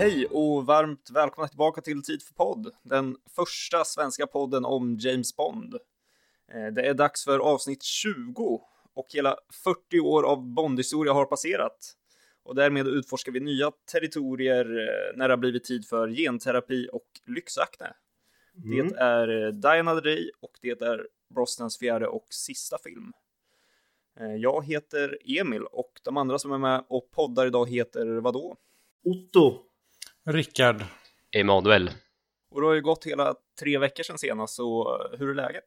Hej och varmt välkomna tillbaka till Tid för podd, den första svenska podden om James Bond. Eh, Det är dags för avsnitt 20 och hela 40 år av Bondhistoria har passerat. Och därmed utforskar vi nya territorier eh, när det har blivit tid för genterapi och lyxakne. Det är eh, Another Day och det är Brosnans fjärde och sista film. Jag heter Emil och de andra som är med och poddar idag heter vadå? Otto. Rickard. Emanuel. Och det har ju gått hela tre veckor sedan senast, så eh, hur är läget?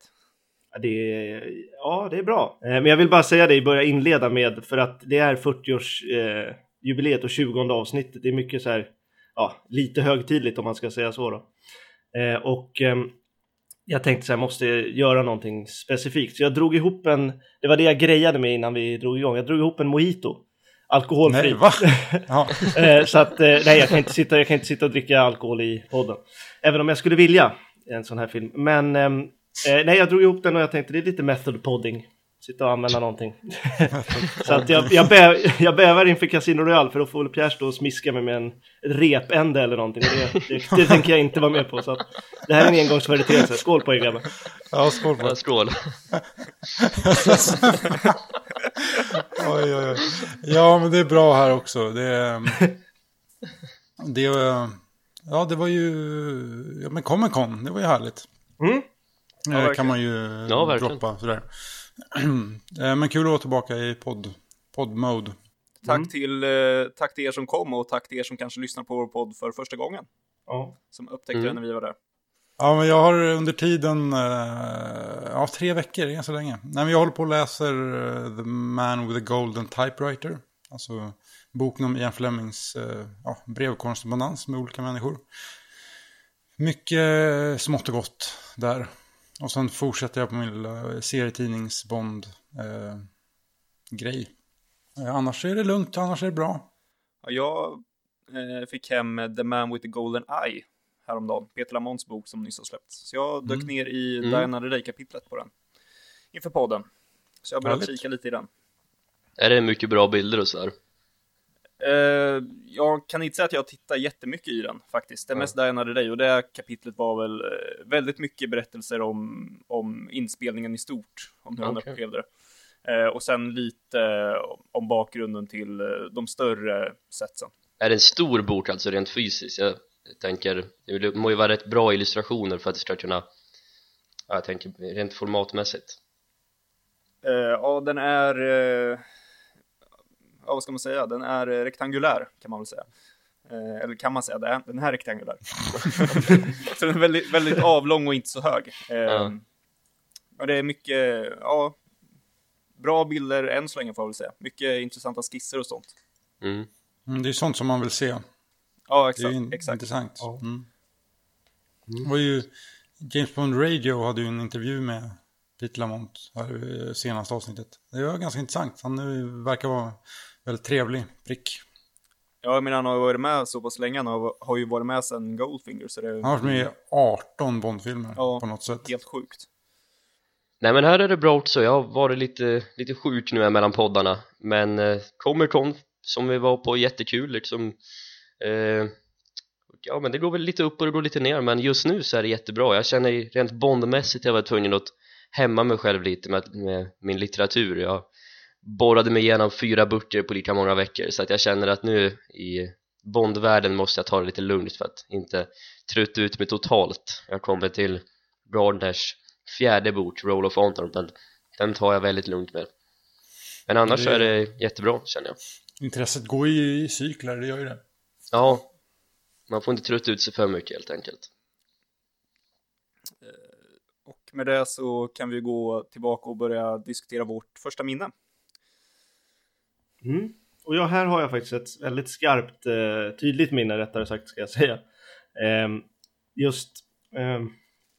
Ja, det är, ja, det är bra. Eh, Men jag vill bara säga det, börja inleda med, för att det är 40-års eh, jubileet och 20 avsnittet. Det är mycket så här, ja, lite högtidligt om man ska säga så då. Eh, och ehm, jag tänkte så här, måste göra någonting specifikt. Så jag drog ihop en, det var det jag grejade med innan vi drog igång. Jag drog ihop en mojito. Alkoholfri. Nej, va? Ja. Eh, så att, eh, nej, jag kan, inte sitta, jag kan inte sitta och dricka alkohol i podden. Även om jag skulle vilja en sån här film. Men ehm, eh, nej, jag drog ihop den och jag tänkte det är lite method podding. Sitta och använda någonting. så att jag, jag, bä, jag bävar inför Casino Royale för då får väl Pierre stå och smiska mig med en repände eller någonting. Det, det, det tänker jag inte vara med på. Så att, det här är en engångsföreteelse. Skål på er grabbar. ja, skål på Ja, det. skål. Oj, oj, oj. Ja, men det är bra här också. Det, det, ja, det var ju, ja men Comic Con, det var ju härligt. Mm. Det verkligen. kan man ju Ja, verkligen. droppa sådär. Eh, men kul att vara tillbaka i podd, podd-mode. Tack, till, eh, tack till er som kom och tack till er som kanske lyssnar på vår podd för första gången. Ja. Som upptäckte Mm. den när vi var där. Ja, men jag har under tiden, eh, ja tre veckor, så länge. Nej, men jag håller på och läser The Man with the Golden Typewriter. Alltså boken om Ian Flemings ja, brevkorrespondens med olika människor. Mycket smått och gott där. Och sen fortsätter jag på min lilla serietidningsbond-grej. eh, annars är det lugnt, annars är det bra. Ja, jag eh, fick hem The Man with the Golden Eye häromdagen. Peter Lamons bok som nyss har släppts. Så jag dök ner i Mm. Diana Day-kapitlet på den. Inför podden. Så jag börjat Härligt. kika lite i den. Är det mycket bra bilder och sådär? Eh, jag kan inte säga att jag tittar jättemycket i den faktiskt. Det är Ja. mest Diana Day och det kapitlet var väl eh, väldigt mycket berättelser om, om inspelningen i stort. Om hur han Okej. upplevde det. Eh, och sen lite om bakgrunden till de större setsen. Är det en stor bok alltså rent fysiskt? Jag tänker, det må ju vara rätt bra illustrationer för att det ska kunna ja, jag tänker rent formatmässigt ja, den är... Ja, vad ska man säga? Den är eh, rektangulär, kan man väl säga. Eh, eller kan man säga det? Den här är rektangulär. så den är väldigt, väldigt avlång och inte så hög. Eh, Ja. Och det är mycket, ja, bra bilder än så länge får jag väl säga. Mycket intressanta skisser och sånt. mm. Mm, det är sånt som man vill se. Ja, Det är exakt. in- exakt. intressant. Ja. Mm. Det var ju, James Bond Radio hade ju en intervju med Pete Lamont här i senaste avsnittet. Det var ganska intressant. Han verkar vara väldigt trevlig prick. Ja, jag menar, han har varit med så pass länge. Han har, har ju varit med sedan Goldfinger, så det är Han har varit med i 18 Bondfilmer Ja. på något sätt. helt sjukt. Nej men här är det bra också, jag har varit lite, lite sjuk nu här mellan poddarna Men eh, Comic Con som vi var på, jättekul liksom eh, Ja men det går väl lite upp och det går lite ner men just nu så är det jättebra Jag känner rent bondmässigt jag var tvungen att hämma mig själv lite med, med min litteratur Jag borrade mig igenom fyra böcker på lika många veckor så att jag känner att nu i Bondvärlden måste jag ta det lite lugnt för att inte trötta ut mig totalt Jag kommer till Gardners fjärde bok, Roll of Honor men den tar jag väldigt lugnt med men annars Det- är det jättebra känner jag Intresset går ju i cykler, det gör ju det. Ja, man får inte trötta ut sig för mycket helt enkelt Och med det så kan vi gå tillbaka och börja diskutera vårt första minne. Mm. Och ja, här har jag faktiskt ett väldigt skarpt, eh, tydligt minne rättare sagt ska jag säga. Eh, just, eh,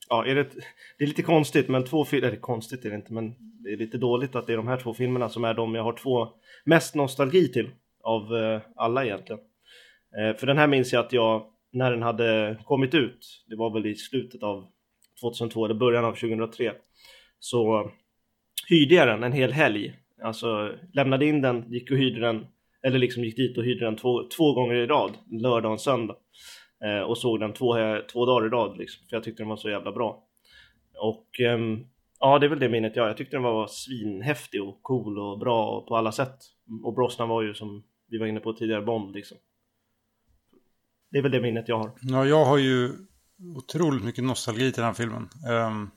ja, är det, det är lite konstigt, men två filmer, eller konstigt är det inte, men det är lite dåligt att det är de här två filmerna som är de jag har två mest nostalgi till av eh, alla egentligen. Eh, för den här minns jag att jag, när den hade kommit ut, det var väl i slutet av 2002 eller början av 2003, så hyrde jag den en hel helg. Alltså lämnade in den, gick och hyrde den, eller liksom gick dit och hyrde den två, två gånger i rad, lördag och söndag. eh, och såg den två, två dagar i rad liksom, för jag tyckte den var så jävla bra. Och ehm, ja, det är väl det minnet jag. Jag tyckte den var svinhäftig och cool och bra på alla sätt. Och Brosnan var ju som vi var inne på tidigare Bond liksom. Det är väl det minnet jag har. Ja, jag har ju otroligt mycket nostalgi till den här filmen. Um,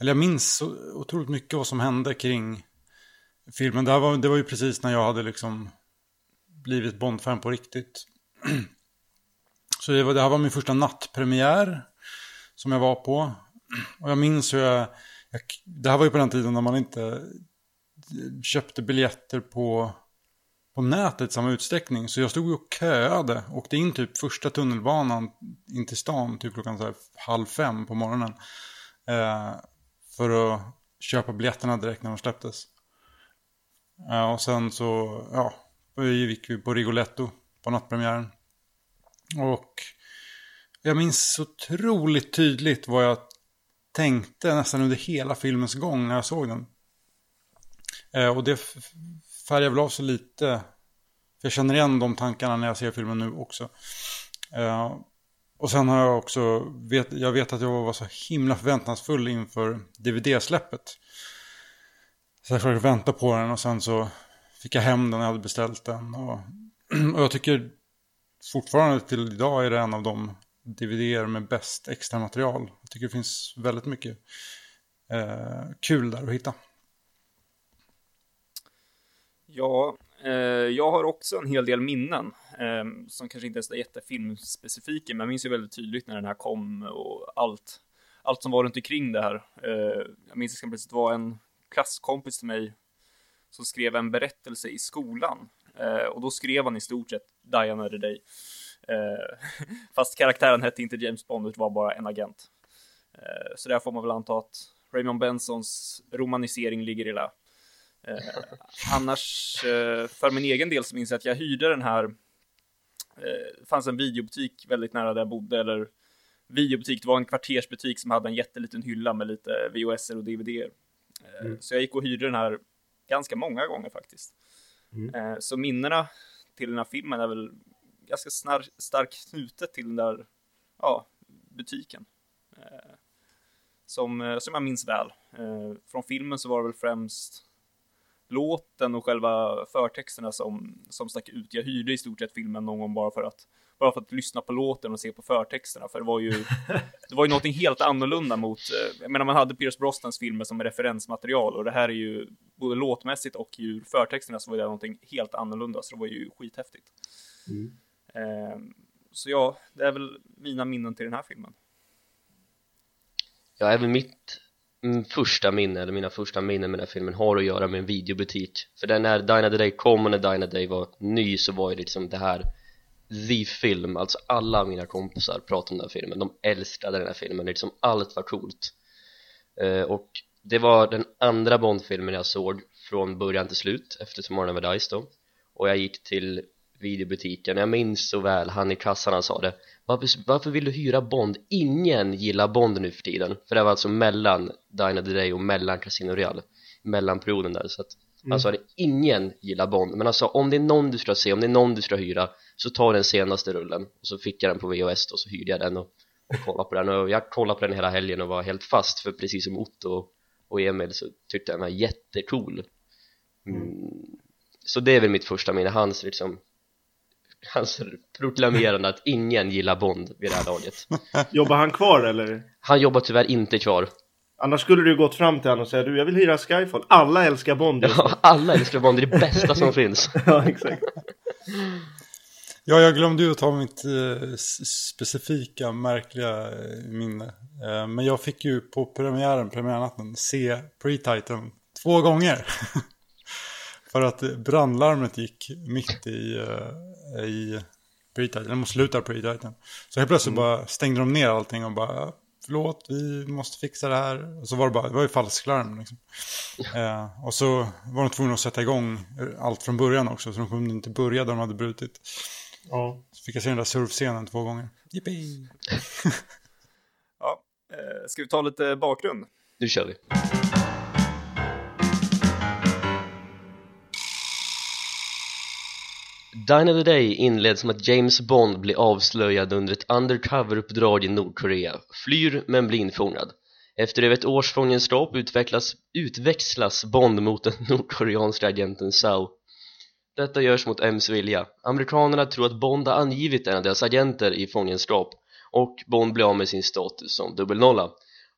eller jag minns så otroligt mycket vad som hände kring filmen. Det, här var, det var ju precis när jag hade liksom blivit Bond-fan på riktigt. Så det, var, det här var min första nattpremiär som jag var på. Och jag minns hur jag, jag, Det här var ju på den tiden när man inte köpte biljetter på, på nätet i samma utsträckning. Så jag stod och köade. Åkte in typ första tunnelbanan in till stan typ klockan så här, halv fem på morgonen. Eh, för att köpa biljetterna direkt när de släpptes. Eh, och sen så, ja, gick vi på Rigoletto på nattpremiären. Och jag minns så otroligt tydligt vad jag tänkte nästan under hela filmens gång när jag såg den. Eh, och det färgar väl av sig lite. För jag känner igen de tankarna när jag ser filmen nu också. Eh, och sen har jag också, vet, jag vet att jag var så himla förväntansfull inför DVD-släppet. Så jag försökte vänta på den och sen så fick jag hem den, jag hade beställt den. Och, och jag tycker fortfarande till idag är det en av de DVD med bäst extra material. Jag tycker det finns väldigt mycket eh, kul där att hitta. Ja, eh, jag har också en hel del minnen eh, som kanske inte är jättefilmspecifika, men jag minns ju väldigt tydligt när den här kom och allt, allt som var runt omkring det här. Eh, jag minns exempelvis att det var en klasskompis till mig som skrev en berättelse i skolan eh, och då skrev han i stort sett Diana the Day. Eh, fast karaktären hette inte James Bond, utan var bara en agent. Eh, så där får man väl anta att Raymond Bensons romanisering ligger i det. Eh, annars, eh, för min egen del så minns jag att jag hyrde den här, eh, det fanns en videobutik väldigt nära där jag bodde, eller videobutik, det var en kvartersbutik som hade en jätteliten hylla med lite VHS och DVD. Mm. Så jag gick och hyrde den här ganska många gånger faktiskt. Mm. Eh, så minnena till den här filmen är väl ganska snar, starkt knutet till den där ja, butiken. Eh, som, eh, som jag minns väl. Från filmen så var det väl främst låten och själva förtexterna som, som stack ut. Jag hyrde i stort sett filmen någon gång bara för att bara för att lyssna på låten och se på förtexterna, för det var ju det var ju någonting helt annorlunda mot, jag menar man hade Pierce Brosnans filmer som referensmaterial och det här är ju både låtmässigt och ur förtexterna så var det någonting helt annorlunda, så det var ju skithäftigt. Mm. Eh, så ja, det är väl mina minnen till den här filmen. Ja, även mitt mm, första minne, eller mina första minnen med den här filmen har att göra med en videobutik. För den när Dina Day kom och när Dina Day var ny så var ju liksom det här the film, alltså alla mina kompisar pratade om den här filmen, de älskade den här filmen, liksom allt var coolt. Eh, och det var den andra Bond-filmen jag såg från början till slut efter Tomorrow Never Dies då. Och jag gick till videobutiken jag minns så väl han i kassan han sa det varför, varför vill du hyra Bond? Ingen gillar Bond nu för tiden för det var alltså mellan Dine of the Day och mellan Casino Real mellanperioden där så att mm. det ingen gillar Bond men sa om det är någon du ska se, om det är någon du ska hyra så ta den senaste rullen och så fick jag den på VHS och så hyrde jag den och, och kollade på den och jag kollade på den hela helgen och var helt fast för precis som Otto och Emil så tyckte jag den var jättecool mm. så det är väl mitt första minne, hans liksom hans proklamerande att ingen gillar Bond vid det här laget Jobbar han kvar eller? Han jobbar tyvärr inte kvar Annars skulle du gått fram till honom och säga du jag vill hyra Skyfall Alla älskar Bond Ja, alla älskar Bond, det är det bästa som finns Ja, exakt Ja, jag glömde ju att ta mitt eh, specifika, märkliga eh, minne. Eh, men jag fick ju på premiären, premiärnatten, se pre-titan två gånger. För att brandlarmet gick mitt i, uh, i pre-titan, eller mot slutet av pre-titan. Så helt plötsligt mm. bara stängde de ner allting och bara förlåt, vi måste fixa det här. Och så var det bara, det var ju falsklarm liksom. uh, och så var de tvungna att sätta igång allt från början också, så de kunde inte börja där de hade brutit. Ja. Så fick jag se den där surfscenen två gånger. Yippee! ja, uh, ska vi ta lite bakgrund? Nu kör vi. Dine of the Day inleds med att James Bond blir avslöjad under ett undercover-uppdrag i Nordkorea, flyr men blir infångad. Efter över ett års fångenskap utvecklas, utväxlas Bond mot den nordkoreanska agenten Sao. Detta görs mot M's vilja. Amerikanerna tror att Bond har angivit en av deras agenter i fångenskap och Bond blir av med sin status som dubbelnolla.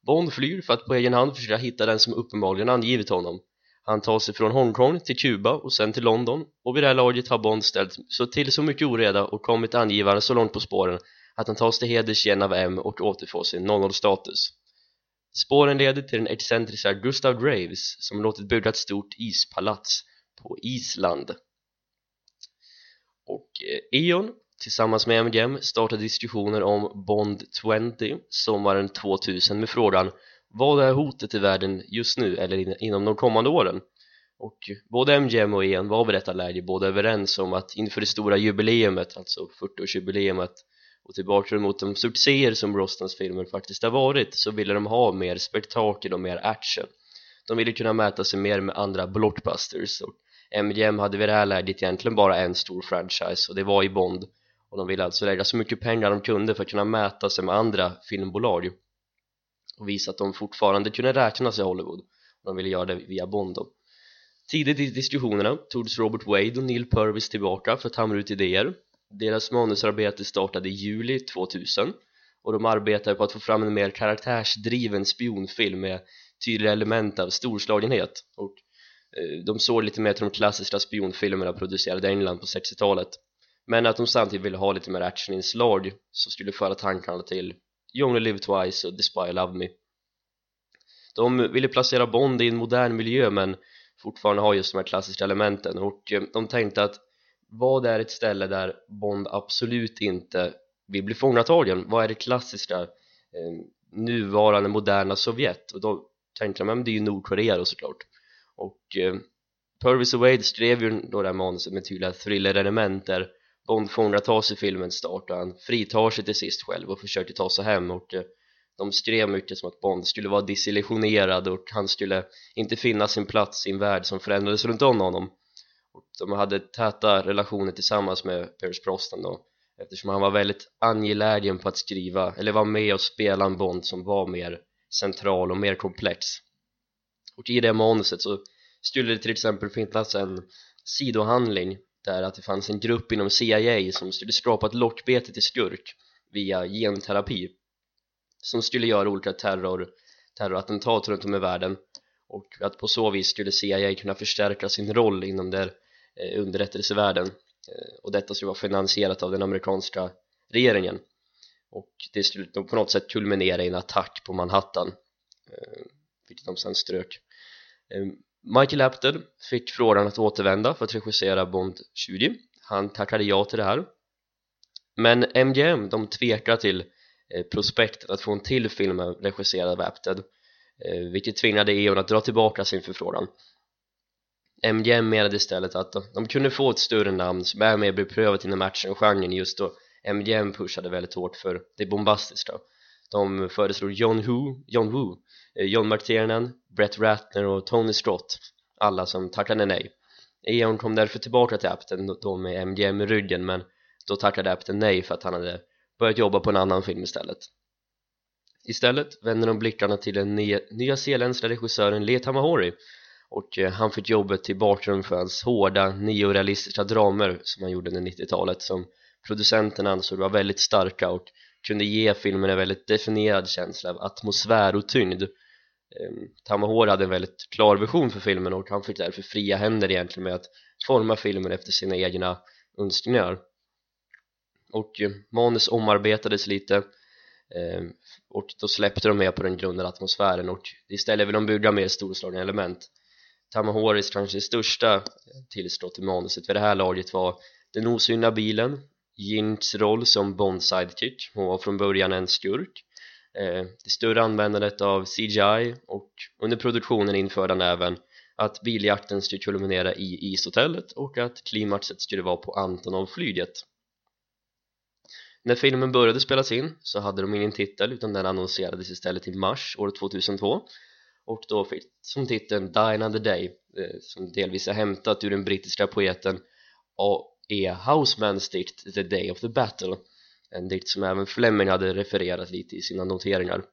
Bond flyr för att på egen hand försöka hitta den som uppenbarligen angivit honom. Han tar sig från Hongkong till Kuba och sen till London och vid det här laget har Bond ställt så till så mycket oreda och kommit angivaren så långt på spåren att han tas till heders igen av M och återfår sin 00-status. Spåren leder till den excentriska Gustav Graves som låtit bygga ett stort ispalats på Island. Och eh, E.ON tillsammans med MGM startade diskussioner om Bond 20 sommaren 2000 med frågan vad är hotet i världen just nu eller inom de kommande åren? Och både MGM och EN var vid detta läge båda överens om att inför det stora jubileumet, alltså 40-årsjubileumet och till bakgrund mot de succéer som Rostans filmer faktiskt har varit så ville de ha mer spektakel och mer action. De ville kunna mäta sig mer med andra blockbusters och MGM hade vid det här läget egentligen bara en stor franchise och det var i Bond. Och de ville alltså lägga så mycket pengar de kunde för att kunna mäta sig med andra filmbolag och visa att de fortfarande kunde räknas i Hollywood. Och de ville göra det via Bond då. Tidigt i diskussionerna togs Robert Wade och Neil Purvis tillbaka för att hamra ut idéer. Deras manusarbete startade i juli 2000 och de arbetade på att få fram en mer karaktärsdriven spionfilm med tydliga element av storslagenhet. Och eh, de såg lite mer till de klassiska spionfilmerna producerade i England på 60-talet men att de samtidigt ville ha lite mer actioninslag som skulle föra tankarna till You Only Live Twice och The Spy Love Me de ville placera Bond i en modern miljö men fortfarande ha just de här klassiska elementen och eh, de tänkte att vad är ett ställe där Bond absolut inte vill bli fångatagen? Vad är det klassiska eh, nuvarande moderna Sovjet? Och då tänkte de, men det är ju Nordkorea då såklart och eh, Purvis och Wade skrev ju då det här manuset med tydliga thriller-element där Bond fångatas i filmens start och han fritar sig till sist själv och försöker ta sig hem och eh, de skrev mycket som att Bond skulle vara desillusionerad och han skulle inte finna sin plats i en värld som förändrades runt om honom. Och de hade täta relationer tillsammans med Pierce Brosnan då eftersom han var väldigt angelägen på att skriva eller vara med och spela en Bond som var mer central och mer komplex. Och i det manuset så skulle det till exempel finnas en sidohandling där att det fanns en grupp inom CIA som skulle skapa ett lockbete till skurk via genterapi som skulle göra olika terror, terrorattentat runt om i världen. Och att på så vis skulle CIA kunna förstärka sin roll inom den eh, underrättelsevärlden. Eh, och detta skulle vara finansierat av den amerikanska regeringen. Och det skulle på något sätt kulminera i en attack på Manhattan eh, vilket de sen strök. Ehm, Michael Apted fick frågan att återvända för att regissera Bond 20 han tackade ja till det här. Men MGM de tvekar till eh, prospektet att få en till film regisserad av Apted eh, vilket tvingade E.ON att dra tillbaka sin förfrågan. MGM menade istället att de kunde få ett större namn som är mer beprövat inom actiongenren just då MGM pushade väldigt hårt för det bombastiska de föreslog John Woo, John Woo, eh, John McTiernan, Brett Ratner och Tony Scott. Alla som tackade nej. Eon kom därför tillbaka till Apten då med MGM i ryggen men då tackade Apten nej för att han hade börjat jobba på en annan film istället. Istället vänder de blickarna till den nya, nya zeeländska regissören Lee Tamahori. Och eh, han fick jobbet till bakgrund för hans hårda neorealistiska dramer som han gjorde under 90-talet som producenterna ansåg var väldigt starka och kunde ge filmen en väldigt definierad känsla av atmosfär och tyngd. Ehm, Tamahori hade en väldigt klar vision för filmen och han fick därför fria händer egentligen med att forma filmen efter sina egna önskningar. Och eh, manus omarbetades lite ehm, och då släppte de med på den grundade atmosfären och istället vill de bygga mer storslagna element. Tamahoris kanske största tillskott i manuset vid det här laget var den osynliga bilen. Jints roll som Bond sidekick, typ. hon var från början en skurk. Eh, det större användandet av CGI och under produktionen införde han även att biljakten skulle kulminera i ishotellet och att klimaxet skulle vara på Antonov-flyget. När filmen började spelas in så hade de ingen titel utan den annonserades istället i mars år 2002 och då fick som titeln Die Another Day eh, som delvis är hämtat ur den brittiska poeten är Housemans dikt The Day of the Battle. En dikt som även Fleming hade refererat lite i sina noteringar.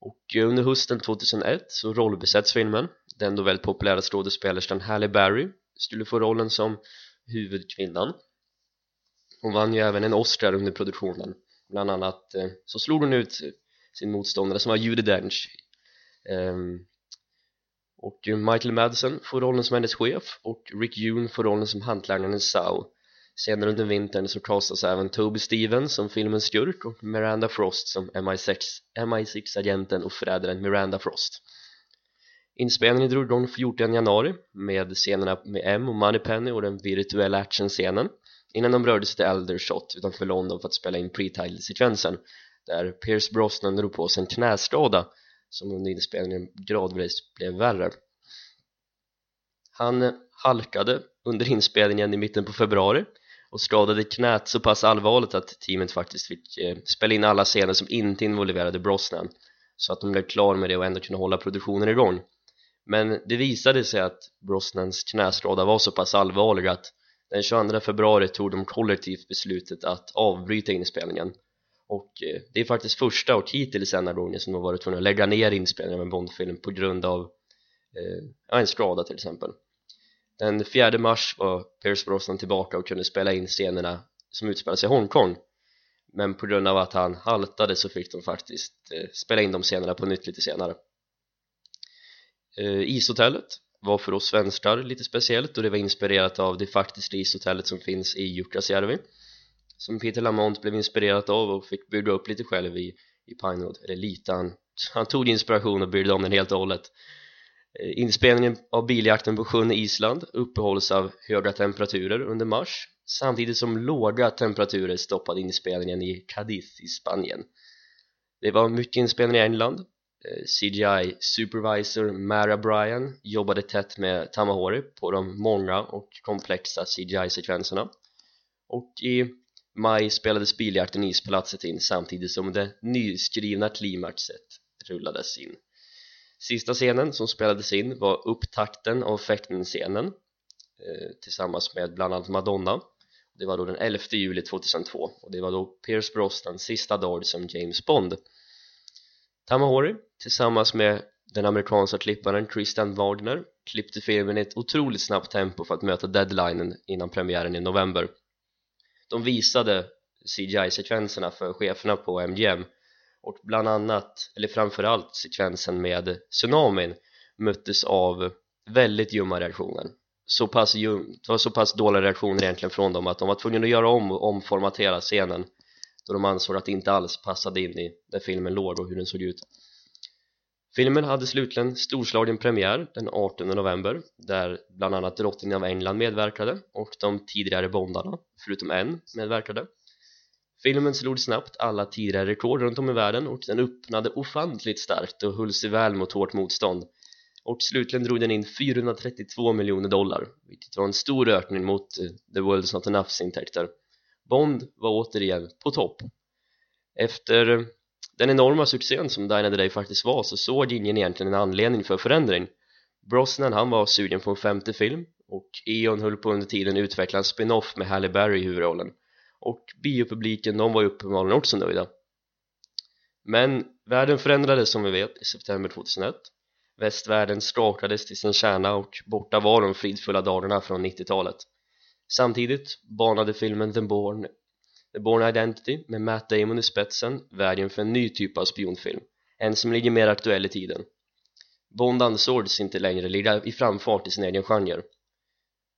Och under hösten 2001 så rollbesätts filmen. Den då väldigt populära skådespelerskan Halle Berry skulle få rollen som huvudkvinnan. Hon vann ju även en Oscar under produktionen. Bland annat eh, så slog hon ut sin motståndare som var Judi Dench. Ehm, och Michael Madsen får rollen som hennes chef och Rick Yoon får rollen som hantlangaren Sao senare under vintern så castas även Toby Stevens som filmens skurk och Miranda Frost som MI6, MI6-agenten och förrädaren Miranda Frost. Inspelningen drog igång 14 januari med scenerna med M och Moneypenny och den virtuella actionscenen innan de rörde sig till Aldershot utanför London för att spela in pre-title-sekvensen där Pierce Brosnan drog på sig en knäskada som under inspelningen gradvis blev värre. Han eh, halkade under inspelningen i mitten på februari och skadade knät så pass allvarligt att teamet faktiskt fick eh, spela in alla scener som inte involverade Brosnan så att de blev klara med det och ändå kunde hålla produktionen igång. Men det visade sig att Brosnans knäskada var så pass allvarlig att den 22 februari tog de kollektivt beslutet att avbryta inspelningen och eh, det är faktiskt första och hittills enda gången som de varit tvungna att lägga ner inspelningen av en Bondfilm på grund av eh, en skada till exempel. Den 4 mars var Pierce Brosnan tillbaka och kunde spela in scenerna som utspelar sig i Hongkong. Men på grund av att han haltade så fick de faktiskt eh, spela in de scenerna på nytt lite senare. Eh, Ishotellet var för oss svenskar lite speciellt och det var inspirerat av det faktiska ishotellet som finns i Jukkasjärvi som Peter Lamont blev inspirerad av och fick bygga upp lite själv i, i Pinewood, eller lite, han, han tog inspiration och byggde om den helt och hållet. Eh, inspelningen av biljakten på sjön i Island uppehålls av höga temperaturer under mars samtidigt som låga temperaturer stoppade inspelningen i Cadiz i Spanien. Det var mycket inspelning i England. Eh, CGI Supervisor Mara Bryan jobbade tätt med Tamahori på de många och komplexa CGI-sekvenserna och i maj spelades biljakten Ispalatset in samtidigt som det nyskrivna klimaxet rullades in. Sista scenen som spelades in var upptakten av fäktningsscenen eh, tillsammans med bland annat Madonna. Det var då den 11 juli 2002 och det var då Pierce Brosnans sista dag som James Bond. Tamahori tillsammans med den amerikanska klipparen Christian Wagner klippte filmen i ett otroligt snabbt tempo för att möta deadlinen innan premiären i november de visade CGI-sekvenserna för cheferna på MGM och bland annat, eller framförallt sekvensen med tsunamin möttes av väldigt ljumma reaktioner. Så pass ljum, det var så pass dåliga reaktioner egentligen från dem att de var tvungna att göra om och omformatera scenen då de ansåg att det inte alls passade in i där filmen låg och hur den såg ut. Filmen hade slutligen storslagen premiär den 18 november där bland annat drottningen av England medverkade och de tidigare bondarna, förutom en, medverkade. Filmen slog snabbt alla tidigare rekord runt om i världen och den öppnade ofantligt starkt och höll sig väl mot hårt motstånd. Och slutligen drog den in 432 miljoner dollar vilket var en stor ökning mot eh, The World's Not Enoughs intäkter Bond var återigen på topp. Efter den enorma succén som Dine the Day faktiskt var så såg ingen egentligen en anledning för förändring. Brosnan han var sugen på en femte film och Eon höll på under tiden utveckla en spin-off med Halle Berry i huvudrollen. Och biopubliken de var ju uppenbarligen också nöjda. Men världen förändrades som vi vet i september 2001 västvärlden skakades till sin kärna och borta var de fridfulla dagarna från 90-talet samtidigt banade filmen The Bourne The Identity med Matt Damon i spetsen vägen för en ny typ av spionfilm. En som ligger mer aktuell i tiden. Bond ansågs inte längre ligga i framfart i sin egen genre.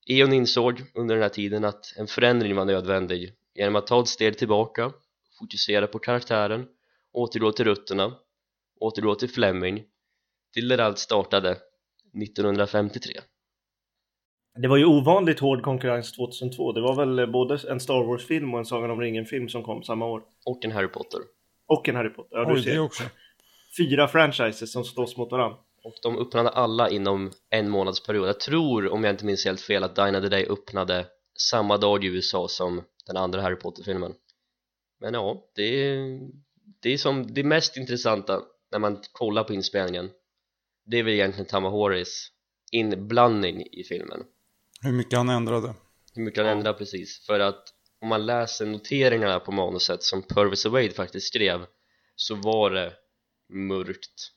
Eon insåg under den här tiden att en förändring var nödvändig. Genom att ta ett steg tillbaka fokusera på karaktären återgå till rötterna återgå till Fleming till där allt startade 1953 det var ju ovanligt hård konkurrens 2002 det var väl både en Star Wars-film och en Sagan om ringen-film som kom samma år. Och en Harry Potter. Och en Harry Potter, ja, Oj, det också. fyra franchises som slåss mot varandra och de öppnade alla inom en månadsperiod. Jag tror om jag inte minns helt fel att Dine of the Day öppnade samma dag i USA som den andra Harry Potter-filmen. Men ja, det är, det är som det mest intressanta när man kollar på inspelningen. Det är väl egentligen Tamahoris inblandning i filmen Hur mycket han ändrade. Hur mycket han ändrade precis. För att om man läser noteringarna på manuset som Purvis Wade faktiskt skrev så var det mörkt.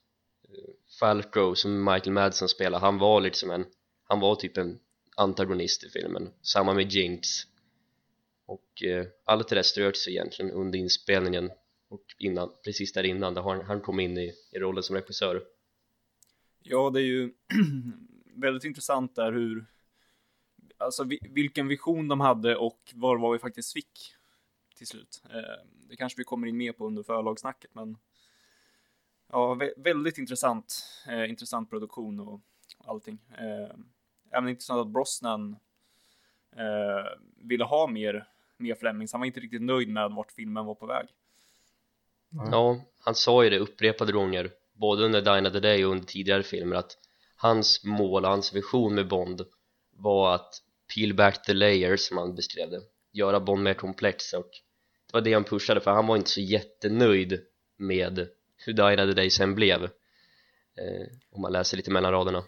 Falco som Michael Madsen spelar, han var liksom en han var typ en antagonist i filmen. Samma med Jinx. Och eh, allt det där ströks egentligen under inspelningen och innan, precis där innan där han, han kom in i, i rollen som regissör. Ja, det är ju väldigt intressant där hur alltså vilken vision de hade och vad, vad vi faktiskt fick till slut. Eh, det kanske vi kommer in mer på under förlagssnacket, men ja, väldigt intressant, eh, intressant produktion och allting. Eh, även intressant att Brosnan eh, ville ha mer, mer Flemings. Han var inte riktigt nöjd med vart filmen var på väg. Ja, han sa ju det upprepade gånger, både under Dine of the Day och under tidigare filmer, att hans mål, hans vision med Bond var att peel back the layers som han beskrev det, göra Bond mer komplex och det var det han pushade för han var inte så jättenöjd med hur Die Another Day sen blev eh, om man läser lite mellan raderna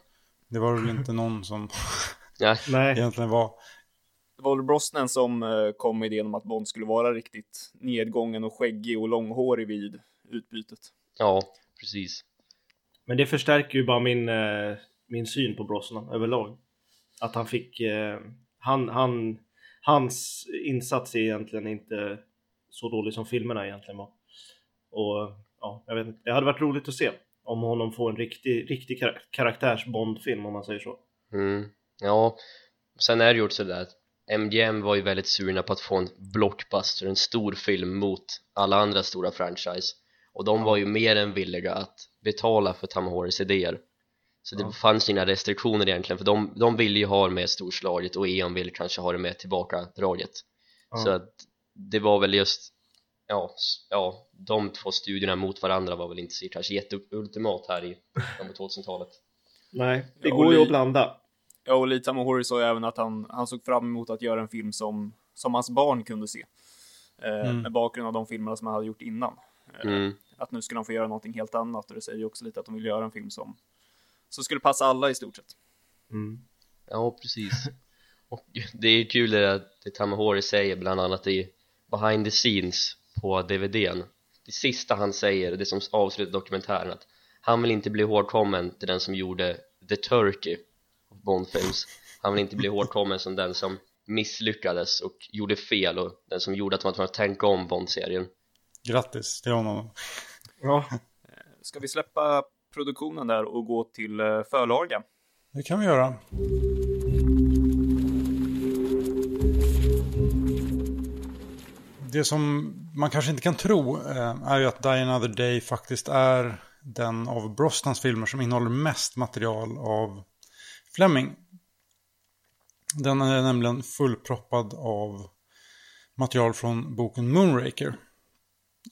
det var väl inte någon som Nej. egentligen var det var väl Brosnan som eh, kom med idén om att Bond skulle vara riktigt nedgången och skäggig och långhårig vid utbytet. Ja, precis. Men det förstärker ju bara min, eh, min syn på Brosnan överlag. Att han fick, eh, han, han, hans insats är egentligen inte så dålig som filmerna egentligen var. Och ja, jag vet inte, det hade varit roligt att se om honom får en riktig, riktig kar karaktärs Bond-film om man säger så. Mm. Ja, sen är det ju också det att MGM var ju väldigt sugna på att få en blockbuster, en stor film mot alla andra stora franchise och de var ju mer än villiga att betala för Tom Horrors idéer så det ja. fanns inga restriktioner egentligen för de, de ville ju ha det mer storslaget och Eon ville kanske ha det mer tillbakadraget ja. så att det var väl just ja, ja, de två studierna mot varandra var väl inte så kanske jätteultimat här i på 2000-talet Nej, det går ju att blanda Ja, och lite med Horry sa ju även att han, han såg fram emot att göra en film som, som hans barn kunde se eh, mm. med bakgrund av de filmerna som han hade gjort innan eh, mm. att nu skulle han få göra någonting helt annat och det säger ju också lite att de vill göra en film som som skulle passa alla i stort sett. Mm. Ja, precis. Och det är kul det, det Tamahori säger bland annat i behind the scenes på DVDn det sista han säger, det som avslutar dokumentären att han vill inte bli ihågkommen till den som gjorde The Turkey av Bondfilms han vill inte bli ihågkommen som den som misslyckades och gjorde fel och den som gjorde att man var tänka om Bond-serien. Grattis till honom. Ja. Ska vi släppa produktionen där och gå till eh, förlagen? Det kan vi göra det som man kanske inte kan tro eh, är ju att Die Another Day faktiskt är den av Brostans filmer som innehåller mest material av Fleming. Den är nämligen fullproppad av material från boken Moonraker.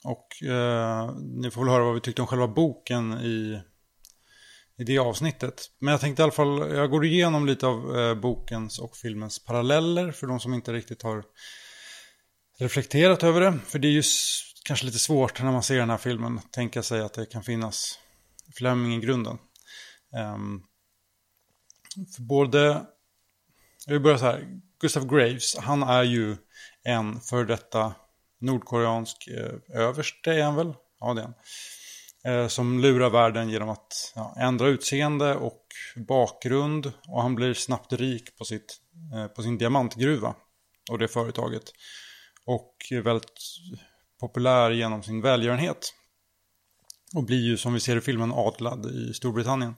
Och eh, ni får väl höra vad vi tyckte om själva boken i, i det avsnittet. Men jag tänkte i alla fall, jag går igenom lite av eh, bokens och filmens paralleller för de som inte riktigt har reflekterat över det. För det är ju kanske lite svårt när man ser den här filmen tänka sig att det kan finnas Fleming i grunden. Um, för både, jag vill börja så här, Gustav Graves, han är ju en för detta nordkoreansk eh, överste är han väl? Ja, det är han. Eh, som lurar världen genom att ja, ändra utseende och bakgrund. Och han blir snabbt rik på, sitt, eh, på sin diamantgruva och det företaget och är väldigt populär genom sin välgörenhet. Och blir ju som vi ser i filmen adlad i Storbritannien.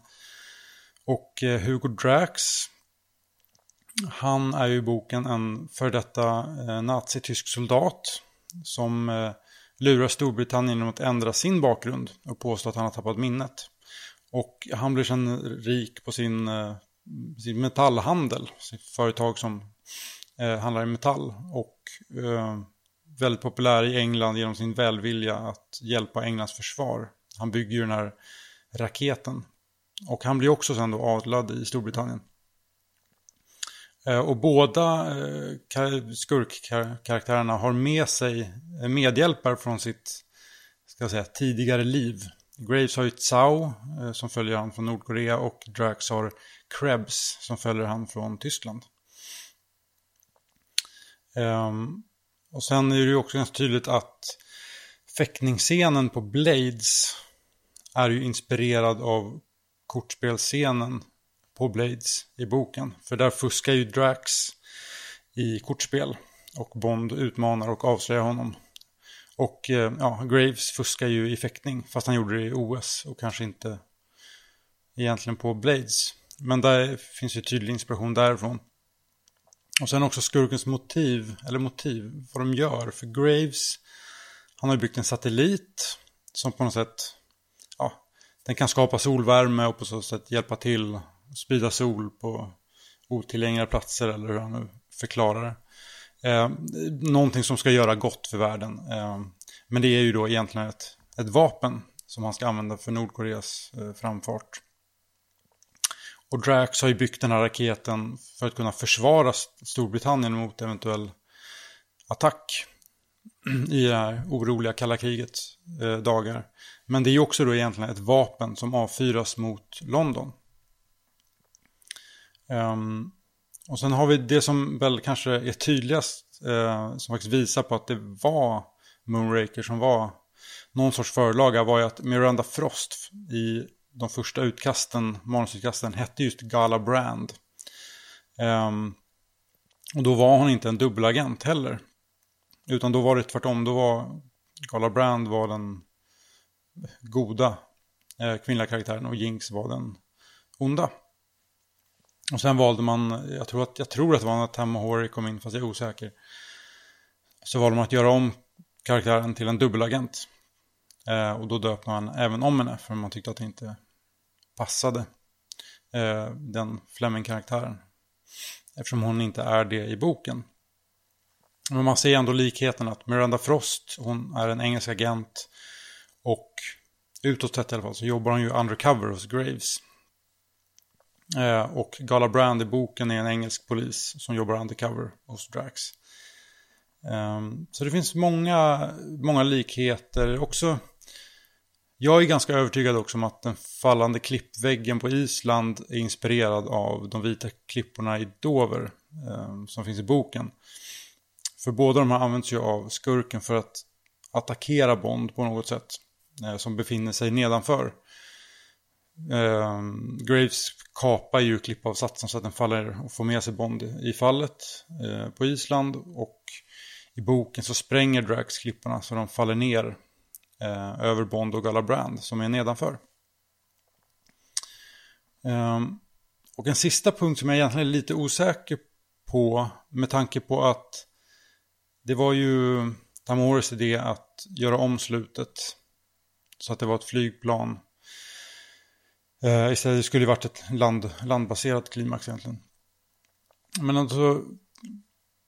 Och eh, Hugo Drax, han är ju i boken en för detta eh, nazitysk soldat som eh, lurar Storbritannien genom att ändra sin bakgrund och påstå att han har tappat minnet. Och han blir sedan rik på sin, eh, sin metallhandel, sitt företag som eh, handlar i metall och eh, väldigt populär i England genom sin välvilja att hjälpa Englands försvar. Han bygger ju den här raketen. Och han blir också sen då adlad i Storbritannien. Eh, och båda eh, skurkkaraktärerna har med sig eh, medhjälpare från sitt ska jag säga, tidigare liv. Graves har ju Tsao som följer han från Nordkorea och Drax har Krebs som följer han från Tyskland. Ehm, och sen är det ju också ganska tydligt att fäktningsscenen på Blades är ju inspirerad av kortspelscenen på Blades i boken. För där fuskar ju Drax i kortspel och Bond utmanar och avslöjar honom. Och eh, ja, Graves fuskar ju i fäktning fast han gjorde det i OS och kanske inte egentligen på Blades. Men där finns ju tydlig inspiration därifrån. Och sen också skurkens motiv, eller motiv, vad de gör. För Graves, han har ju byggt en satellit som på något sätt, ja, den kan skapa solvärme och på så sätt hjälpa till sprida sol på otillgängliga platser eller hur han nu förklarar det. Eh, någonting som ska göra gott för världen. Eh, men det är ju då egentligen ett, ett vapen som han ska använda för Nordkoreas eh, framfart. Och Drax har ju byggt den här raketen för att kunna försvara Storbritannien mot eventuell attack i det här oroliga kalla krigets eh, dagar. Men det är ju också då egentligen ett vapen som avfyras mot London. Um, och sen har vi det som väl kanske är tydligast, eh, som faktiskt visar på att det var Moonraker som var någon sorts förlaga, var ju att Miranda Frost i de första utkasten, manusutkasten, hette just Gala Brand. Um, och då var hon inte en dubbelagent heller. Utan då var det tvärtom, då var Gala Brand var den goda eh, kvinnliga karaktären och Jinx var den onda. Och sen valde man, jag tror att, jag tror att det var när Tamahori kom in, fast jag är osäker. Så valde man att göra om karaktären till en dubbelagent. Eh, och då döpte man även om henne, för man tyckte att det inte passade eh, den Fleming-karaktären. Eftersom hon inte är det i boken. Men man ser ändå likheten att Miranda Frost, hon är en engelsk agent. Och utåt sett i alla fall så jobbar hon ju undercover hos Graves. Eh, och Gala Brand i boken är en engelsk polis som jobbar undercover hos Drax. Ehm, så det finns många, många likheter. Också, jag är ganska övertygad också om att den fallande klippväggen på Island är inspirerad av de vita klipporna i Dover ehm, som finns i boken. För båda de här används ju av skurken för att attackera Bond på något sätt. Eh, som befinner sig nedanför. Eh, Graves kapar ju klippavsatsen så att den faller och får med sig Bond i fallet eh, på Island. Och i boken så spränger Drax klipporna så de faller ner eh, över Bond och Galabrand som är nedanför. Ehm, och en sista punkt som jag egentligen är lite osäker på med tanke på att det var ju Tamores idé att göra om slutet så att det var ett flygplan Eh, istället skulle det varit ett land, landbaserat klimax egentligen. Men alltså,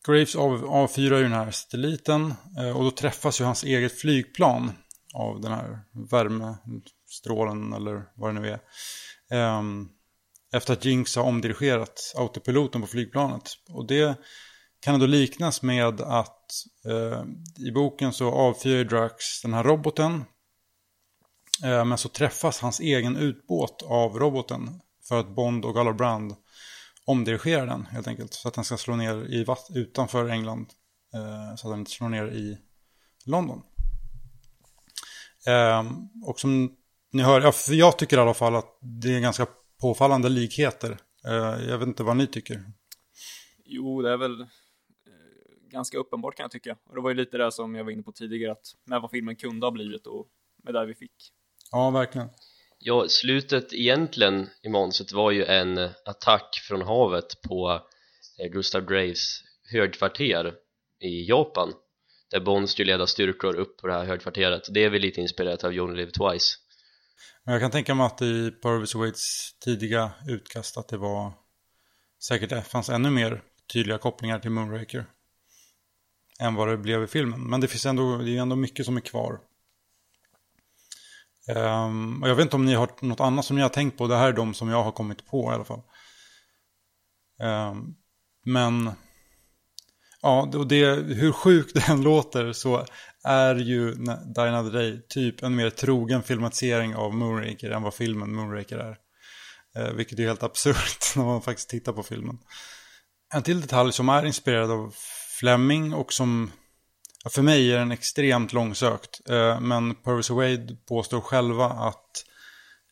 Graves av, avfyrar ju den här satelliten eh, och då träffas ju hans eget flygplan av den här värmestrålen eller vad det nu är. Ehm, efter att Jinx har omdirigerat autopiloten på flygplanet. Och det kan då liknas med att eh, i boken så avfyrar Drax den här roboten Eh, men så träffas hans egen utbåt av roboten för att Bond och Gallobrand Brand omdirigerar den helt enkelt. Så att den ska slå ner i utanför England. Eh, så att den inte slår ner i London. Ehm, och som ni hör, jag tycker i alla fall att det är ganska påfallande likheter. Eh, jag vet inte vad ni tycker. Jo, det är väl ganska uppenbart kan jag tycka. Och det var ju lite det som jag var inne på tidigare, att med vad filmen kunde ha blivit och med det vi fick. Ja, verkligen. Ja, slutet egentligen i manuset var ju en attack från havet på eh, Gustav Graves högkvarter i Japan där Bond skulle leda styrkor upp på det här högkvarteret. Det är väl lite inspirerat av You Live Twice. Men jag kan tänka mig att i Purvis Waits tidiga utkast att det var säkert det fanns ännu mer tydliga kopplingar till Moonraker än vad det blev i filmen. Men det finns ändå, det är ändå mycket som är kvar. Um, och jag vet inte om ni har något annat som ni har tänkt på. Det här är de som jag har kommit på i alla fall. Um, men ja, och det, hur sjukt det än låter så är ju Die Another Day typ en mer trogen filmatisering av Moonraker än vad filmen Moonraker är. Uh, vilket är helt absurt när man faktiskt tittar på filmen. En till detalj som är inspirerad av Fleming och som för mig är den extremt långsökt. Eh, men Purvis och Wade påstår själva att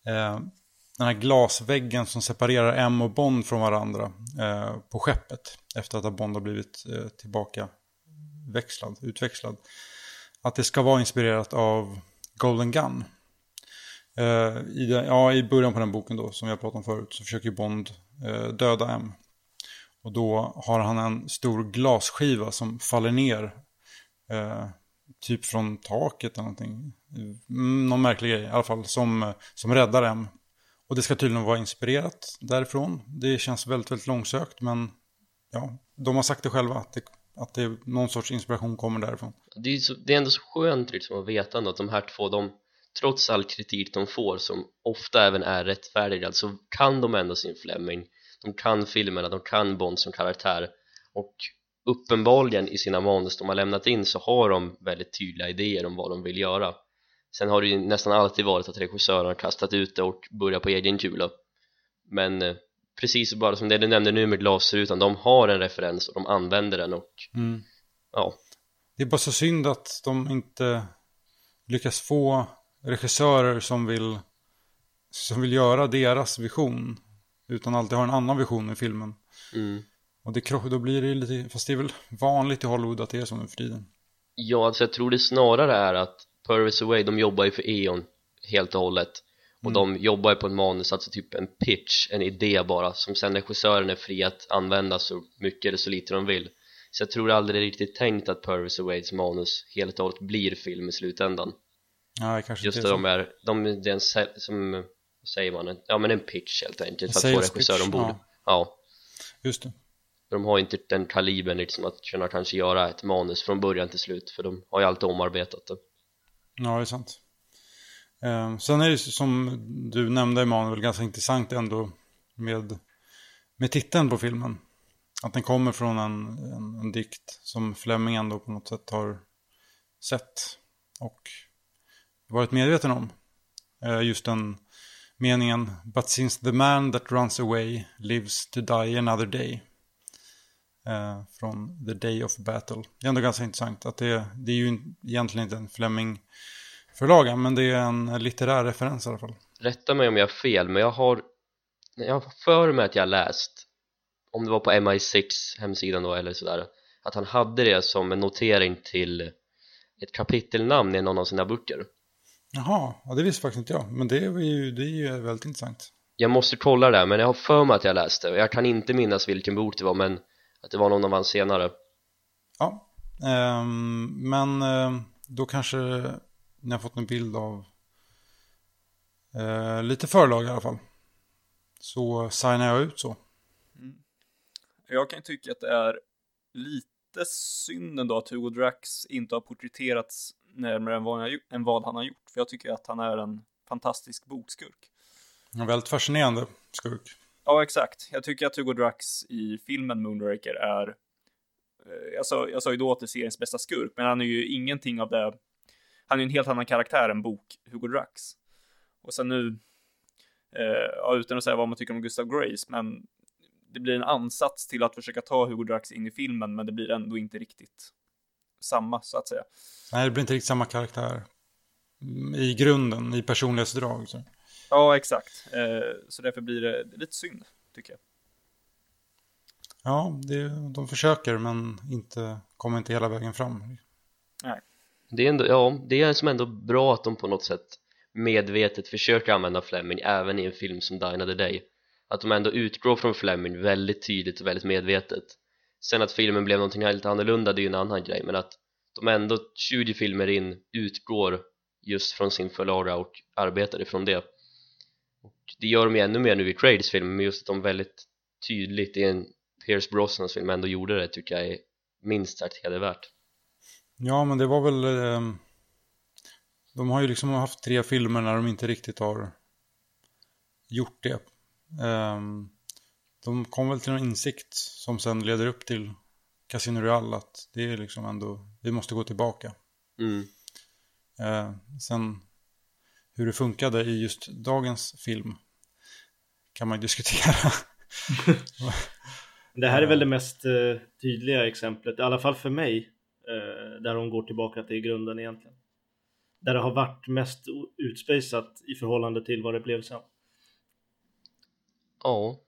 eh, den här glasväggen som separerar M och Bond från varandra eh, på skeppet efter att Bond har blivit tillbaka växlad, utväxlad. Att det ska vara inspirerat av Golden Gun. I, ja, I början på den boken då, som jag pratade om förut, så försöker Bond döda M. Och då har han en stor glasskiva som faller ner. Eh, typ från taket eller någonting. Mm, någon märklig grej i alla fall, som, som räddar dem Och det ska tydligen vara inspirerat därifrån. Det känns väldigt, väldigt långsökt, men ja, de har sagt det själva, att det, att det, någon sorts inspiration kommer därifrån. Det är, så, det är ändå så skönt liksom, att veta att de här två, de, trots all kritik de får, som ofta även är rättfärdigad, så kan de ändå sin Fleming. De kan filmerna, de kan Bond som karaktär. Och uppenbarligen i sina manus de har lämnat in så har de väldigt tydliga idéer om vad de vill göra. Sen har det ju nästan alltid varit att regissören har kastat ut det och börjat på egen kula. Men eh, precis bara som det du nämnde nu med glasrutan, de har en referens och de använder den och Mm. ja, Det är bara så synd att de inte lyckas få regissörer som vill, som vill göra deras vision. Utan alltid har en annan vision i filmen. mm. Och det, då blir det lite, fast det är väl vanligt i Hollywood att det är så nu för tiden. Ja, alltså jag tror det snarare är att Purvis Away, de jobbar ju för E.ON helt och hållet och de jobbar ju på en manus, alltså typ en pitch, en idé bara som sen regissören är fri att använda så mycket eller så lite de vill så jag tror aldrig riktigt tänkt att Purvis Aways manus helt och hållet blir film i slutändan Nej, kanske just inte de är, de, det är en, som, vad säger man, en, ja men en pitch helt enkelt En för att få regissören ombord ja. ja. Just det de har inte den kalibern liksom att kunna kanske göra ett manus från början till slut för de har ju alltid omarbetat det Ja, det är sant. Eh, sen är det ju som du nämnde Emanuel ganska intressant ändå med, med titeln på filmen. Att den kommer från en, en, en dikt som Fleming ändå på något sätt har sett och varit medveten om. Eh, just den meningen But since the man that runs away lives to die another day. Eh, från The Day of Battle. Det är ändå ganska intressant att det, det är ju egentligen inte en Fleming förlaga men det är en litterär referens i alla fall. rätta mig om jag har fel men jag har jag har för mig att jag läst om det var på MI6 hemsidan då eller sådär att han hade det som en notering till ett kapitelnamn i någon av sina böcker Jaha, ja, det visste faktiskt inte jag. Men det är ju, det är ju väldigt intressant. jag måste kolla det men jag har för mig att jag läste och jag kan inte minnas vilken bok det var men att det var någon av hans senare Ja, ehm, men ehm, då kanske ni har fått en bild av eh, lite förlag i alla fall. Så signar jag ut så. Jag kan tycka att det är lite synd ändå att Hugo Drax inte har porträtterats närmare än vad, han har gjort- än vad han har gjort. För jag tycker att han är en fantastisk bokskurk. En väldigt fascinerande skurk. Ja, exakt. Jag tycker att Hugo Drax i filmen Moonraker är... Jag sa, jag sa ju då att det är seriens bästa skurk, men han är ju ingenting av det... Han är ju en helt annan karaktär än bok Hugo Drax. Och sen nu, eh, ja, utan att säga vad man tycker om Gustav Grace, men det blir en ansats till att försöka ta Hugo Drax in i filmen, men det blir ändå inte riktigt samma, så att säga. Nej, det blir inte riktigt samma karaktär. Mm, I grunden, i personlighetsdrag. Så. Ja, exakt. Eh, så därför blir det lite synd, tycker jag. Ja, det, de försöker men inte, kommer inte hela vägen fram. det är ändå, ja, det är som ändå bra att de på något sätt medvetet försöker använda Fleming även i en film som Die Another Day att de ändå utgår från Fleming väldigt tydligt och väldigt medvetet sen att filmen blev någonting helt annorlunda det är ju en annan grej men att de ändå 20 filmer in utgår just från sin förlaga och arbetar ifrån det och det gör de ju ännu mer nu i Craigs film men just att de väldigt tydligt i en Pierce Brosnans film ändå gjorde det tycker jag är minst sagt hedervärt Ja, men det var väl... Eh, de har ju liksom haft tre filmer när de inte riktigt har gjort det. Eh, de kom väl till en insikt som sen leder upp till Casino Royale att det är liksom ändå, vi måste gå tillbaka. mm. Eh, sen hur det funkade i just dagens film kan man ju diskutera. Det här är väl det mest eh, tydliga exemplet, i alla fall för mig, eh, där hon går tillbaka till grunden egentligen. Där det har varit mest utspejsat i förhållande till vad det blev sen. Ja,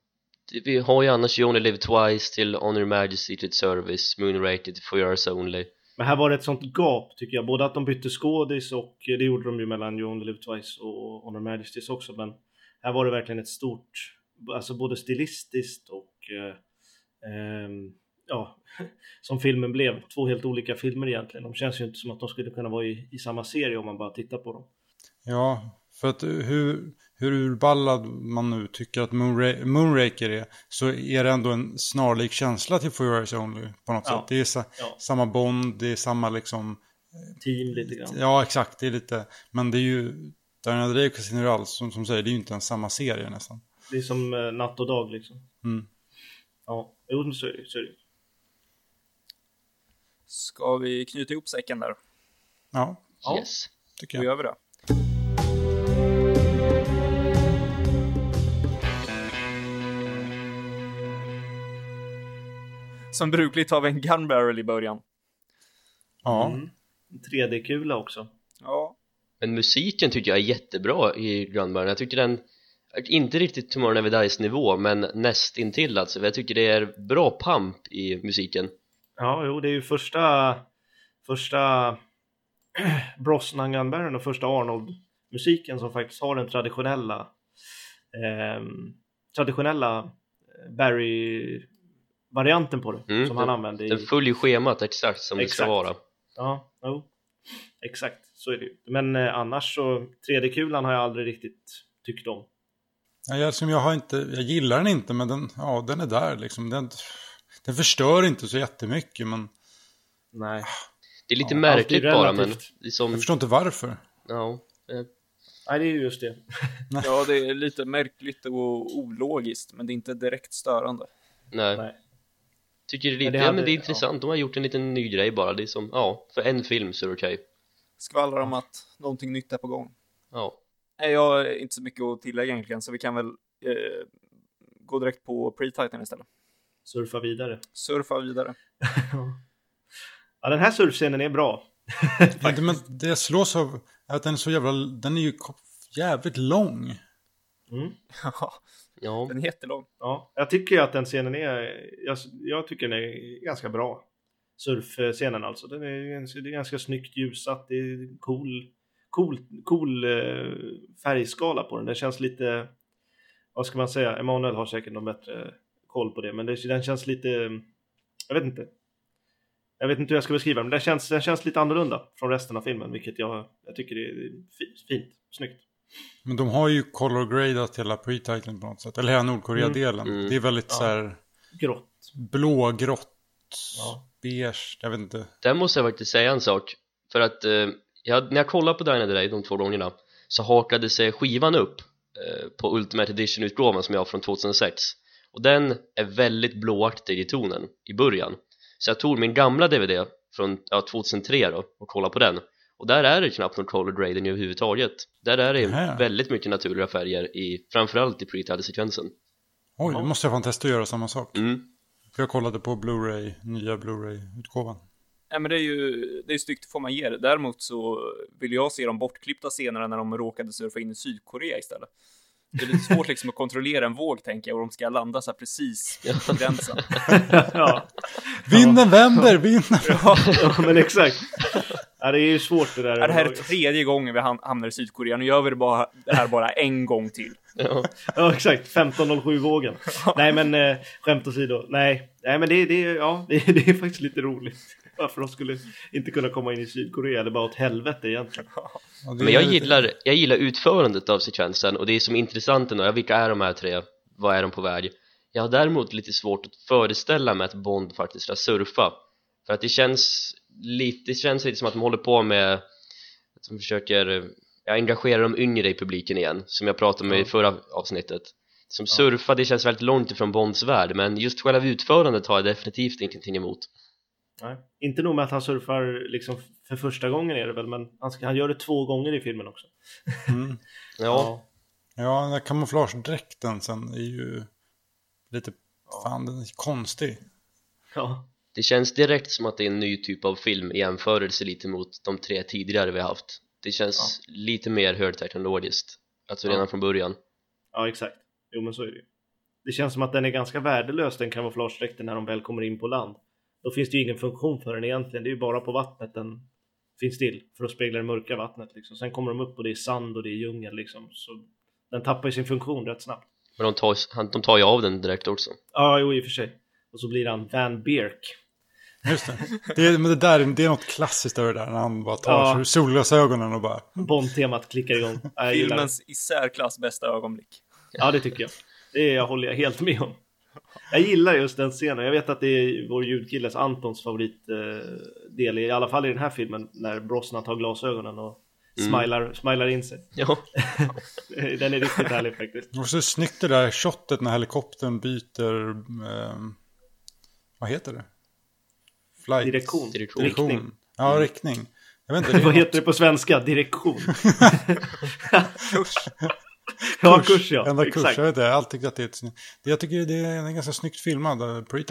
vi har ju annars You Only Live Twice till Honor Majesty till Service, Moonraker till For Yours Only men här var det ett sånt gap tycker jag, både att de bytte skådis och eh, det gjorde de ju mellan You Only Live Twice och Honor Majesties också, men här var det verkligen ett stort, alltså både stilistiskt och eh, ehm, ja, som filmen blev. Två helt olika filmer egentligen. De känns ju inte som att de skulle kunna vara i, i samma serie om man bara tittar på dem. Ja, för att eh, hur, hur urballad man nu tycker att Moonra- Moonraker är så är det ändå en snarlik känsla till For Yours Only på något Ja. sätt. Det är sa- Ja. samma Bond, det är samma liksom, Team lite grann. ja exakt, det är lite, men det är ju Daniel Day och Casino Royale som, som säger, det är ju inte ens samma serie nästan. Det är som eh, natt och dag liksom. Mm. Ja, jo så är det. Så är det. Ska vi knyta ihop säcken där? Ja, Ja. Yes tycker Då jag. gör vi det. Som brukligt har vi en gun barrel i början. Ja, Mm. En 3D-kula också. Ja, Men musiken tycker jag är jättebra i Grandburn Jag tycker den inte riktigt Tomorrow Never Dies nivå men näst intill alltså Jag tycker det är bra pump i musiken Ja, jo det är ju första första Brosnan Gunbarren och första Arnold-musiken som faktiskt har den traditionella ehm, traditionella eh, Barry-varianten på det Mm, som han den- använde i... Den följer schemat exakt som det Exakt. ska vara Ja, jo. Exakt, så är det ju. Men eh, annars så 3D-kulan har jag aldrig riktigt tyckt om. Ja, jag, som jag, har inte, jag gillar den inte, men den, ja, den är där liksom. Den, den förstör inte så jättemycket, men Nej. Det är lite Ja, märkligt bara men relativt. det är som, jag förstår inte varför. ja, eh, Nej, det är ju just det. ja, det är lite märkligt och ologiskt, men det är inte direkt störande. nej. Nej. Tycker det är Men lite, det ja hade- men det är intressant, de har gjort en liten ny grej bara Det är som, ja, för en film så är det okej Skvallrar om att någonting nytt är på gång. Ja, Nej, jag har inte så mycket att tillägga egentligen, så vi kan väl eh, gå direkt på pre-titan istället. Surfa vidare. Surfa vidare. Ja, den här surfscenen är bra. Inte, men det jag slås av är att den är så jävla, den är ju jävligt lång. Mm. Ja, ja, den är jättelång. Ja, jag tycker att den scenen är, jag, jag tycker den är ganska bra. Surfscenen alltså. Den är, ganska- det är ganska snyggt ljusat, det är cool, cool, cool eh, färgskala på den. Den känns lite, vad ska man säga, Emanuel har säkert någon bättre koll på det, men det, den känns lite, jag vet inte. Jag vet inte hur jag ska beskriva den, men den känns, den känns lite annorlunda från resten av filmen, vilket jag, jag tycker är fi- fint, snyggt. Men de har ju color gradat hela pre-titeln på något sätt. Eller hela Nordkorea-delen. Mm. Det är väldigt Ja. så här Grått. blågrått, Ja. beige, jag vet inte. där måste jag faktiskt säga en sak För att eh, jag, när jag kollade på Dine Day de två gångerna Så hakade sig skivan upp eh, på Ultimate Edition-utgåvan som jag har från 2006 Och den är väldigt blåaktig i tonen i början Så jag tog min gamla DVD från ja, 2003 då och kollade på den Och där är det knappt någon color grading överhuvudtaget Där är det Nähä. väldigt mycket naturliga färger i framförallt i pre-title-sekvensen Oj, då måste jag fan testa att göra samma sak. mm. För jag kollade på Blu-ray, nya Blu-ray-utgåvan. Nej, men det är ju det är styggt får man ge det. Däremot så vill jag se de bortklippta scenerna när de råkade surfa in i Sydkorea istället. Det är lite svårt liksom att kontrollera en våg, tänker jag, och de ska landa så här precis på gränsen. ja. Vinden vänder, vinden! ja, men exakt. Ja, det är ju svårt det där. Ja, det här är tredje gången vi ham- hamnar i Sydkorea. Nu gör vi det, bara, det här bara en gång till. Ja. Ja, exakt. 15.07-vågen. Nej, men eh, skämt åsido. Nej, Nej men det, det, ja, det, det är faktiskt lite roligt. Varför de skulle inte kunna komma in i Sydkorea, eller bara åt helvete egentligen. Ja, det Men jag är- gillar, jag gillar utförandet av sekvensen och det är som är intressant ändå, vilka är de här tre? Vad är de på väg? Jag har däremot lite svårt att föreställa mig att Bond faktiskt ska surfa För att det känns lite, det känns lite som att de håller på med att de försöker ja, engagera de yngre i publiken igen som jag pratade med i Ja. förra avsnittet Som surfa, det känns väldigt långt ifrån Bonds värld men just själva utförandet har jag definitivt ingenting emot Nej. Inte nog med att han surfar liksom för första gången är det väl, men han, ska, han gör det två gånger i filmen också. Mm. Ja, Ja, den där kamouflagedräkten sen är ju lite Fan, den är konstig. Ja. Det känns direkt som att det är en ny typ av film i jämförelse lite mot de tre tidigare vi har haft Det känns lite mer högteknologiskt Alltså Ja. redan från början ja, exakt. Jo, men så är det ju. Det känns som att den är ganska värdelös, den kamouflagedräkten, när de väl kommer in på land. Då finns det ju ingen funktion för den egentligen. Det är ju bara på vattnet den finns till för att spegla det mörka vattnet. Liksom. Sen kommer de upp och det är sand och det är djungel liksom. Så den tappar ju sin funktion rätt snabbt. Men de tar, de tar ju av den direkt också Ja, jo, i och för sig. Och så blir han Van Bierk. Just det. det, är, men det där det är något klassiskt över det där. När han bara tar Ja. solglasögonen och bara... Bond-temat klickar igång. Ja. Filmens i särklass bästa ögonblick. Ja, det tycker jag. Det jag håller jag helt med om. Jag gillar just den scenen. Jag vet att det är vår ljudkilles Antons favoritdel, eh, del, i alla fall i den här filmen, när Brosnan tar glasögonen och Mm. smilar, smilar in sig. Ja, Den är riktigt härlig faktiskt. Och så snyggt det där shotet när helikoptern byter... ehm, vad heter det? Flight. Direktion. Direktion. Riktning. Riktning. Ja, riktning. Jag vet inte. Vad något- heter det på svenska? Direktion. Kurs. Ja, kurs ja. Enda kurs, Exakt. jag vet inte. Jag har alltid tyckt att det är ett jag tycker det är en ganska snyggt filmad tycker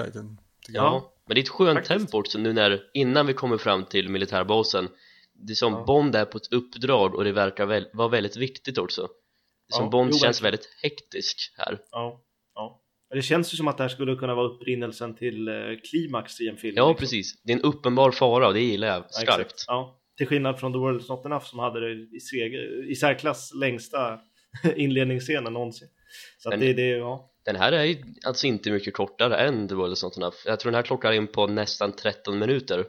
jag. ja. Men det är ett skönt Faktiskt. tempo också nu när, innan vi kommer fram till militärbasen Det är som Ja. Bond är på ett uppdrag och det verkar väl, vara väldigt viktigt också som Ja, Bond jo, känns väldigt hektisk här ja. Det känns ju som att det här skulle kunna vara upprinnelsen till eh, klimax i en film. Ja liksom. precis, det är en uppenbar fara och det gillar jag Ja, skarpt exakt. Ja, till skillnad från The World's Not Enough som hade det i, seger, i särklass längsta inledningsscenen någonsin. Så att Men- det, det, ja. Den här är ju alltså inte mycket kortare än The World is Not Enough Jag tror den här klockar in på nästan 13 minuter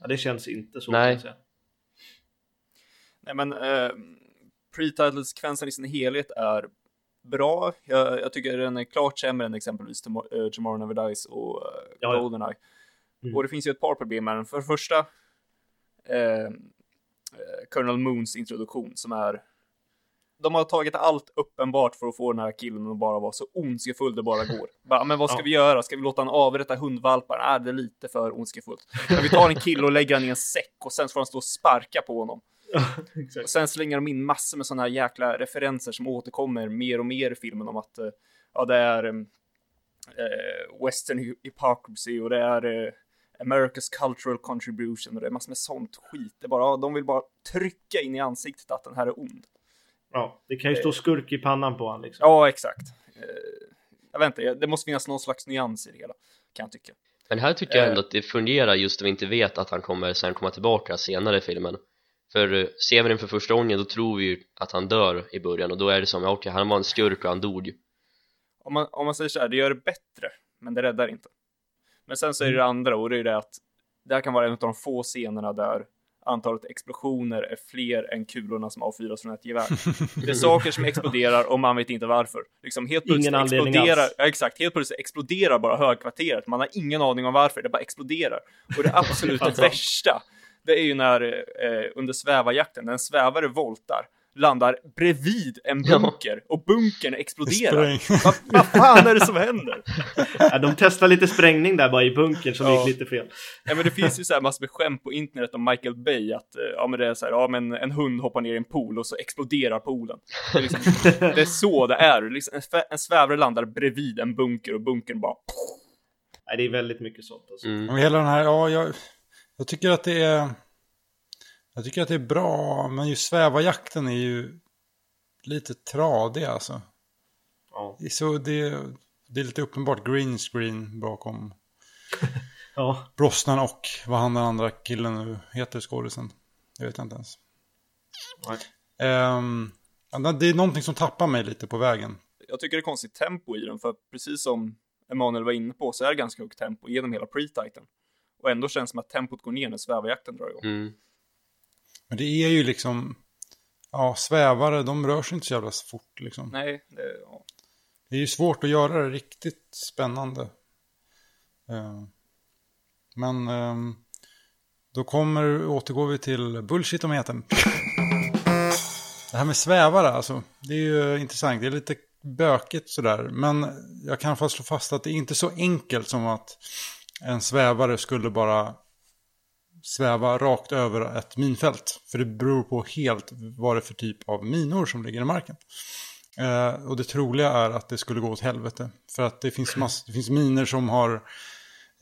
ja, det känns inte så. Nej. Nej men, eh, pre-title-sekvensen i sin helhet är bra. Jag, jag tycker den är klart sämre än exempelvis eh, Tomorrow Never Dies och eh, Ja. Goldeneye. Mm. Och det finns ju ett par problem med den. För det första, eh, eh, Colonel Moons introduktion som är de har tagit allt uppenbart för att få den här killen att bara vara så ondskefull det bara går. Bara, men vad ska Ja. vi göra? Ska vi låta han avrätta hundvalpar? Nej, det är lite för ondskefullt. Men vi tar en kille och lägger han i en säck och sen får han stå och sparka på honom. Och sen slänger de in massor med sådana här jäkla referenser som återkommer mer och mer i filmen om att eh, ja, det är em, eh, western hy- hypocrisy och det är eh, America's cultural contribution och det är massor med sånt skit. Det är bara, ja, de vill bara trycka in i ansiktet att den här är ond. Ja, det kan ju stå skurk i pannan på honom liksom. Ja, exakt. Eh, jag vet inte, det måste finnas någon slags nyans i det hela, kan jag tycka. Men här tycker jag Eh. ändå att det fungerar just när vi inte vet att han kommer sen komma tillbaka senare i filmen För eh, ser vi den för första gången då tror vi ju att han dör i början och då är det som, ja, okej han var en skurk och han dog Om man, om man säger så här, det gör det bättre, men det räddar inte. Men sen så är det det andra och det är det att det här kan vara en av de få scenerna där antalet explosioner är fler än kulorna som avfyras från ett gevär. Det är saker som exploderar och man vet inte varför. Liksom helt Ingen exploderar, alls. ja, exakt, helt plötsligt exploderar bara högkvarteret. Man har ingen aning om varför, det bara exploderar. Och det absolut värsta, det är ju när eh, under svävarjakten, när en svävare voltar, landar bredvid en Ja. bunker och bunkern exploderar. Vad vad fan är det som händer? Ja, de testar lite sprängning där bara i bunkern som Ja. gick lite fel. Ja, men det finns ju så här massor med skämt på internet om Michael Bay att eh, ja, men det är så här, ja, men en hund hoppar ner i en pool och så exploderar poolen. Det är, liksom, det är så det är. Liksom, en svävare landar bredvid en bunker och bunkern bara... Nej, det är väldigt mycket sånt alltså. mm. Och hela den här, ja, jag, jag tycker att det är... Jag tycker att det är bra, men just svävarjakten är ju lite tradig alltså. Ja. Det är, så, det, det är lite uppenbart green screen bakom ja. Brosnan och vad han den andra killen nu heter, skådisen. Det vet jag inte ens. Nej. Ja, det är någonting som tappar mig lite på vägen. Jag tycker det är konstigt tempo i den, för precis som Emanuel var inne på så är det ganska högt tempo genom hela pre-titan. Och ändå känns det som att tempot går ner när svävarjakten drar igång. Mm. Men det är ju liksom, ja, svävare, de rör sig inte så jävla fort liksom. Nej, det, ja. Det är ju svårt att göra det riktigt spännande. Eh, Men ehm, då kommer, återgår vi till bullshit-omheten. Det här med svävare alltså, det är ju intressant. Det är lite bökigt sådär. Men jag kan fast slå fast att det är inte så enkelt som att en svävare skulle bara sväva rakt över ett minfält. För det beror på helt vad det är för typ av minor som ligger i marken. Eh, och det troliga är att det skulle gå åt helvete. För att det finns, mass, det finns miner som har,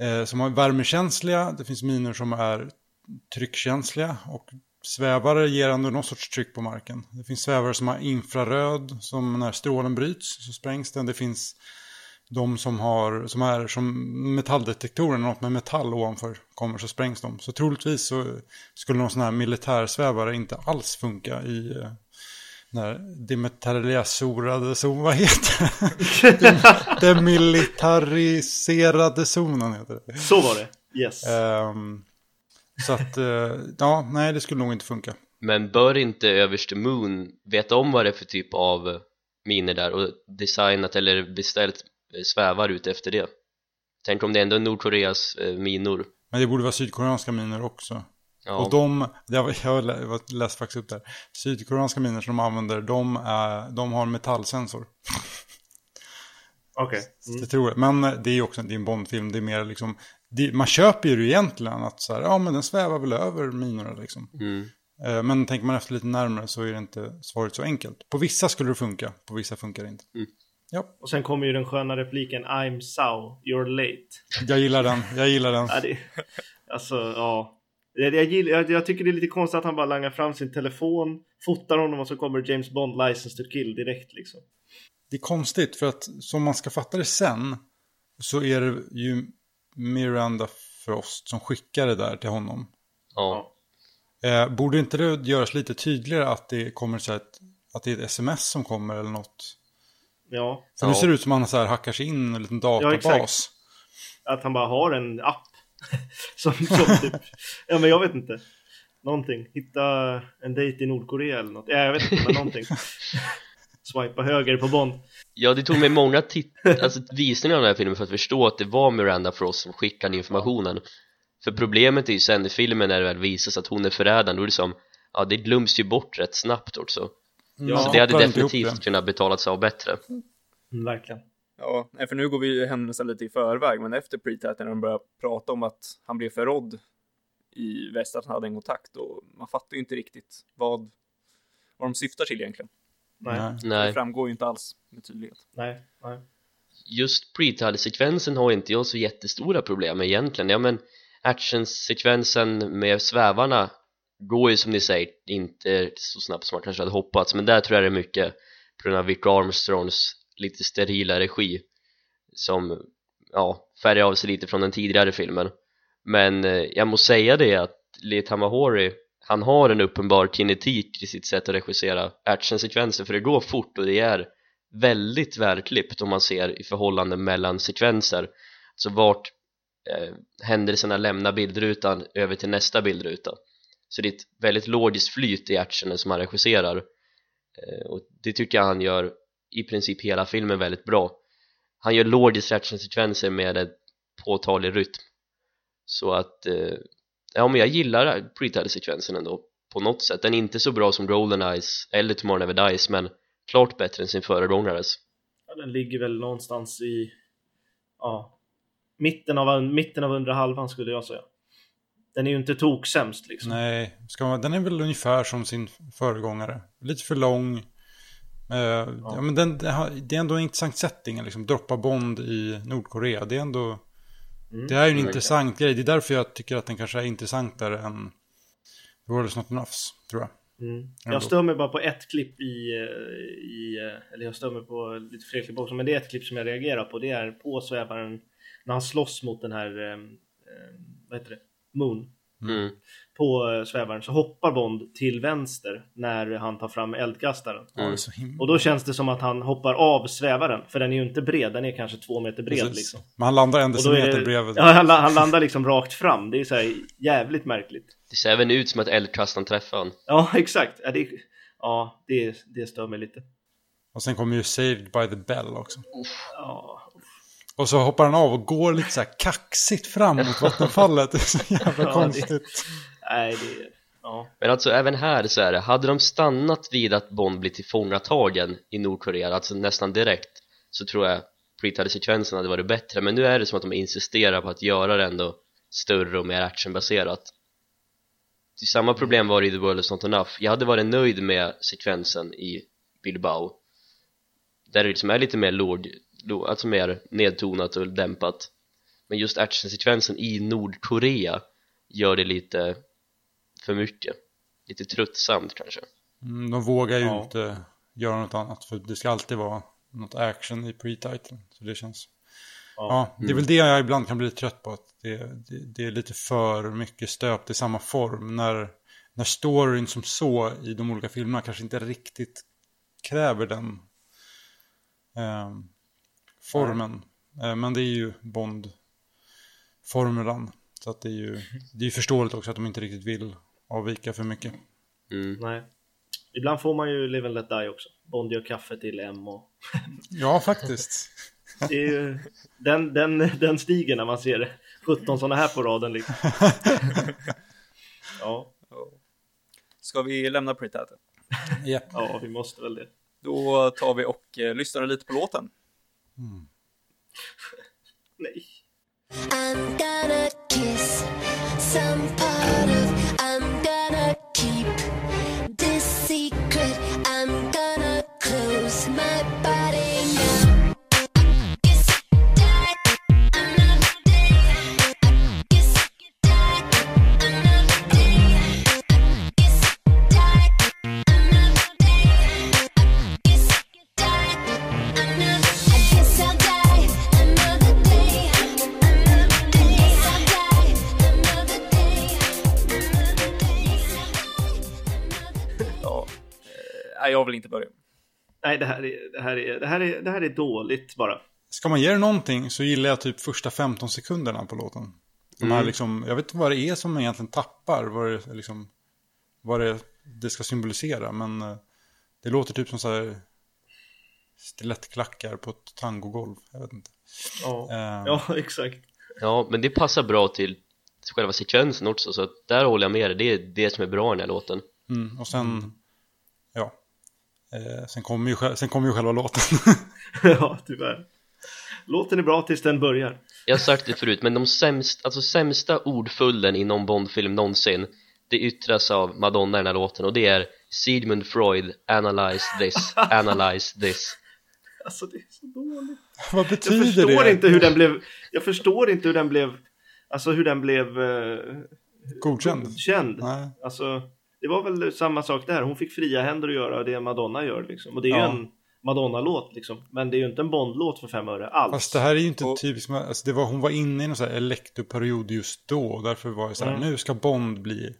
eh, som har värmekänsliga, det finns miner som är tryckkänsliga och svävare ger ändå någon sorts tryck på marken. Det finns svävare som har infraröd, som när strålen bryts så sprängs den. Det finns de som, har, som är som metalldetektorer, något med metall ovanför kommer så sprängs de. Så troligtvis så skulle någon sån här militärsvävare inte alls funka i eh, när demilitariserade zon, vad heter det? Demilitariserade zonen heter det. Så var det, yes. Um, så att, uh, ja, nej det skulle nog inte funka. Men bör inte överste Moon veta om vad det är för typ av miner där och designat eller beställt svävar ut efter det? Tänk om det ändå är Nordkoreas eh, minor Men det borde vara sydkoreanska minor också. ja. Och de, jag, jag lä- läste faktiskt upp där. Sydkoreanska minor som de använder, de, är, de har metallsensor. Okej. Det Mm. tror jag. Men det är ju också det är en Bondfilm, det är mer liksom, det, man köper ju det egentligen att så här, ja men den svävar väl över minorna liksom. mm. Eh, Men tänker man efter lite närmare så är det inte svaret så enkelt. På vissa skulle det funka, på vissa funkar det inte. Ja, Och sen kommer ju den sköna repliken I'm Sao, you're late. jag gillar den, jag gillar den. Ja, det, alltså, ja. Jag, jag, gillar, jag, jag tycker det är lite konstigt att han bara langar fram sin telefon, fotar honom och så kommer James Bond license to kill direkt liksom. Det är konstigt för att som man ska fatta det sen så är det ju Miranda Frost som skickar det där till honom. ja. Eh, borde inte det göras lite tydligare att det kommer så här att det är ett sms som kommer eller något? Ja, För nu Ja. ser det ut som att han så här hackar sig in i en liten Ja, databas. exakt. att han bara har en app. som, som typ, ja men jag vet inte. Någonting, hitta en dejt i Nordkorea eller något. Ja, jag vet inte, men någonting. Swipa höger på Bond. Ja, det tog mig många alltså, visningar av den här filmen för att förstå att det var Miranda Frost som skickade informationen För problemet är ju sen i filmen när det väl visas att hon är förrädaren, då är det som Ja, det glöms ju bort rätt snabbt också Ja, Så det hade definitivt kunnat betalat sig av bättre Mm, verkligen. Ja, nej, för nu går vi ju händelsen lite i förväg, men efter pre när de börjar prata om att han blev förrådd i väst, att han hade en kontakt, och man fattar ju inte riktigt vad, vad de syftar till egentligen. Nej, nej, Nej. Det Nej, framgår ju inte alls med tydlighet. nej. just pre-sekvensen har inte jag så jättestora problem med egentligen Ja men actionsekvensen med svävarna går ju som ni säger inte så snabbt som man kanske hade hoppats men där tror jag det är mycket på grund av Vic Armstrongs lite sterila regi som ja, färgar av sig lite från den tidigare filmen. Men eh, jag måste säga det att Lee Tamahori han har en uppenbar kinetik i sitt sätt att regissera actionsekvenser för det går fort och det är väldigt välklippt om man ser i förhållande mellan sekvenser. Så vart eh, händelserna lämnar bildrutan över till nästa bildruta så det är ett väldigt logiskt flyt i actionen som han regisserar. Eh, och det tycker jag han gör i princip hela filmen väldigt bra. Han gör logiska actionsekvenser med en påtaglig rytm. Så att eh, ja men jag gillar pre-sekvensen ändå på något sätt. Den är inte så bra som Golden Eyes eller Tomorrow Never Dies men klart bättre än sin föregångares Ja, den ligger väl någonstans i ja, mitten, av, mitten av undre halvan skulle jag säga. Den är ju inte toksämst liksom. Nej, ska man, den är väl ungefär som sin föregångare. Lite för lång. Eh, ja. men den, det, har, det är ändå en intressant setting, liksom droppa Bond i Nordkorea. Det är ändå, Mm. det är ju en intressant grej. Det är därför jag tycker att den kanske är intressantare än The World is not enough, tror jag. Mm. Jag stör mig bara på ett klipp i, eh, i, eh, eller jag stör mig på lite fler klipp också, men det är ett klipp som jag reagerar på. Det är på svävaren när han slåss mot den här, eh, vad heter det, Moon. mm. På eh, svävaren så hoppar Bond till vänster när han tar fram eldkastaren. Himla... Och då känns det som att han hoppar av svävaren, för den är ju inte bred, den är kanske två meter bred Precis. liksom. Men han landar en decimeter det, bredvid. ja, han, han landar liksom rakt fram, det är så här jävligt märkligt. Det ser även ut som att eldkastaren träffar han Ja, exakt. Ja, det, ja, det, det stör mig lite. Och sen kommer ju Saved by the Bell också. Ja, Och så hoppar han av och går lite så här kaxigt fram mot vattenfallet. Det är så jävla Ja, det- konstigt. nej, det. Ja. Men alltså även här så är det, hade de stannat vid att Bond blir tillfångatagen i Nordkorea, alltså nästan direkt så tror jag pre-sekvensen hade varit bättre men nu är det som att de insisterar på att göra det ändå större och mer actionbaserat det samma problem var det i The World Is Not Enough jag hade varit nöjd med sekvensen i Bilbao där det liksom är lite mer låg, alltså mer nedtonat och dämpat men just actionsekvensen i Nordkorea gör det lite för mycket lite tröttsamt kanske Mm, de vågar ju Ja. inte göra något annat för det ska alltid vara något action i pre-titeln. Så det känns... Ja, det är väl det jag ibland kan bli trött på. Att det, det, det är lite för mycket stöpt i samma form. När, när storyn som så i de olika filmerna kanske inte riktigt kräver den eh, formen. Eh, men det är ju Bond-formulan. Så att det är ju det är förståeligt också att de inte riktigt vill avvika för mycket. mm. Nej. Ibland får man ju Live and Let Die också. Bond gör kaffe till M och... Ja, faktiskt. Det är ju... den, den, den stiger när man ser det. 17 sådana här på raden liksom. Ja, Ska vi lämna pre-title? Japp. ja, vi måste väl det. Då tar vi och eh, lyssnar lite på låten. Hmm. Nej. I'm gonna kiss some part of I'm gonna jag vill inte börja. Nej, det här är, det här är, det här är, det här är dåligt bara. Ska man ge det någonting så gillar jag typ första 15 sekunderna på låten. De här liksom, jag vet inte vad det är som man egentligen tappar, vad det, liksom, vad det, det ska symbolisera. Men eh, det låter typ som så här stilettklackar på ett tangogolv. Jag vet inte. Ja, Eh, ja exakt. Ja, men det passar bra till själva sekvensen också så där håller jag med dig, det är det som är bra i den här låten Mm, och sen, ja. Eh, sen kommer ju, sen kommer ju själva låten. ja, tyvärr. Låten är bra tills den börjar. Jag har sagt det förut, men de sämst, alltså sämsta ordfullen i någon Bondfilm någonsin det yttras av Madonna i den här låten och det är Sigmund Freud, analyze this, analyze this Alltså det är så dåligt. vad Jag betyder förstår det? inte hur den blev, jag förstår inte hur den blev, alltså hur den blev eh, Godkänd? känd. Nej. Alltså, det var väl samma sak där. Hon fick fria händer att göra det Madonna gör liksom. Och det är Ja. ju en Madonna-låt liksom. Men det är ju inte en Bond-låt för fem öre alls. Fast det här är ju inte Och- typiskt, alltså det var, hon var inne i en sån här elektroperiod just då. Och därför var det så här, Mm. nu ska Bond bli,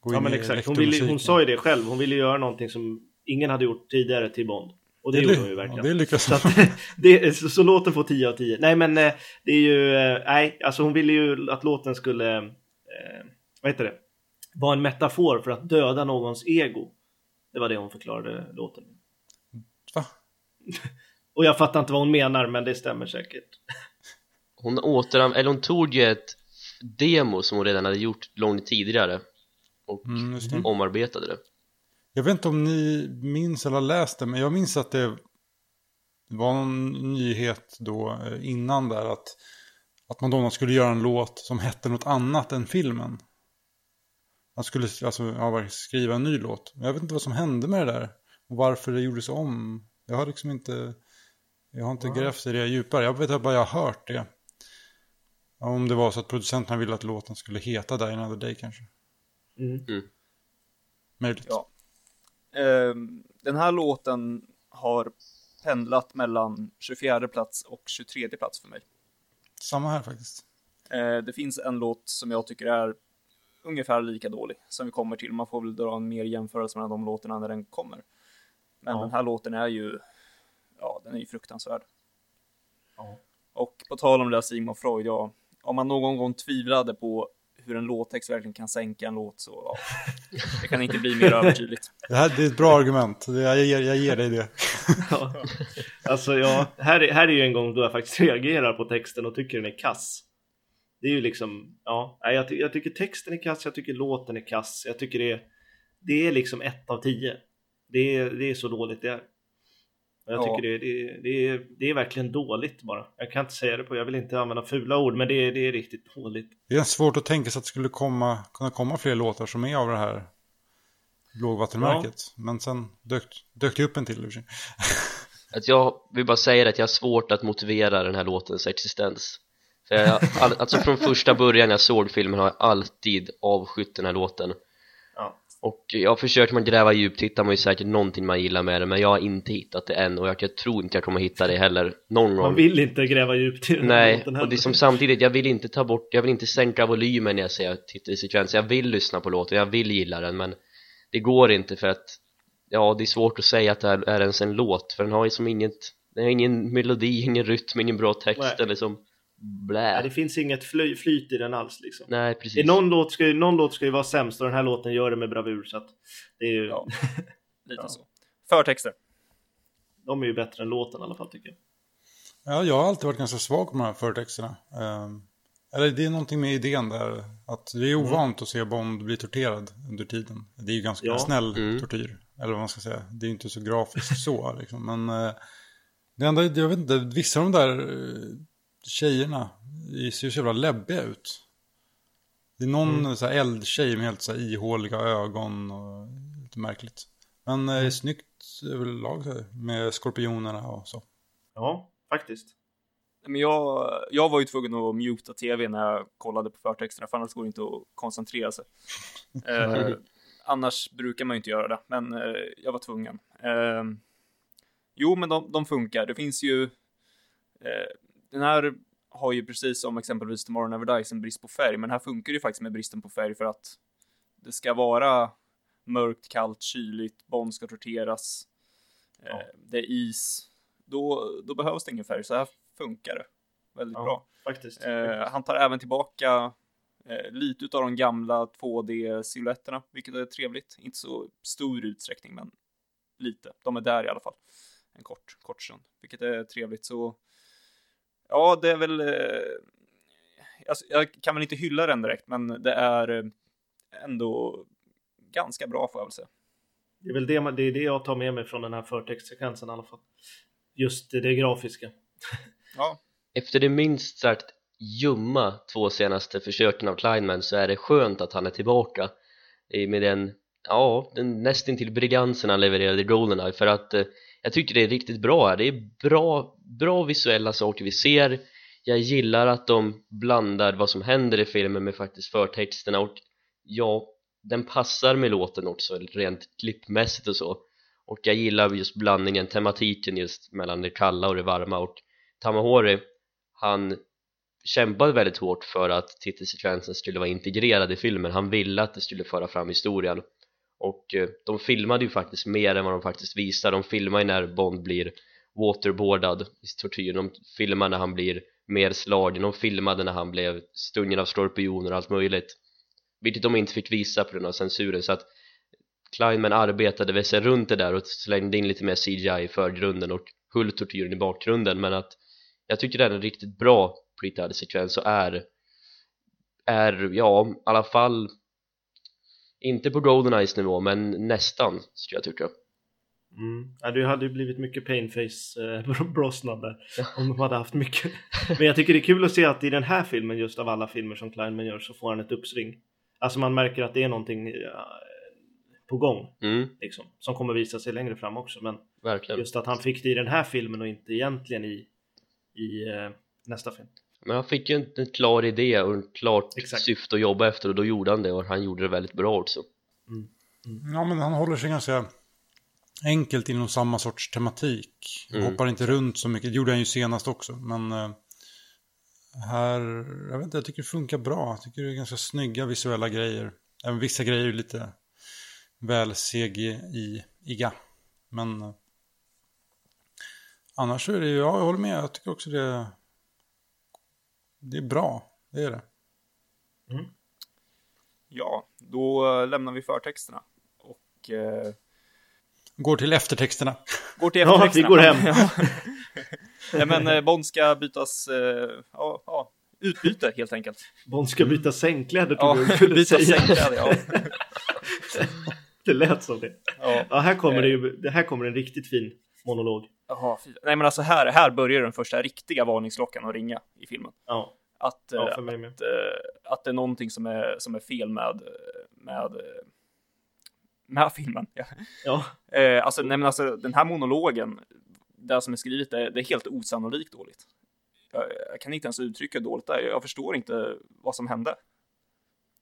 gå Ja in men i exakt. Hon, ville, hon sa ju det själv. Hon ville göra någonting som ingen hade gjort tidigare till Bond. Och det, Det gjorde hon ju ja, verkligen. det lyckas så, att, det, så, så låten får 10 av 10. Nej men eh, det är ju, eh, nej alltså hon ville ju att låten skulle, eh, vad heter det? Vara en metafor för att döda någons ego. Det var det hon förklarade låten. Va? Och jag fattar inte vad hon menar men det stämmer säkert. Hon återan... eller hon tog ju ett demo som hon redan hade gjort långt tidigare och Mm, det. omarbetade det Jag vet inte om ni minns eller har läst det, men jag minns att det var någon nyhet då eh, innan där att, att Madonna skulle göra en låt som hette något annat än filmen. Han skulle alltså, ja, skriva en ny låt. Jag vet inte vad som hände med det där och varför det gjordes om. Jag har liksom inte, jag har inte grävt i det djupare. Jag vet bara jag har hört det. Ja, Om det var så att producenterna ville att låten skulle heta Die Another Day kanske. Mm. Möjligt. Ja. Ehm, den här låten har pendlat mellan 24 plats och 23 plats för mig. Samma här faktiskt. Eh, det finns en låt som jag tycker är ungefär lika dålig som vi kommer till. Man får väl dra en mer jämförelse mellan de låtarna när den kommer. Men Ja. den här låten är ju, ja, den är ju fruktansvärd. Ja. Och på tal om det där Sigmund Freud, ja, om man någon gång tvivlade på hur en låttext verkligen kan sänka en låt så, ja, det kan inte bli mer övertydligt. Det här det är ett bra argument. Jag ger, jag ger dig det. Ja. Alltså ja, här är, här är ju en gång då jag faktiskt reagerar på texten och tycker den är kass. Det är ju liksom, ja, jag, ty jag tycker texten är kass, jag tycker låten är kass, jag tycker det är, det är liksom ett av tio. Det är, det är så dåligt det är. Jag Ja. tycker det, det, det, är, det är verkligen dåligt bara. Jag kan inte säga det på, jag vill inte använda fula ord, men det är, det är riktigt dåligt. Det är svårt att tänka sig att det skulle komma, kunna komma fler låtar som är av det här lågvattenmärket. Men sen dök, dök det upp en till i och för sig. att jag vill bara säga det att jag har svårt att motivera den här låtens existens för jag, all, alltså från första början jag såg filmen har jag alltid avskytt den här låten Ja. och jag försöker man gräva djupt hittar man ju säkert någonting man gillar med det men jag har inte hittat det än och jag, jag tror inte jag kommer hitta det heller någon Man gång vill inte gräva djupt i den här Nej, låten och det är som samtidigt, jag vill inte ta bort, jag vill inte sänka volymen när jag säger titelsekvens Jag vill lyssna på låten, jag vill gilla den men det går inte för att Ja, det är svårt att säga att det här är ens en låt för den har ju som inget Den har ingen melodi, ingen rytm, ingen bra text Nej. eller som Blä Nej, det finns inget fly, flyt i den alls liksom. Nej, precis någon, låt ska ju, någon låt ska ju vara sämst och den här låten gör det med bravur så att det är ju, Ja. Lite Ja. så. Förtexter. de är ju bättre än låten i alla fall tycker jag. Ja, jag har alltid varit ganska svag på de här förtexterna. Ehm, eller det är någonting med idén där. Att det är ovant att se Bond bli torterad under tiden. Det är ju ganska Ja. snäll Mm. tortyr. Eller vad man ska säga. Det är ju inte så grafiskt så. Liksom. Men eh, det enda, jag vet inte, vissa av de där eh, tjejerna ser ju så jävla läbbiga ut. Det är någon så här eldtjej med helt så här ihåliga ögon och lite märkligt. Men eh, snyggt överlag så här, med skorpionerna och så. Ja, faktiskt. Men jag, jag var ju tvungen att muta tv när jag kollade på förtexterna, för annars går det inte att koncentrera sig. Eh, annars brukar man ju inte göra det, men eh, jag var tvungen. Eh, jo, men de, de funkar. Det finns ju... Eh, den här har ju precis som exempelvis Tomorrow Never Dies en brist på färg, men här funkar det ju faktiskt med bristen på färg för att det ska vara mörkt, kallt, kyligt, Bond ska torteras, eh, Ja. det är is. Då, då behövs det ingen färg, så här funkar det väldigt Ja, bra. faktiskt. Eh, han tar även tillbaka eh, lite av de gamla 2D-siluetterna, vilket är trevligt. Inte så stor utsträckning, men lite. De är där i alla fall. En kort, kort stund, vilket är trevligt. Så ja, det är väl. Eh, alltså, jag kan väl inte hylla den direkt, men det är eh, ändå ganska bra får jag väl säga. Det är väl det, man, det, är det jag tar med mig från den här förtextsekvensen i alla fall. Just det, det grafiska. Ja, Efter det minst sagt ljumma två senaste försöken av Kleinman så är det skönt att han är tillbaka i- med den, ja, den nästintill briljansen han levererade i Goldeneye för att eh, jag tycker det är riktigt bra här. Det är bra, bra visuella saker vi ser. Jag gillar att de blandar vad som händer i filmen med faktiskt förtexterna och ja, den passar med låten också rent klippmässigt och så. Och jag gillar just blandningen, tematiken just mellan det kalla och det varma och Tamahori han kämpade väldigt hårt för att titelsekvensen skulle vara integrerad i filmen. Han ville att det skulle föra fram historien och eh, de filmade ju faktiskt mer än vad de faktiskt visar. De filmar ju när Bond blir waterboardad i tortyr. De filmar när han blir mer slagen. De filmade när han blev stungen av skorpioner och allt möjligt. Vilket de inte fick visa på grund av censuren. Så att Kleinman arbetade väl sig runt det där och slängde in lite mer CGI i förgrunden och höll tortyren i bakgrunden. Men att jag tycker det är en riktigt bra pretty sekvens och är är, ja, i alla fall inte på Goldeneyes nivå men nästan skulle jag tycka Mm. Ja, det hade ju blivit mycket painface eh, Brosnan där om de hade haft mycket. Men jag tycker det är kul att se att i den här filmen, just av alla filmer som Kleinman gör, så får han ett uppsving. Alltså man märker att det är någonting ja, på gång, mm, liksom, som kommer visa sig längre fram också. Men verkligen just att han fick det i den här filmen och inte egentligen i, i eh, nästa film. Men han fick ju en, en klar idé och en klart Exakt. syfte att jobba efter och då gjorde han det och han gjorde det väldigt bra också Ja, men han håller sig ganska enkelt inom samma sorts tematik. Mm. Hoppar inte runt så mycket. Det gjorde han ju senast också. Men eh, här, jag vet inte, jag tycker det funkar bra. Jag tycker det är ganska snygga visuella grejer. Även vissa grejer är lite väl CGI-iga. Men eh, annars så är det ju, ja, jag håller med. Jag tycker också det, det är bra. Det är det. ja, då eh, lämnar vi förtexterna och eh, Går till eftertexterna. går till Ja, eftertexterna. vi går hem. ja, men eh, Bond ska bytas, eh, ja, ja, utbyte helt enkelt. Bond ska byta sängkläder Ja, byta säga. sängkläder, ja. det lät som det. ja. Ja, här kommer det ju, det här kommer en riktigt fin monolog. Jaha. Nej men alltså här, här börjar den första riktiga varningsklockan att ringa i filmen. Ja, Att, ja eh, för mig med. att, eh, att det är någonting som är, som är fel med, med, eh, med filmen. Ja. Ja, alltså, nej men alltså den här monologen, det som är skrivet är, det är helt osannolikt dåligt. Jag, jag kan inte ens uttrycka dåligt där. Jag förstår inte vad som hände.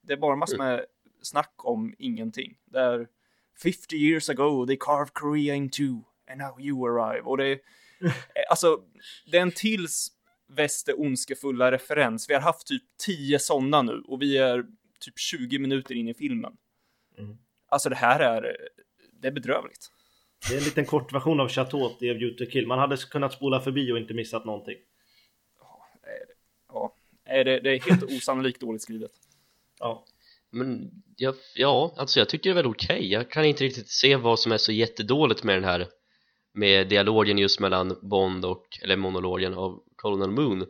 Det är bara massor med snack om ingenting. Det är 50 years ago they carved Korea in two and now you arrive. Och det är, alltså, det är en tills väste ondskefulla referens. Vi har haft typ 10 sådana nu och vi är typ 20 minuter in i filmen. Mm. Alltså det här är, det är bedrövligt. Det är en liten kort version av Chateau i View to Kill. Man hade kunnat spola förbi och inte missat någonting. Ja, är det, det är helt osannolikt dåligt skrivet. Ja. Men jag, ja, alltså jag tycker det är väl okej Jag kan inte riktigt se vad som är så jättedåligt med den här med dialogen just mellan Bond och, eller monologen av Colonel Moon.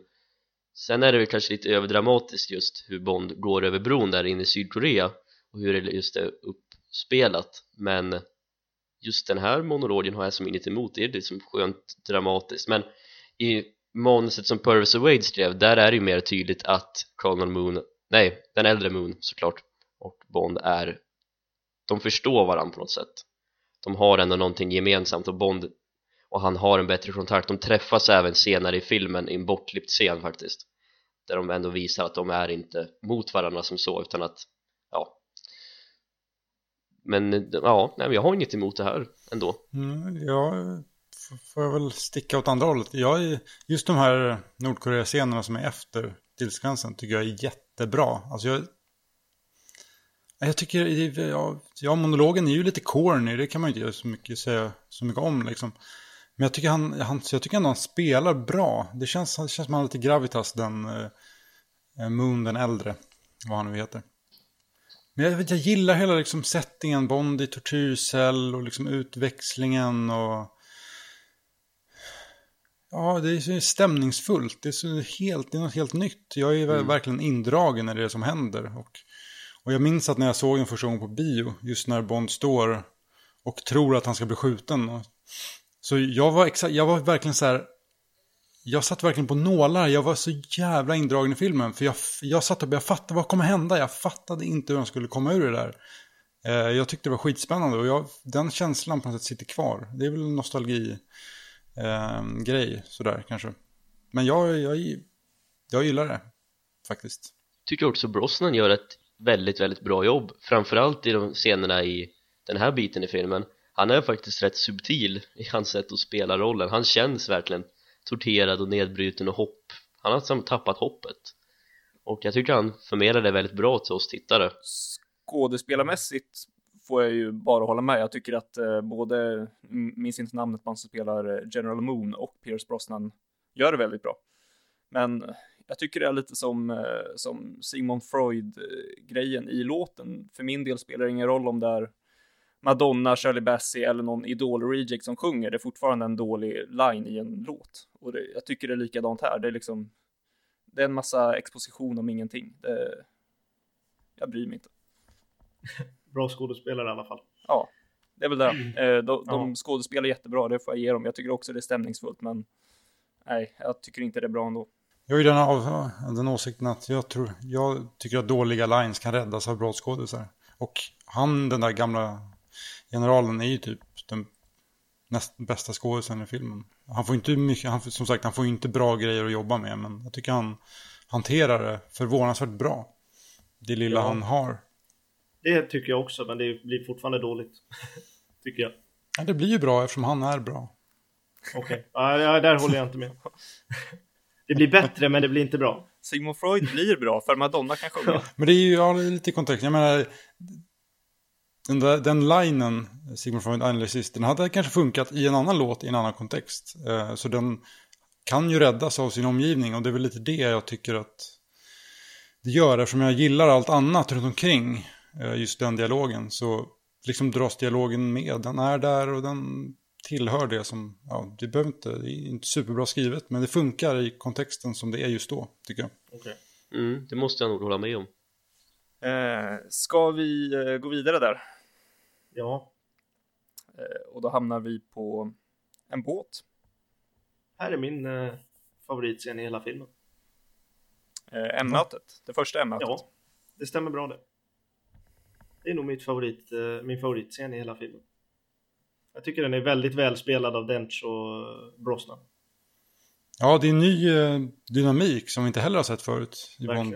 Sen är det väl kanske lite överdramatiskt just hur Bond går över bron där inne i Sydkorea och hur det just är uppspelat. Men just den här monologen har jag som inget emot, det är liksom skönt dramatiskt. Men i manuset som Purvis och Wade skrev, där är det ju mer tydligt att Colonel Moon, nej, den äldre Moon såklart och Bond är de förstår varandra på något sätt de har ändå någonting gemensamt och Bond och han har en bättre kontakt de träffas även senare i filmen i en bortklippt scen faktiskt där de ändå visar att de är inte mot varandra som så utan att ja men ja, nej, jag har inget emot det här ändå Mm, ja, får jag väl sticka åt andra hållet. Jag, är- just de här Nordkorea-scenerna som är efter tillskansen tycker jag är jättebra. Alltså jag, jag tycker, ja, ja, monologen är ju lite corny, det kan man ju inte så mycket, säga så mycket om liksom. Men jag tycker, han, han, jag tycker ändå han spelar bra. Det känns, det känns som han har lite gravitas, den eh, Moon, den äldre, vad han nu heter. Men jag, jag gillar hela liksom settingen, Bond i tortyrcell och liksom utväxlingen och... Ja, det är så stämningsfullt. Det är, så helt, det är något helt nytt. Jag är ver- verkligen indragen i det som händer. Och, och jag minns att när jag såg den första gången på bio, just när Bond står och tror att han ska bli skjuten. Och, så jag var, exa- jag var verkligen så här... Jag satt verkligen på nålar. Jag var så jävla indragen i filmen. För jag, jag satt och jag fattade vad kommer hända. Jag fattade inte hur han skulle komma ur det där. Eh, jag tyckte det var skitspännande och jag, den känslan på något sätt sitter kvar. Det är väl en nostalgi eh, grej sådär kanske. Men jag, jag, jag gillar det faktiskt. tycker också Brosnan gör ett väldigt, väldigt bra jobb. Framförallt i de scenerna i den här biten i filmen. Han är faktiskt rätt subtil i hans sätt att spela rollen. Han känns verkligen torterad och nedbruten och hopp. Han har liksom tappat hoppet. Och jag tycker han förmedlar det väldigt bra till oss tittare. Skådespelarmässigt får jag ju bara hålla med. Jag tycker att eh, både, minns inte namnet man som spelar eh, General Moon och Pierce Brosnan gör det väldigt bra. Men jag tycker det är lite som, eh, som Sigmund Freud-grejen i låten. För min del spelar det ingen roll om det är Madonna, Shirley Bassey eller någon Idol-reject som sjunger. Det är fortfarande en dålig line i en låt. Och det, jag tycker det är likadant här. Det är liksom, det är en massa exposition om ingenting. Det, jag bryr mig inte. Bra skådespelare i alla fall. Ja, det är väl det. Eh, De, Ja. de skådespelar jättebra, det får jag ge dem. Jag tycker också det är stämningsfullt, men nej, jag tycker inte det är bra ändå. Jag ju den, av, den åsikten att jag, tror, jag tycker att dåliga lines kan räddas av bra skådisar. Och han, den där gamla generalen, är ju typ den näst bästa skådisen i filmen. Han får inte mycket, han, som sagt, han får inte bra grejer att jobba med, men jag tycker han hanterar det förvånansvärt bra. Det lilla Ja. han har. Det tycker jag också, men det blir fortfarande dåligt. tycker jag. Ja, det blir ju bra eftersom han är bra. Okej, ja, ja, där håller jag inte med. Det blir bättre, men det blir inte bra. Sigmund Freud blir bra, för Madonna kan sjunga. Men det är ju ja, lite kontext. Jag menar, den, där, den linen, Sigmund Freud Analysis, den hade kanske funkat i en annan låt i en annan kontext. Eh, så den kan ju räddas av sin omgivning och det är väl lite det jag tycker att det gör. Eftersom jag gillar allt annat runt omkring eh, just den dialogen så liksom dras dialogen med. Den är där och den tillhör det som, ja, det behöver inte, det är inte superbra skrivet, men det funkar i kontexten som det är just då, tycker jag. Okej. mm, det måste jag nog hålla med om Eh, ska vi eh, gå vidare där? Ja, Eh, och då hamnar vi på en båt. här är min eh, favoritscen i hela filmen. Eh, M-mötet, det första M-mötet. Ja, det stämmer bra det. Det är nog mitt favorit, eh, min favoritscen i hela filmen. Jag tycker den är väldigt välspelad av Dench och Brosnan. Ja, det är en ny eh, dynamik som vi inte heller har sett förut i Verkligen.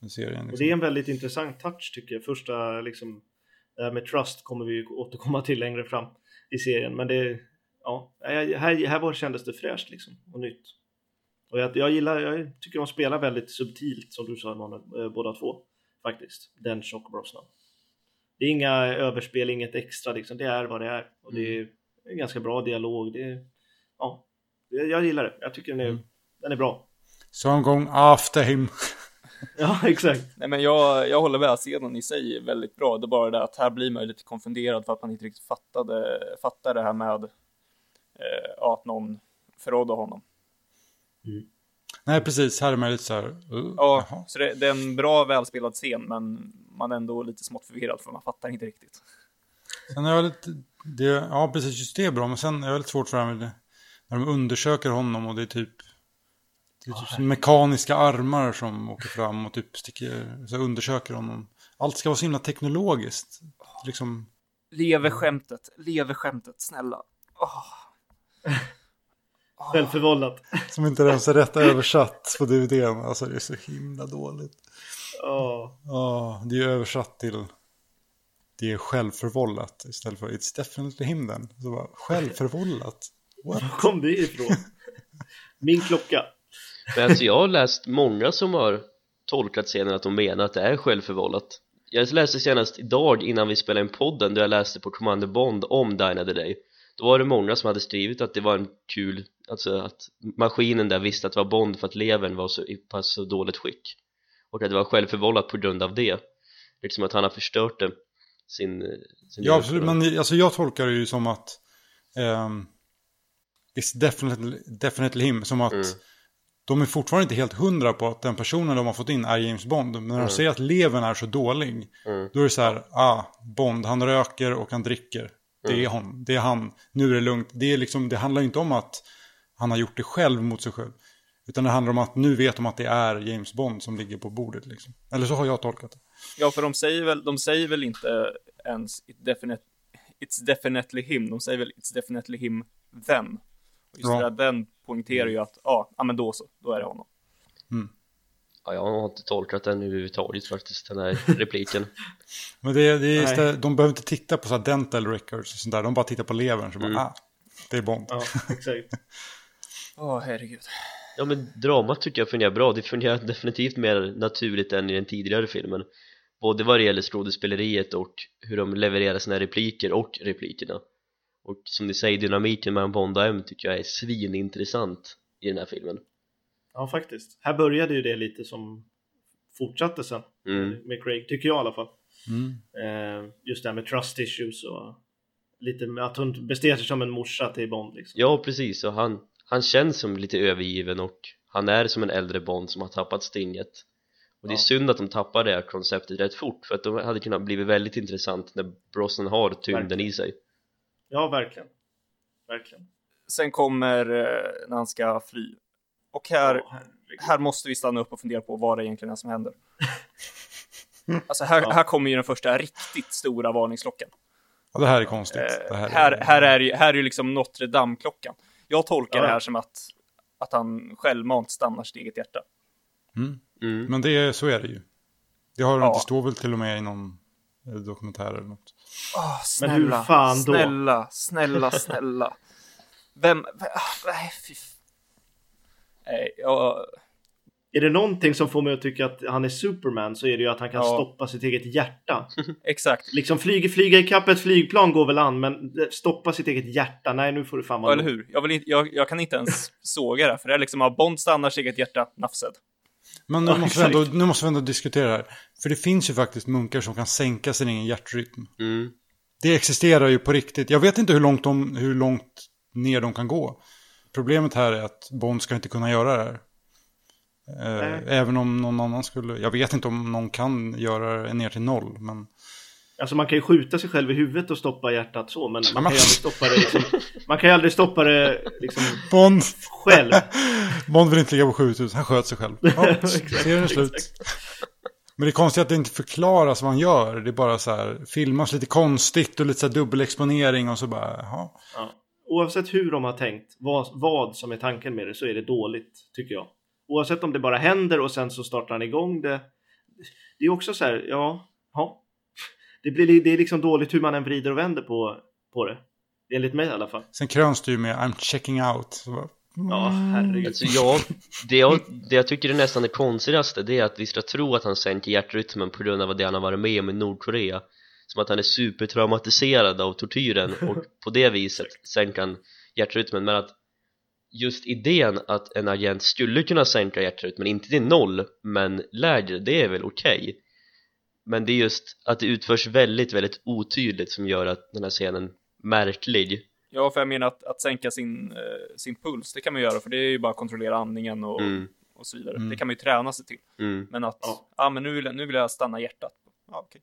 Bond-serien. Och Liksom. det är en väldigt intressant touch tycker jag. Första liksom, med Trust kommer vi återkomma till längre fram i serien. Men det, ja, här, här var kändes det fräscht liksom och nytt. Och jag, jag gillar, jag tycker de spelar väldigt subtilt som du sa Emanuel, eh, båda två faktiskt. Dench och Brosnan. Det är inga överspel, inget extra liksom. Det är vad det är. Och det är en ganska bra dialog. Det är, ja, jag, gillar det. Jag tycker den är, den är bra. Så I'm going after him. Ja, exakt. Nej men jag, jag håller med, scenen i sig är väldigt bra. Det är bara det att här blir man ju lite konfunderad för att man inte riktigt fattade, fattade det här med eh, att någon förrådde honom. Nej, precis. Här är man lite så här... Uh, Ja, jaha. så det, det är en bra välspelad scen, men man är ändå lite smått förvirrad för man fattar inte riktigt. Sen är jag lite... Det, ja, precis. Just det är bra. Men sen är jag lite svårt för det här med det. När de undersöker honom och det är typ... Det är typ som mekaniska armar som åker fram och typ sticker, så undersöker honom. Allt ska vara så himla teknologiskt. Liksom... Lever skämtet, lever skämtet, snälla. Åh. Självförvållat. Som inte ens är rätt översatt på DVD. Alltså det är så himla dåligt. Ja. Ja, det är översatt till det är självförvållat istället för it's definitely him then. Så bara, självförvållat? What? Var kom det ifrån? Min klocka. Men alltså jag har läst många som har tolkat scenen att de menar att det är självförvållat Jag läste senast idag innan vi spelade in podden då jag läste på Commander Bond om Die Another Day Då var det många som hade skrivit att det var en kul, alltså att maskinen där visste att det var Bond för att levern var så, i pass så dåligt skick Och att det var självförvållat på grund av det Liksom att han har förstört det, sin, sin Ja, absolut. Men alltså, jag tolkar det ju som att ehm, it's definitely, definitely him. Som att Mm. de är fortfarande inte helt hundra på att den personen de har fått in är James Bond. Men när de säger att levern är så dålig. Mm. Då är det så här, ah, Bond, han röker och han dricker. Det Mm. är hon, det är han. Nu är det lugnt. Det, är liksom, det handlar ju inte om att han har gjort det själv mot sig själv. Utan det handlar om att nu vet de att det är James Bond som ligger på bordet. Liksom. Eller så har jag tolkat det. Ja, för de säger väl, de säger väl inte ens it definite, it's definitely him. De säger väl it's definitely him then. Och just Ja. det där, den poängterar ju att, ja, ja men då så, då är det honom. Ja, jag har inte tolkat den överhuvudtaget faktiskt, den här repliken Men det, det är istället, de behöver inte titta på så här dental records och sånt där. De bara tittar på levern. Så bara, Mm. ah, det är Bond. Ja, exakt. Åh, herregud. Ja men dramat tycker jag fungerar bra, det fungerar definitivt mer naturligt än i den tidigare filmen Både vad det gäller skådespeleriet och hur de levererar sina repliker och replikerna Och som ni säger, dynamiken mellan Bond och M tycker jag är svinintressant i den här filmen Ja, faktiskt. Här började ju det lite som fortsatte sen Mm. med Craig, tycker jag i alla fall. Mm. Eh, just det här med trust issues och lite med att hon beter sig som en morsa till Bond liksom. Ja precis, och han, han känns som lite övergiven och han är som en äldre Bond som har tappat stinget Och det är Ja. synd att de tappar det här konceptet rätt fort för att de hade kunnat bli väldigt intressant när Brosnan har tyngden Verkligen. i sig Ja, verkligen. Verkligen. Sen kommer eh, när han ska fly. Och här, Ja, här måste vi stanna upp och fundera på vad det egentligen är som händer. Alltså här, Ja. här kommer ju den första riktigt stora varningsklockan. Ja, det här är konstigt. Eh, det här, här, är... här, är, ju- här är ju liksom Notre Dame-klockan. Jag tolkar Ja. det här som att, att han självmant stannar sitt eget hjärta. Mm. mm. Men det, så är det ju. Det, har, Ja. det står väl till och med i någon eh, dokumentär eller något. Åh, Men hur snälla, fan då? snälla, snälla, snälla. Vem, v- ah, nej, fy Nej, jag, Är det någonting som får mig att tycka att han är Superman så är det ju att han kan Ja. stoppa sitt eget hjärta. exakt. Liksom flyga, flyga ikapp ett flygplan går väl an, men stoppa sitt eget hjärta, nej nu får du fan Ja, vara eller hur? Jag, vill inte, jag, jag kan inte ens såga det, för det är liksom att Bond stannar sitt eget hjärta, nafsed. Men nu, Ja, måste vi ändå, nu måste vi ändå diskutera det här. För det finns ju faktiskt munkar som kan sänka sin egen hjärtrytm. Mm. Det existerar ju på riktigt. Jag vet inte hur långt, de, hur långt ner de kan gå. Problemet här är att Bond ska inte kunna göra det här. Eh, Nej. även om någon annan skulle... Jag vet inte om någon kan göra det ner till noll. Men Alltså man kan ju skjuta sig själv i huvudet och stoppa hjärtat så, men man kan ju aldrig stoppa det liksom, Man kan ju aldrig stoppa det liksom Bond, själv. Bond vill inte ligga på sjukhus. Han sköt sig själv. Ja, serien är slut. Exakt. Men det är konstigt att det inte förklaras vad han gör. Det är bara så här, filmas lite konstigt och lite så här dubbelexponering och så bara. Ja. Oavsett hur de har tänkt, vad, vad som är tanken med det, så är det dåligt, tycker jag. Oavsett om det bara händer och sen så startar han igång det. Det är också så här, ja, ja. Det, blir, det är liksom dåligt hur man än vrider och vänder på, på det. Enligt mig i alla fall. Sen kröns det ju med I'm checking out. Så bara, Ja, herregud. Alltså jag, det, jag, det jag tycker är nästan det konstigaste det är att vi ska tro att han sänker hjärtrytmen på grund av det han har varit med om i Nordkorea Som att han är supertraumatiserad av tortyren och på det viset sänker han hjärtrytmen men att just idén att en agent skulle kunna sänka hjärtrytmen, inte till noll men lägre, det är väl okej Men det är just att det utförs väldigt, väldigt otydligt som gör att den här scenen märklig Ja, för jag menar att, att sänka sin, eh, sin puls, det kan man göra, för det är ju bara att kontrollera andningen och, Mm. och så vidare. Mm. Det kan man ju träna sig till. mm. Men att, Ja. ja, men nu vill, jag, nu vill jag stanna hjärtat. Ja, okej.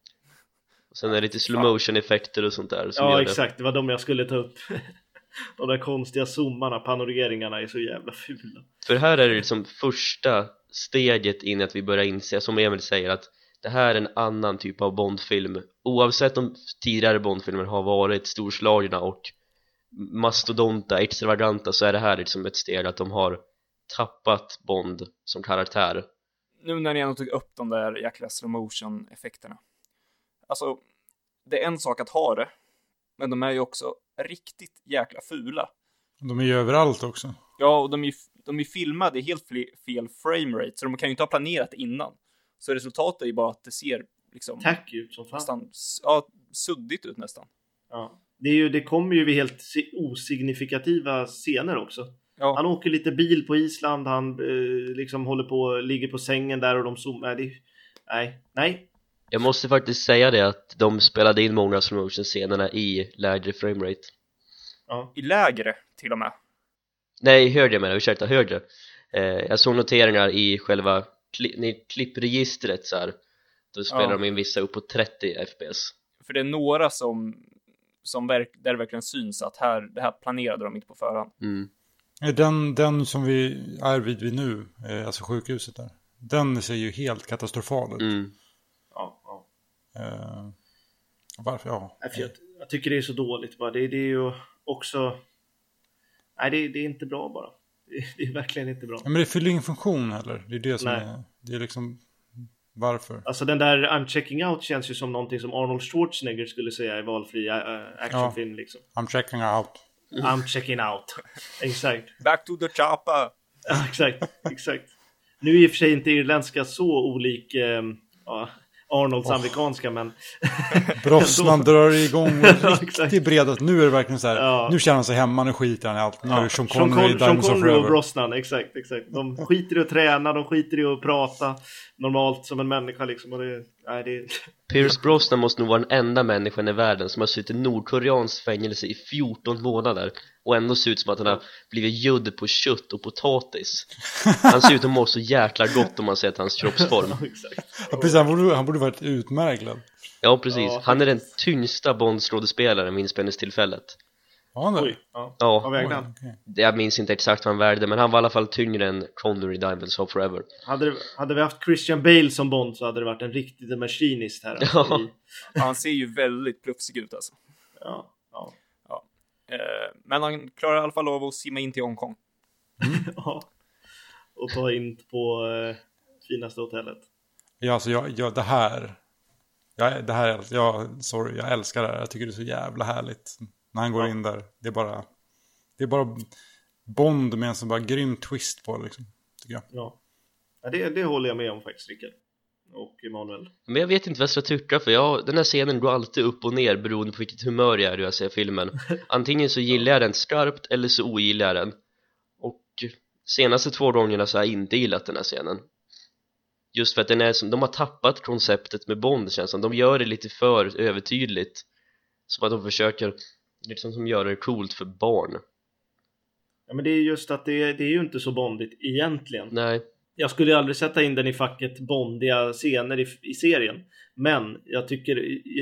Och sen är det lite slow motion effekter och sånt där som Ja, gör exakt. Det var de jag skulle ta upp. de där konstiga zoomarna, panoreringarna är så jävla fula. För här är det liksom första steget in i att vi börjar inse, som Emil säger, att det här är en annan typ av Bondfilm oavsett om tidigare Bondfilmer har varit storslagna och mastodonta, extravaganta så är det här liksom ett steg att de har tappat Bond som karaktär Nu när ni ändå tog upp de där jäkla slow motion effekterna. Alltså, det är en sak att ha det, men de är ju också riktigt jäkla fula. de är ju överallt också. Ja, och de är ju de är filmade i helt fel framerate, så de kan ju inte ha planerat innan. Så resultatet är ju bara att det ser liksom Tack ut som fan. nästan, ja, suddigt ut nästan. Ja. Det, är ju, det kommer ju vid helt si- osignifikativa scener också. Ja, Han åker lite bil på Island, han eh, liksom håller på, ligger på sängen där och de zoomar. Nej, nej. Jag måste faktiskt säga det att de spelade in många slow motion scenerna i lägre framerate Ja. i lägre till och med. Nej, högre jag menar, ursäkta, högre eh, Jag såg noteringar i själva kli i klippregistret så här. Då spelar Ja. de in vissa upp på 30 fps För det är några som, som verk, där det verkligen syns att här, det här planerade de inte på förhand. mm. Den, den som vi är vid, vid nu, eh, alltså sjukhuset där. Den ser ju helt katastrofal ut. Mm. Ja, ja. Eh, varför? Ja. Nej, för jag, jag tycker det är så dåligt bara. Det, det är ju också... Nej, det, det är inte bra bara. Det, det är verkligen inte bra. ja. Men det fyller ingen funktion heller. Det är det som Nej. är... Det är liksom... Varför? Alltså den där I'm checking out känns ju som någonting som Arnold Schwarzenegger skulle säga i valfri äh, actionfilm liksom. I'm checking out. I'm checking out. exakt. Back to the chopper! Ja, exakt, exakt. Nu är i och för sig inte irländska så olik eh, ja, Arnolds amerikanska men Brosnan drar igång riktigt bredat. Nu är det verkligen så här. Ja. Nu känner han sig hemma, nu skiter han i allt. Nu är det Sean Sean, Connery Sean Diamonds of Connery och. Brosnan, exakt, exakt. De skiter i att träna, de skiter i att prata normalt som en människa liksom. Och det, nej, det, Pierce Brosnan måste nog vara den enda människan i världen som har suttit i nordkoreanskt fängelse i 14 månader och ändå ser ut som att han har blivit gödd på kött och potatis. Han ser ut att må så jäkla gott om man ser till hans kroppsform. Ja, precis, han borde, han borde varit utmärglad. Ja precis, han är den tyngsta Bondskådespelaren vid inspelningstillfället Var han det? Oj, ja. Vad Ja, vägde han? jag minns inte exakt vad han vägde men han var i alla fall tyngre än Connery i Diamonds of Forever Hade, det- hade vi haft Christian Bale som Bond så hade det varit en riktig The Machinist här. Alltså, Ja. Ja, han ser ju väldigt plufsig ut alltså. ja, ja. Eh, men han klarar i alla fall av att simma in till Hongkong. ja. Och ta in på eh, finaste hotellet. Ja, alltså jag, jag, det här. Jag, det här, jag, sorry, jag älskar det här. Jag tycker det är så jävla härligt. När han går Ja. in där. Det är bara, det är bara Bond med en sån bara grym twist på liksom. Tycker jag. Ja. ja det, det håller jag med om faktiskt Rickard. Och Emanuel. Men jag vet inte vad jag ska tycka för jag, den här scenen går alltid upp och ner beroende på vilket humör jag är när jag ser filmen Antingen så gillar jag den skarpt eller så ogillar jag den Och senaste två gångerna så har jag inte gillat den här scenen Just för att den är som, de har tappat konceptet med Bond känns som, de gör det lite för övertydligt Som att de försöker liksom som göra det coolt för barn Ja men det är just att det, det är ju inte så bondigt egentligen. Nej, Jag skulle ju aldrig sätta in den i facket bondiga scener i, i serien. Men jag tycker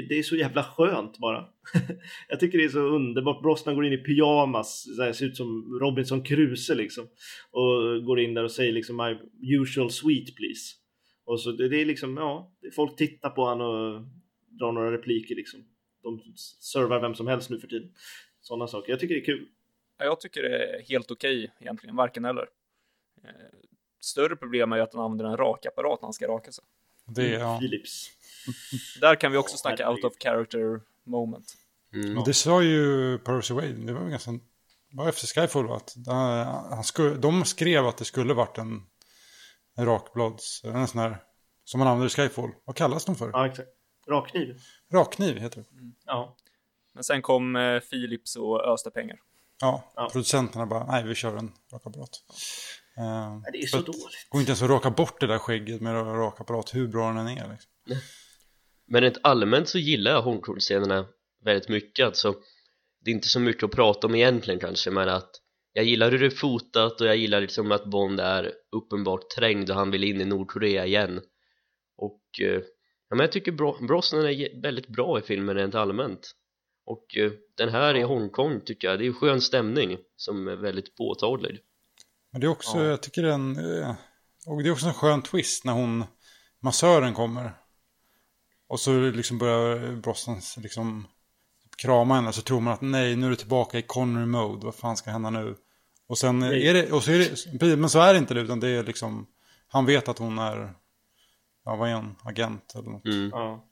det är så jävla skönt bara. jag tycker det är så underbart. Brosnan går in i pyjamas, så här, ser ut som Robinson Crusoe liksom. Och går in där och säger liksom My usual sweet please. Och så det, det är liksom, ja, folk tittar på han och drar några repliker liksom. De servar vem som helst nu för tiden. Sådana saker. Jag tycker det är kul. Ja, Jag tycker det är helt okej egentligen, varken eller. Eh, Större problem är ju att han använder en rakapparat när han ska raka sig. Det, ja. Philips. Där kan vi också snacka out of character moment. Mm. Det sa ju Percy Wade, det var ju ganska, var efter Skyfall? Att han skulle, de skrev att det skulle varit en, en rakblads, en sån här, som man använder i Skyfall. Vad kallas de för? Ja, exakt. Rakkniv. Rakkniv heter det. Ja. Men sen kom eh, Philips och öste pengar. Ja, Ja. producenterna bara, nej vi kör en rakapparat. Uh, Nej, det är så dåligt. går inte ens att raka bort det där skägget med rakapparat, hur bra den än är. Liksom. Men rent allmänt så gillar jag Hongkong-scenerna väldigt mycket alltså Det är inte så mycket att prata om egentligen kanske men att Jag gillar hur det är fotat och jag gillar liksom att Bond är uppenbart trängd och han vill in i Nordkorea igen Och eh, ja, men jag tycker Bro- Brosnan är väldigt bra i filmen rent allmänt Och eh, den här i Hongkong tycker jag, det är skön stämning som är väldigt påtaglig Men det är också, Ja. jag tycker den, eh, och det är också en skön twist när hon, massören kommer. Och så liksom börjar Brosnan liksom krama henne så tror man att nej, nu är du tillbaka i Connery mode, vad fan ska hända nu? Och sen Nej. är det, och så är det, men så är det inte det, utan det är liksom, han vet att hon är, ja vad är hon, agent eller något. mm. Ja.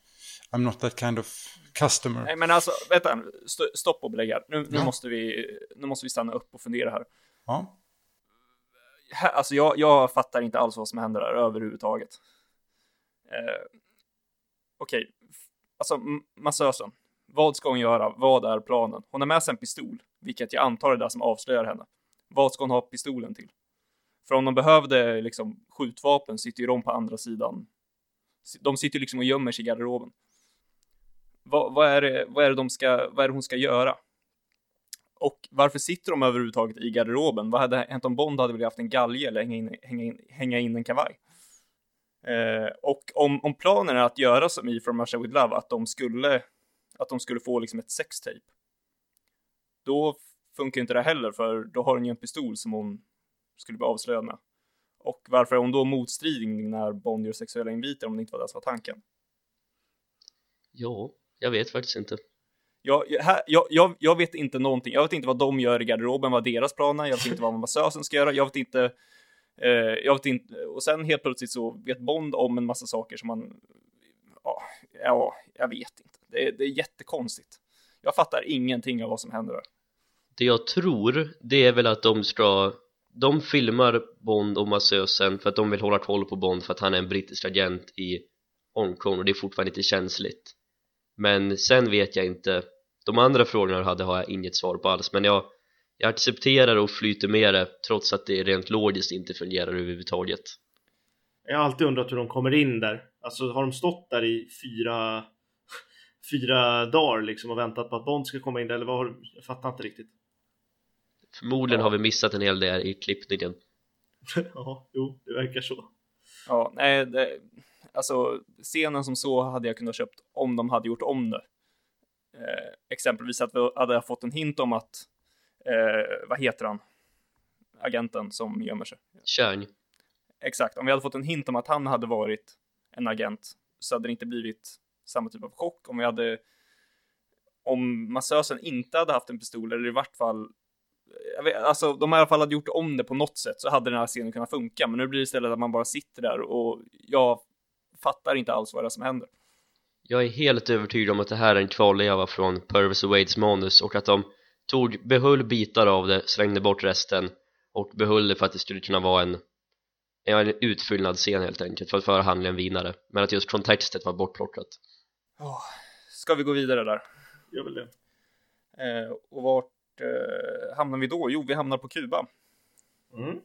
I'm not that kind of customer. Nej, men alltså, vänta, st- stopp och belägg här. Nu, nu, Ja. måste vi, nu måste vi stanna upp och fundera här. Ja, här alltså, jag, jag fattar inte alls vad som händer där överhuvudtaget. Eh, Okej, F- alltså massösen. Vad ska hon göra? Vad är planen? Hon har med sig en pistol, vilket jag antar är det som avslöjar henne. Vad ska hon ha pistolen till? För om de behövde liksom skjutvapen sitter ju de på andra sidan. De sitter ju liksom och gömmer sig i garderoben. Vad, vad, är det, vad är det de ska, vad är det hon ska göra? Och varför sitter de överhuvudtaget i garderoben? Vad hade hänt om Bond hade velat haft en galge eller hänga in, hänga in, hänga in en kavaj? Eh, och om, om planen är att göra som i From Russia With Love, att de skulle, att de skulle få liksom ett sextape. Då funkar inte det heller, för då har hon ju en pistol som hon skulle bli avslöjad med. Och varför är hon då motstridig när Bond gör sexuella inviter om det inte var det som var tanken? Ja, jag vet faktiskt inte Jag, här, jag, jag, jag vet inte någonting. Jag vet inte vad de gör i garderoben, vad deras planer är. Jag vet inte vad massösen ska göra. Jag vet inte. Eh, jag vet inte. Och sen helt plötsligt så vet Bond om en massa saker som man. Ja, ja jag vet inte. Det, är- det är jättekonstigt. Jag fattar ingenting av vad som händer där. Det jag tror, det är väl att de ska de filmar Bond och massösen för att de vill hålla koll på Bond för att han är en brittisk agent i Hongkong och det är fortfarande lite känsligt Men sen vet jag inte De andra frågorna jag hade har jag inget svar på alls men jag Jag accepterar och flyter med det trots att det rent logiskt inte fungerar överhuvudtaget Jag har alltid undrat hur de kommer in där. Alltså har de stått där i fyra, fyra dagar liksom och väntat på att Bond ska komma in där eller vad har Jag fattar inte riktigt. Förmodligen Ja. har vi missat en hel del i klippningen ja, jo, det verkar så. Ja, nej, det, alltså scenen som så hade jag kunnat köpt om de hade gjort om det. Eh, exempelvis att vi hade fått en hint om att, eh, vad heter han? Agenten som gömmer sig. Kärn Exakt, om vi hade fått en hint om att han hade varit en agent så hade det inte blivit samma typ av chock. Om vi hade, om massösen inte hade haft en pistol eller i vart fall, vet, alltså de i alla fall hade gjort om det på något sätt så hade den här scenen kunnat funka. Men nu blir det istället att man bara sitter där och jag fattar inte alls vad det är som händer. Jag är helt övertygad om att det här är en kvarleva från Purvis och Wades manus och att de tog, behöll bitar av det, slängde bort resten och behöll det för att det skulle kunna vara en en utfyllnadsscen helt enkelt för att föra handlingen vidare men att just kontextet var bortplockat Ska vi gå vidare där? Gör väl det. Eh, och vart eh, hamnar vi då? Jo, vi hamnar på Kuba Mm.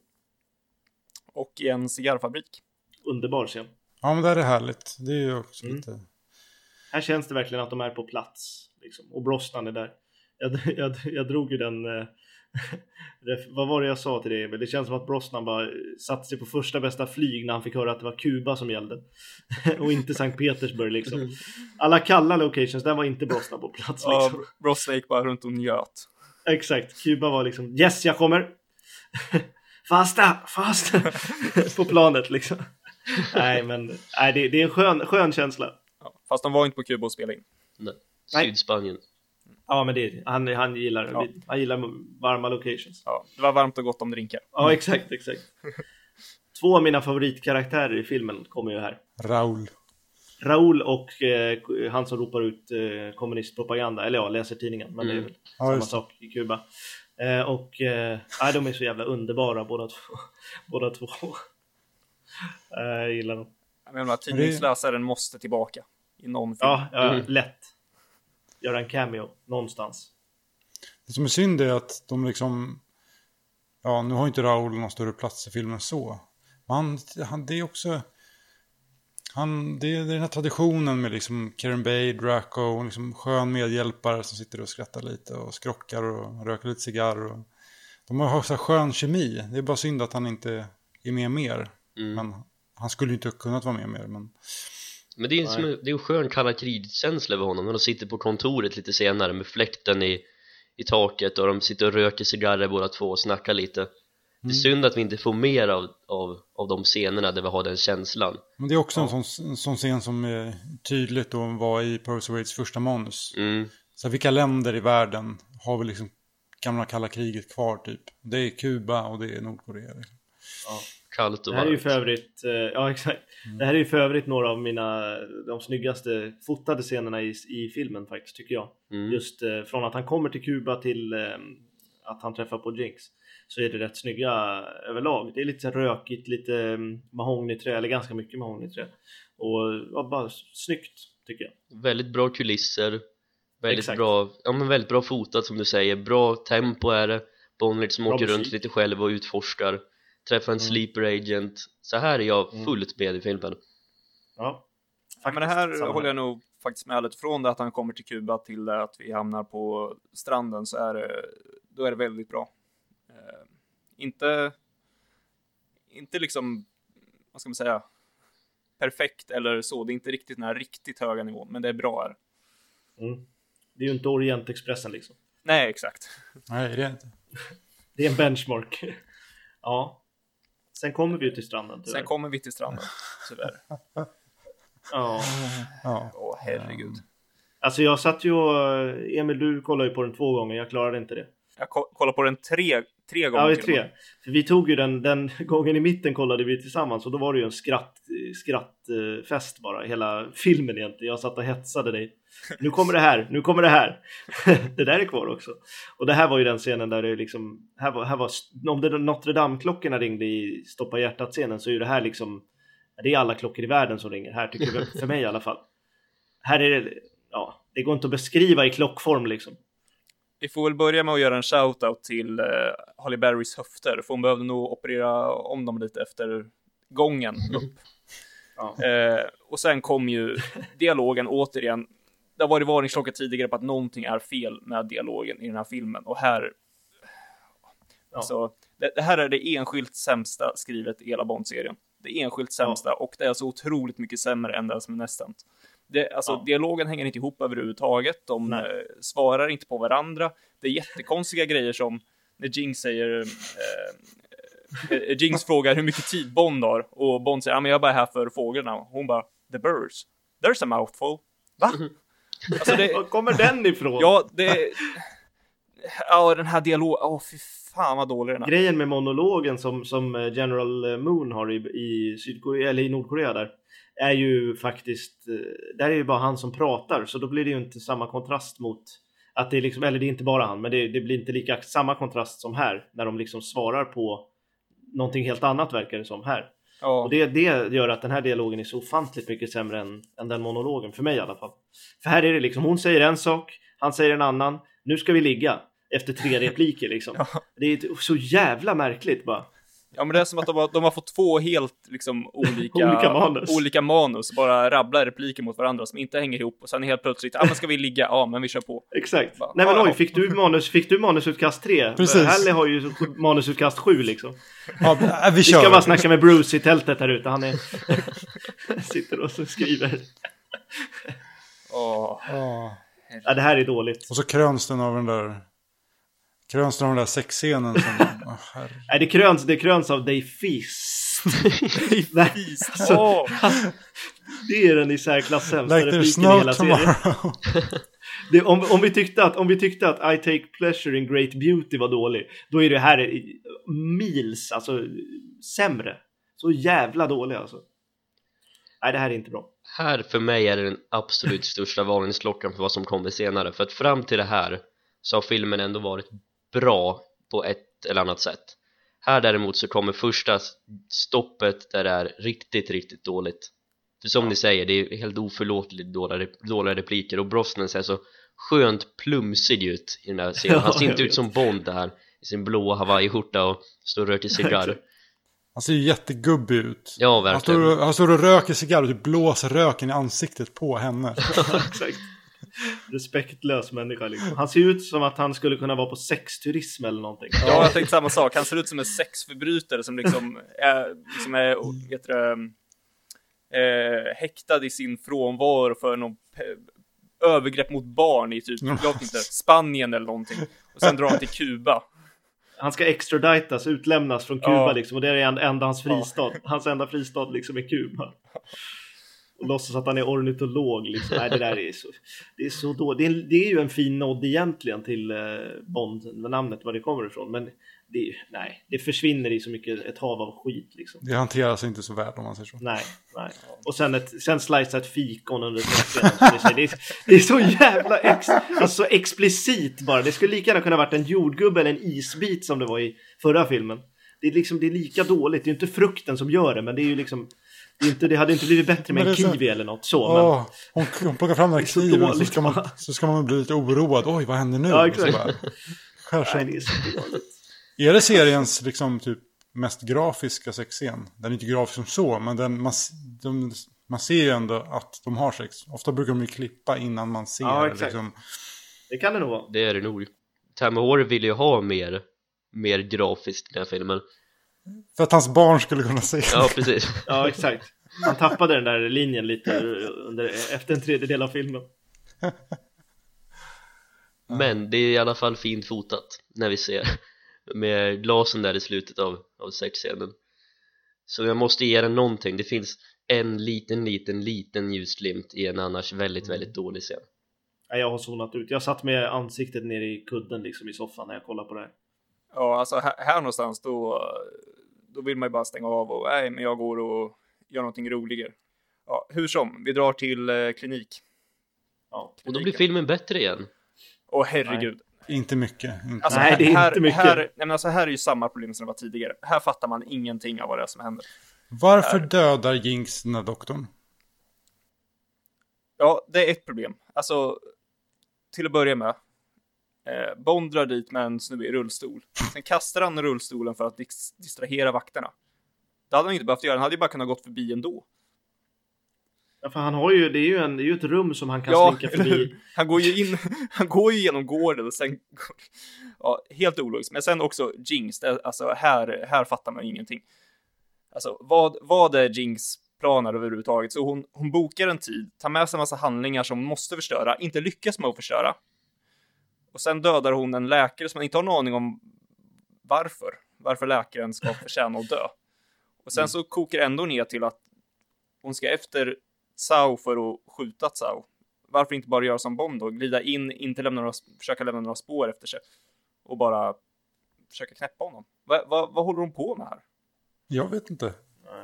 och i en cigarrfabrik. Underbar scen. ja men det här är härligt. Det är ju också Mm. lite... Här känns det verkligen att de är på plats. Liksom. Och Brosnan är där. Jag, jag, jag drog ju den... Eh, vad var det jag sa till dig Emil? Det känns som att Brosnan bara eh, satte sig på första bästa flyg när han fick höra att det var Kuba som gällde. och inte Sankt Petersburg liksom. Alla kalla locations, där var inte Brosnan på plats Ja, liksom. Ross gick bara runt och njöt. Exakt, Kuba var liksom yes jag kommer! fasta, fasta! på planet liksom. nej, men nej, det, det är en skön, skön känsla. Ja, fast de var inte på Kuba och spelade in. Nej. Nej. Sydspanien. Ja, men det, han, han, gillar, Ja. han gillar varma locations. Ja, det var varmt och gott om drinkar. Ja, exakt, exakt. Två av mina favoritkaraktärer i filmen kommer ju här. Raul. Raul och eh, han som ropar ut eh, kommunistpropaganda, eller ja, läser tidningen, men det är Mm. väl Ja, samma just sak i Kuba. Eh, och eh, de är så jävla underbara båda två. båda två. Eh, jag gillar dem. Jag menar, tidningsläsaren måste tillbaka i någon film. Ja, ja Mm. lätt. Göra en cameo någonstans. Det som är synd är att de liksom... Ja, nu har inte Raul någon större plats i filmen så. Men han, han det är också... Han, det är den här traditionen med liksom Karen Bay, Draco, och liksom skön medhjälpare som sitter och skrattar lite och skrockar och röker lite cigarr. Och, de har så här skön kemi. Det är bara synd att han inte är med mer. Mm. Men han skulle ju inte ha kunnat vara med mer. Men Men det är, en, som, det är en skön kalla kriget-känsla över honom när de sitter på kontoret lite senare med fläkten i, i taket och de sitter och röker cigarrer båda två och snackar lite Det är synd att vi inte får mer av, av, av de scenerna där vi har den känslan Men det är också en, sån, en sån scen som är tydligt och var i Percy första manus. mm. Så vilka länder i världen har vi liksom gamla kalla kriget kvar typ? Det är Kuba och det är Nordkorea. Liksom. Kallt och Det här är ju varmt för övrigt, eh, ja exakt. Det här är ju för övrigt några av mina, de snyggaste fotade scenerna i, i filmen faktiskt, tycker jag. mm. Just eh, från att han kommer till Kuba till eh, att han träffar på Jinx. Så är det rätt snygga överlag. Det är lite rökigt, lite um, mahognyträ, eller ganska mycket mahognyträ. Och ja, bara snyggt, tycker jag. Väldigt bra kulisser Väldigt Exakt. bra, ja men väldigt bra fotat som du säger Bra tempo är det Bonnet som Bra åker runt musik. lite själv och utforskar Träffar en Mm. sleeper agent Så här är jag Mm. fullt med i filmen Ja. Men det här samma håller jag nog faktiskt med lite från det att han kommer till Kuba till det att vi hamnar på stranden så är det, då är det väldigt bra. Eh, inte, inte liksom, vad ska man säga, perfekt eller så. Det är inte riktigt den här riktigt höga nivån, men det är bra här. Mm. Det är ju inte Orientexpressen liksom. Nej, exakt. Nej, det är inte. Det är en benchmark. ja. Sen kommer vi ju till stranden tyvärr. Sen kommer vi till stranden, tyvärr. Ja. Ja. Åh, herregud. Alltså jag satt ju och, Emil du kollade ju på den två gånger, jag klarade inte det. Jag ko- kollar på den tre, tre gånger Ja, vi tre. För vi tog ju den, den gången i mitten kollade vi tillsammans och då var det ju en skratt, skrattfest bara, hela filmen egentligen. Jag satt och hetsade dig. Nu kommer det här, nu kommer det här. det där är kvar också. Och det här var ju den scenen där det liksom, här var, här var om det Notre Dame-klockorna ringde i Stoppa hjärtat-scenen så är ju det här liksom, det är alla klockor i världen som ringer här, tycker jag, för mig i alla fall. Här är det, ja, det går inte att beskriva i klockform liksom. Vi får väl börja med att göra en shout-out till uh, Holly Berrys höfter, för hon behövde nog operera om dem lite efter gången upp. Ja. Eh, och sen kom ju dialogen återigen. Det har varit varningsklocka tidigare på att någonting är fel med dialogen i den här filmen och här. Alltså, det, det här är det enskilt sämsta skrivet i hela Bond-serien. Det enskilt sämsta och det är så otroligt mycket sämre än det som är nästan. Det, alltså, Ja. dialogen hänger inte ihop överhuvudtaget. De eh, svarar inte på varandra. Det är jättekonstiga grejer som när Jinx säger eh, eh, Jinx frågar hur mycket tid Bond har och Bond säger, ja men jag är bara här för fåglarna. Hon bara, the birds. There's a mouthful. Va? Alltså det, Var kommer den ifrån? ja, det... Ja, den här dialogen, åh fy fan vad dålig den är. Grejen med monologen som, som eh, General Moon har i, i, Sydkorea, eller i Nordkorea där är ju faktiskt, eh, där är ju bara han som pratar så då blir det ju inte samma kontrast mot att det är liksom, eller det är inte bara han, men det, det blir inte lika samma kontrast som här när de liksom svarar på någonting helt annat verkar det som här. Ja, Och det, det gör att den här dialogen är så ofantligt mycket sämre än, än den monologen, för mig i alla fall. För här är det liksom, hon säger en sak, han säger en annan, nu ska vi ligga. Efter tre repliker liksom. Det är så jävla märkligt bara. Ja, men det är som att de har, de har fått två helt liksom olika, Olika manus. olika manus, bara rabbla repliker mot varandra som inte hänger ihop och sen helt plötsligt, ja men ska vi ligga? Ja, men vi kör på. Exakt. Va? Nej men Ja, oj, fick du, manus, fick du manusutkast 3? Precis. Halle har ju manusutkast 7 liksom. Ja, äh, vi Vi ska bara snacka med Bruce i tältet här ute. Han är... sitter och skriver. Åh. Ja. Ja, det här är dåligt. Och så kröns den av den där... Kröns av den där sexscenen som... Herre. Nej, det kröns, det kröns av They Feast. Feast. Nej, alltså, Åh! det är den i särklass sämsta Like repliken i hela serien. tomorrow. Det, om, om, vi tyckte att, om vi tyckte att I take pleasure in great beauty var dålig, då är det här mils, alltså sämre. Så jävla dålig alltså. Nej, det här är inte bra. Här för mig är det den absolut största varningsklockan för vad som kommer senare för att fram till det här så har filmen ändå varit bra på ett eller annat sätt här däremot så kommer första stoppet där det är riktigt, riktigt dåligt för som ni säger, det är helt oförlåtligt dåliga, rep- dåliga repliker och Brosnan ser så skönt plumsig ut i den här scenen han ser inte ut som Bond där i sin blåa hawaiiskjorta och står och röker cigarr. Han ser ju jättegubbig ut. ja Han står, verkligen och, han står och röker cigarr och typ blåser röken i ansiktet på henne. Exakt. Respektlös människa liksom. Han ser ut som att han skulle kunna vara på sexturism eller någonting. Ja, jag tänkte samma sak. Han ser ut som en sexförbrytare som liksom är, liksom är du, det, eh, häktad i sin frånvaro för någon övergrepp mot barn i typ, jag vet inte, Spanien eller någonting. Och sen drar han till Kuba. Han ska extraditas, utlämnas från Kuba Ja. liksom och det är en- enda hans fristad. Hans enda fristad liksom är Kuba. Och låtsas att han är ornitolog liksom. Nej, det där är så, det är så då. Det är, det är ju en fin nod egentligen till eh, Bond, med namnet, var det kommer ifrån. Men det, är- nej, det försvinner i så mycket, ett hav av skit liksom. Det hanteras inte så väl om man säger så. Nej, nej. Och sen, ett, sen slicea ett fikon under säger. Det, är, det är så jävla ex, alltså, så explicit bara. Det skulle lika gärna kunna varit en jordgubbe eller en isbit som det var i förra filmen. Det är liksom, det är lika dåligt. Det är inte frukten som gör det, men det är ju liksom inte, det hade inte blivit bättre med Men en är så- kiwi eller något så. Men, Åh, hon, hon plockar fram den här så kniven så ska, man, så ska man bli lite oroad. Oj, vad händer nu? Ja, exakt. bara skär sig. nej, det är så. Är det seriens liksom typ mest grafiska sexscen? Den är inte grafisk som så, men den, man, de, man ser ju ändå att de har sex. Ofta brukar de ju klippa innan man ser. Ja, exakt. liksom. Det kan det nog vara. det är det nog Tamahori vill ju ha mer mer grafiskt i den här filmen För att hans barn skulle kunna se. ja precis Ja, exakt. Han tappade den där linjen lite under, efter en tredjedel av filmen. Men det är i alla fall fint fotat när vi ser med glasen där i slutet av, av sexscenen så jag måste ge den någonting det finns en liten liten liten ljusglimt i en annars väldigt väldigt dålig scen Nej, jag har zonat ut. Jag satt med ansiktet nere i kudden liksom i soffan när jag kollade på det här. Ja, alltså här, här någonstans då, då vill man ju bara stänga av och nej, men jag går och gör någonting roligare. Ja, hur som, vi drar till eh, klinik. Ja. och då blir filmen bättre igen Och herregud. Inte mycket. Inte. Alltså, Nej, här, det är här, inte mycket. Här, nej, men alltså, här är ju samma problem som det var tidigare. Här fattar man ingenting av vad det är som händer. Varför dödar Jinx den här doktorn? Ja, det är ett problem. Alltså, till att börja med. Eh, Bond drar dit med en snubbe i rullstol. Sen kastar han rullstolen för att dis- distrahera vakterna. Det hade han inte behövt göra, han hade ju bara kunnat gått förbi ändå. Ja, för han har ju, det är ju, en, det är ju ett rum som han kan Ja, slinka förbi. Han går ju in, han går ju genom gården och sen, ja, helt ologiskt. Men sen också Jinx, det, alltså här, här fattar man ingenting. Alltså vad, vad är Jinx planer överhuvudtaget? Så hon, hon bokar en tid, tar med sig en massa handlingar som hon måste förstöra, inte lyckas med att förstöra. Och sen dödar hon en läkare som man inte har en aning om varför. Varför läkaren ska förtjäna att dö. Och sen så kokar det ändå ner till att hon ska efter Sao för att skjuta Sao. Varför inte bara göra som Bond då? Glida in, inte lämna några, försöka lämna några spår efter sig. Och bara försöka knäppa honom. Va, va, vad håller hon på med här? Jag vet inte.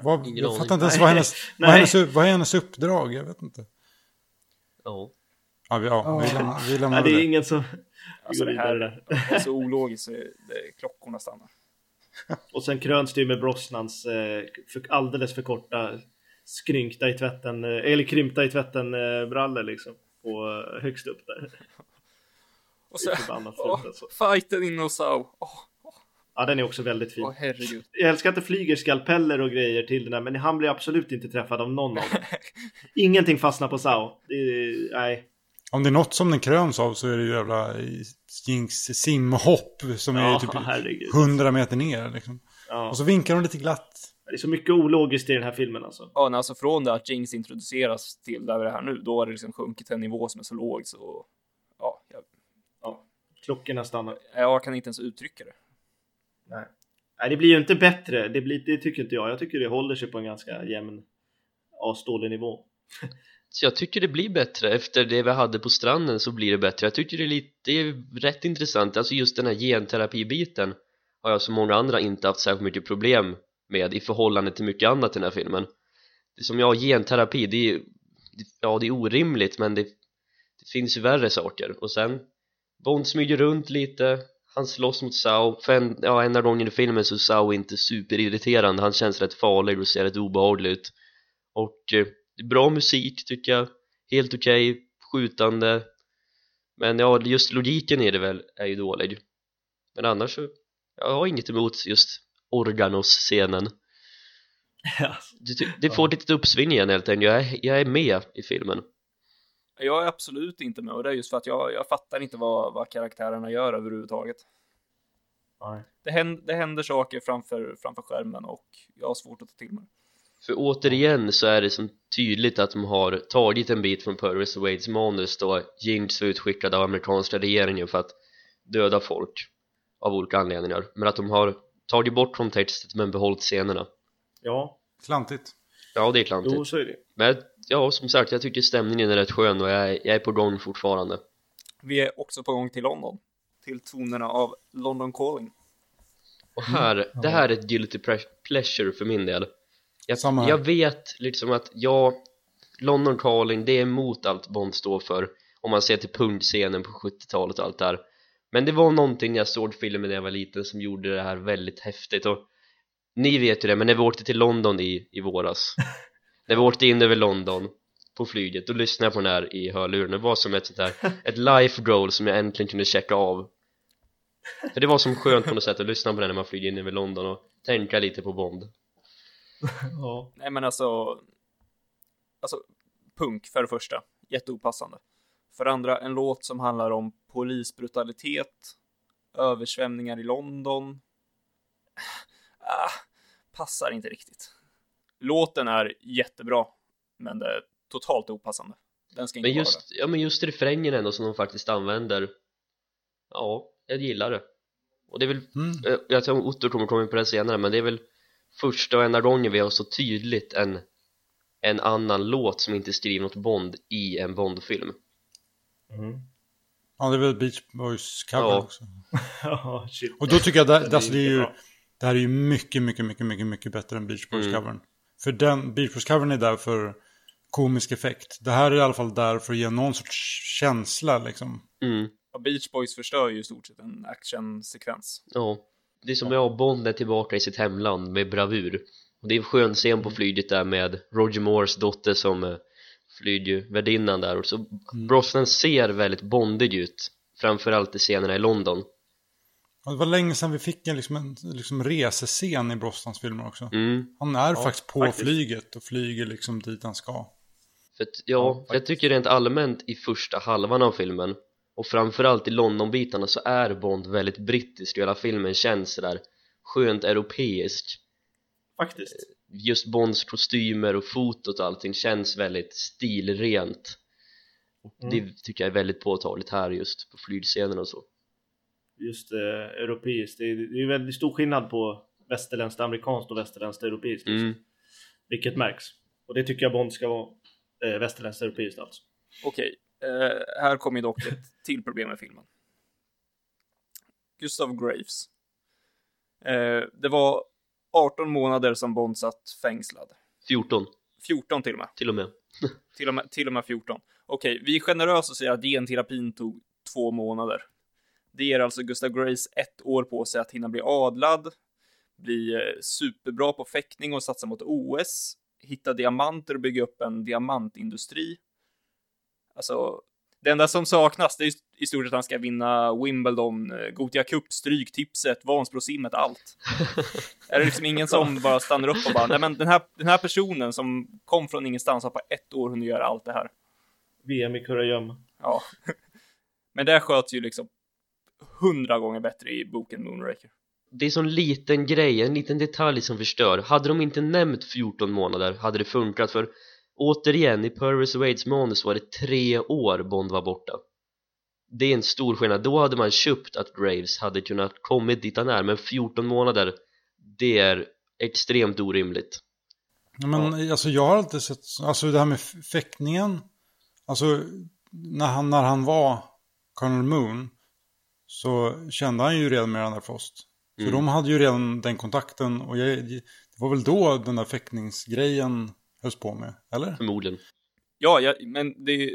Vad, Ingen jag fattar inte ens Nej. vad hennes, vad, Nej. hennes, vad är hennes uppdrag. Jag vet inte. ja Ja, vi, ja, vi lämnar, vi lämnar Nej, det är det. ingen som... Alltså det här är så ologiskt så det, det, klockorna stannar. Och sen kröns det ju med Brosnans eh, för, alldeles för korta skrynkta i tvätten, eh, eller krympta i tvätten eh, brallor liksom. Och eh, högst upp där. Och Det förbannat åh, alltså. fighten inne hos Sao. Åh, Ja, den är också väldigt fin. åh, herregud. Jag älskar att det flyger skalpeller och grejer till den här, men han blir absolut inte träffad av någon av dem. Ingenting fastnar på Sao. Det är, nej. Om det är något som den kröns av så är det ju jävla Jinx simhopp som är Ja, typ herregud. 100 meter ner. Liksom. Ja. Och så vinkar hon lite glatt. Det är så mycket ologiskt i den här filmen alltså. Ja, men alltså från det att Jinx introduceras till där vi är här nu, då har det liksom sjunkit till en nivå som är så låg så... Ja, jag, Ja. Klockorna stannar. jag kan inte ens uttrycka det. Nej. Nej, det blir ju inte bättre. Det, blir, det tycker inte jag. Jag tycker det håller sig på en ganska jämn, avståelig nivå. Så jag tycker det blir bättre. Efter det vi hade på stranden så blir det bättre. Jag tycker det är lite, det är rätt intressant. Alltså just den här genterapibiten har jag som många andra inte haft särskilt mycket problem med i förhållande till mycket annat i den här filmen. Det som jag genterapi, det är ja det är orimligt men det, det finns ju värre saker. Och sen Bond smyger runt lite. Han slåss mot Sao för en, ja, enda gången i filmen så är Sao inte superirriterande. Han känns rätt farlig och ser rätt obehaglig ut. Och eh, bra musik tycker jag. Helt okej, okay, skjutande. Men ja, just logiken i det väl är ju dålig. Men annars så jag har inget emot just Organos-scenen. Det, det får ett litet uppsving igen helt enkelt, jag är, jag är med i filmen. Jag är absolut inte med och det är just för att jag, jag fattar inte vad, vad karaktärerna gör överhuvudtaget. Nej. Det händer, det händer saker framför, framför skärmen och jag har svårt att ta till mig. För återigen så är det som tydligt att de har tagit en bit från Purvis Wades manus då Jinx var utskickad av amerikanska regeringen för att döda folk av olika anledningar men att de har tagit bort kontextet men behållit scenerna Ja, Klantigt. Ja, det är klantigt jo så är det. Men ja, som sagt, jag tycker stämningen är rätt skön och jag är, jag är på gång fortfarande Vi är också på gång till London. Till tonerna av London Calling. Och här, det här är ett guilty pleasure för min del jag, här. jag vet liksom att jag London Calling, det är emot allt Bond står för om man ser till punktscenen på 70-talet och allt det här men det var någonting jag såg filmen när jag var liten som gjorde det här väldigt häftigt och ni vet ju det, men när vi åkte till London i, i våras när vi åkte in över London på flyget, då lyssnade jag på den här i hörluren. Det var som ett sånt där, ett life goal som jag äntligen kunde checka av. För det var som skönt på något sätt att lyssna på den när man flyger in över London och tänka lite på Bond Ja. Nej men alltså, alltså punk för det första, jätteopassande. För det andra, en låt som handlar om polisbrutalitet, översvämningar i London. Ah, passar inte riktigt. Låten är jättebra, men det är totalt opassande. Den ska inte Men vara just, ja men just refrängen ändå som de faktiskt använder Ja, jag gillar det Och det är väl, Mm. eh, jag tror Otto kommer komma in på det senare men det är väl första och enda gången vi har så tydligt en en annan låt som inte är skriven åt Bond i en Bond-film Mm. Ja, det är väl Beach Boys cover Ja. också. Shit. Och då tycker jag det, Det alltså det är ju, det här är ju mycket, mycket, mycket, mycket, mycket bättre än Beach Mm. Boys-covern. För den, Beach Boys-covern är där för komisk effekt. Det här är i alla fall där för att ge någon sorts känsla liksom. mm, Ja, Beach Boys förstör ju i stort sett en actionsekvens. ja Det är som jag Bond är tillbaka i sitt hemland med bravur Och det är en skön scen på flyget där med Roger Moores dotter som eh, flygvärdinnan där och så Brosnan ser väldigt bondig ut Framförallt i scenerna i London Och det var länge sedan vi fick en, liksom, en liksom, resescen i Brostans filmer också. mm. Han är Ja, faktiskt på faktiskt. flyget och flyger liksom dit han ska. För att, ja, jag tycker rent allmänt i första halvan av filmen och framförallt i Londonbitarna så är Bond väldigt brittisk och hela filmen känns sådär skönt europeisk Faktiskt. just Bonds kostymer och fotot och allting känns väldigt stilrent och Mm. det tycker jag är väldigt påtagligt här just på flygscenen och så Just eh, europeiskt. Det är, det är väldigt stor skillnad på västerländskt amerikanskt och västerländskt europeiskt. mm. Vilket märks. Och det tycker jag Bond ska vara eh, västerländskt europeiskt alltså. Okej, eh, här kommer dock ett till problem med filmen. Gustav Graves. Eh, det var 18 månader som Bond satt fängslad. 14 14 till och med. till och med Till och med, till och med 14. Okej, vi är generösa och säger att genterapin tog två månader. Det ger alltså Gustav Graves ett år på sig att hinna bli adlad, bli eh, superbra på fäktning och satsa mot OS, hitta diamanter och bygga upp en diamantindustri. Alltså, det enda som saknas, det är i stort sett att han ska vinna Wimbledon, eh, Gothia Cup, Stryktipset, Vansbrosimmet, allt. är det liksom ingen som bara stannar upp och bara, nej men den här, den här personen som kom från ingenstans har på ett år hunnit göra allt det här. VM i kurragömma. Ja. Men det sköts ju liksom hundra gånger bättre i boken Moonraker. det är sån liten grej, en liten detalj som förstör hade de inte nämnt 14 månader hade det funkat för återigen i Purvis Wades manus var det tre år Bond var borta det är en stor skillnad, då hade man köpt att Graves hade kunnat kommit dit han är men 14 månader det är extremt orimligt. Ja, men alltså jag har alltid sett, alltså det här med fäktningen, alltså när han, när han var Colonel Moon så kände han ju redan med Miranda Frost. Så Mm. de hade ju redan den kontakten och jag, det var väl då den där fäktningsgrejen hölls på med, eller? Förmodligen. Ja, jag, men det,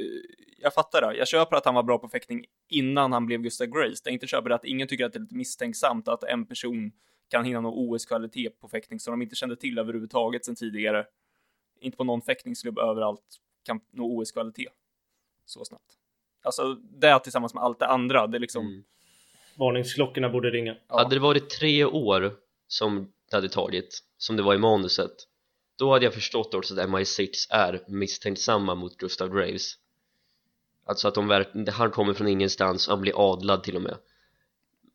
jag fattar det. Jag köper att han var bra på fäktning innan han blev Gustav Grace. Det jag inte köper är att ingen tycker att det är lite misstänksamt att en person kan hinna nå OS-kvalitet på fäktning som de inte kände till överhuvudtaget sedan tidigare. Inte på någon fäktningsklubb överallt kan nå OS-kvalitet så snabbt. Alltså det tillsammans med allt det andra, det är liksom, Mm. Varningsklockorna borde ringa. ja, Hade det varit tre år som det hade tagit, som det var i manuset, då hade jag förstått också att MI6 är misstänksamma mot Gustav Graves. Alltså att de verkligen, han kommer från ingenstans och han blir adlad till och med.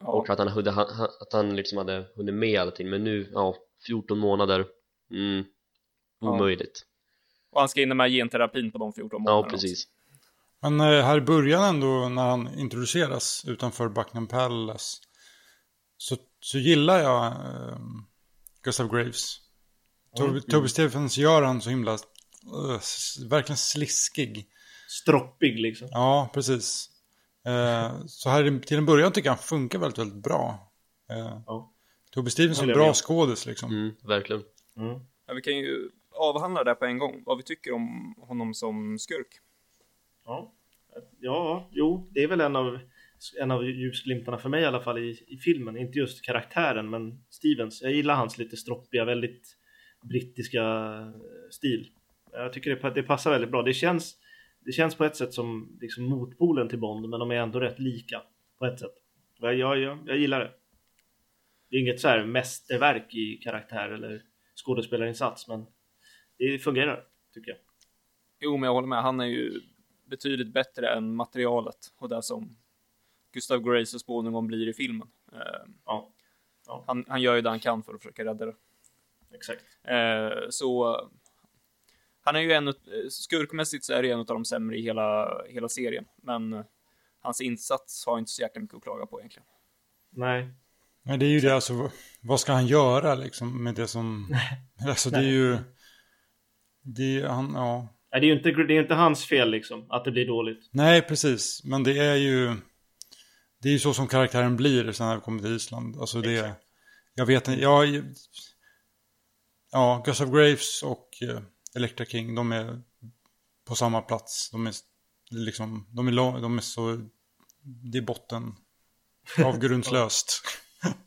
ja. Och att han, hade- att han liksom hade hunnit med allting, men nu, ja, 14 månader, mm, Ja. omöjligt. och han ska in med genterapin på de 14 Ja, månaderna. precis. Men eh, här i början ändå när han introduceras utanför Buckingham Palace så, så gillar jag eh, Gustav Graves. Toby, Toby Stephens gör han så himla, s- verkligen sliskig. Stroppig liksom. Ja, precis. Eh, så här till en början tycker jag han funkar väldigt, väldigt bra. Eh, Ja. Toby Stevens är en bra skådis liksom. Mm, verkligen. Mm. Ja, vi kan ju avhandla det på en gång, vad vi tycker om honom som skurk. Ja. ja, jo, det är väl en av, en av ljusglimtarna för mig i alla fall i, i filmen. Inte just karaktären, men Stevens. Jag gillar hans lite stroppiga, väldigt brittiska eh, stil. Jag tycker det, det passar väldigt bra. Det känns, det känns på ett sätt som liksom motpolen till Bond, men de är ändå rätt lika på ett sätt. Jag, jag, jag, jag gillar det. Det är inget så här mästerverk i karaktär eller skådespelarinsats, men det fungerar, tycker jag. Jo, men jag håller med. Han är ju betydligt bättre än materialet och det som Gustav Grace så småningom blir i filmen. Eh, Ja, han, han gör ju det han kan för att försöka rädda det. Exakt. Eh, så han är ju en, skurkmässigt så är det en av de sämre i hela, hela serien, men hans insats har inte så jäkla mycket att klaga på egentligen. Nej, Men det är ju det, alltså, vad- ska han göra liksom med det som... Alltså det är ju... Det är, han, ja. Nej, det är ju inte, det är inte hans fel liksom att det blir dåligt. Nej, precis. Men det är ju... Det är ju så som karaktären blir sen när vi kommer till Island. Alltså det... Exakt. Jag vet inte, jag... Ja, Gustav Graves och eh, Electra King, de är på samma plats. De är liksom, de är, lång, de är så... Det är botten. Avgrundslöst.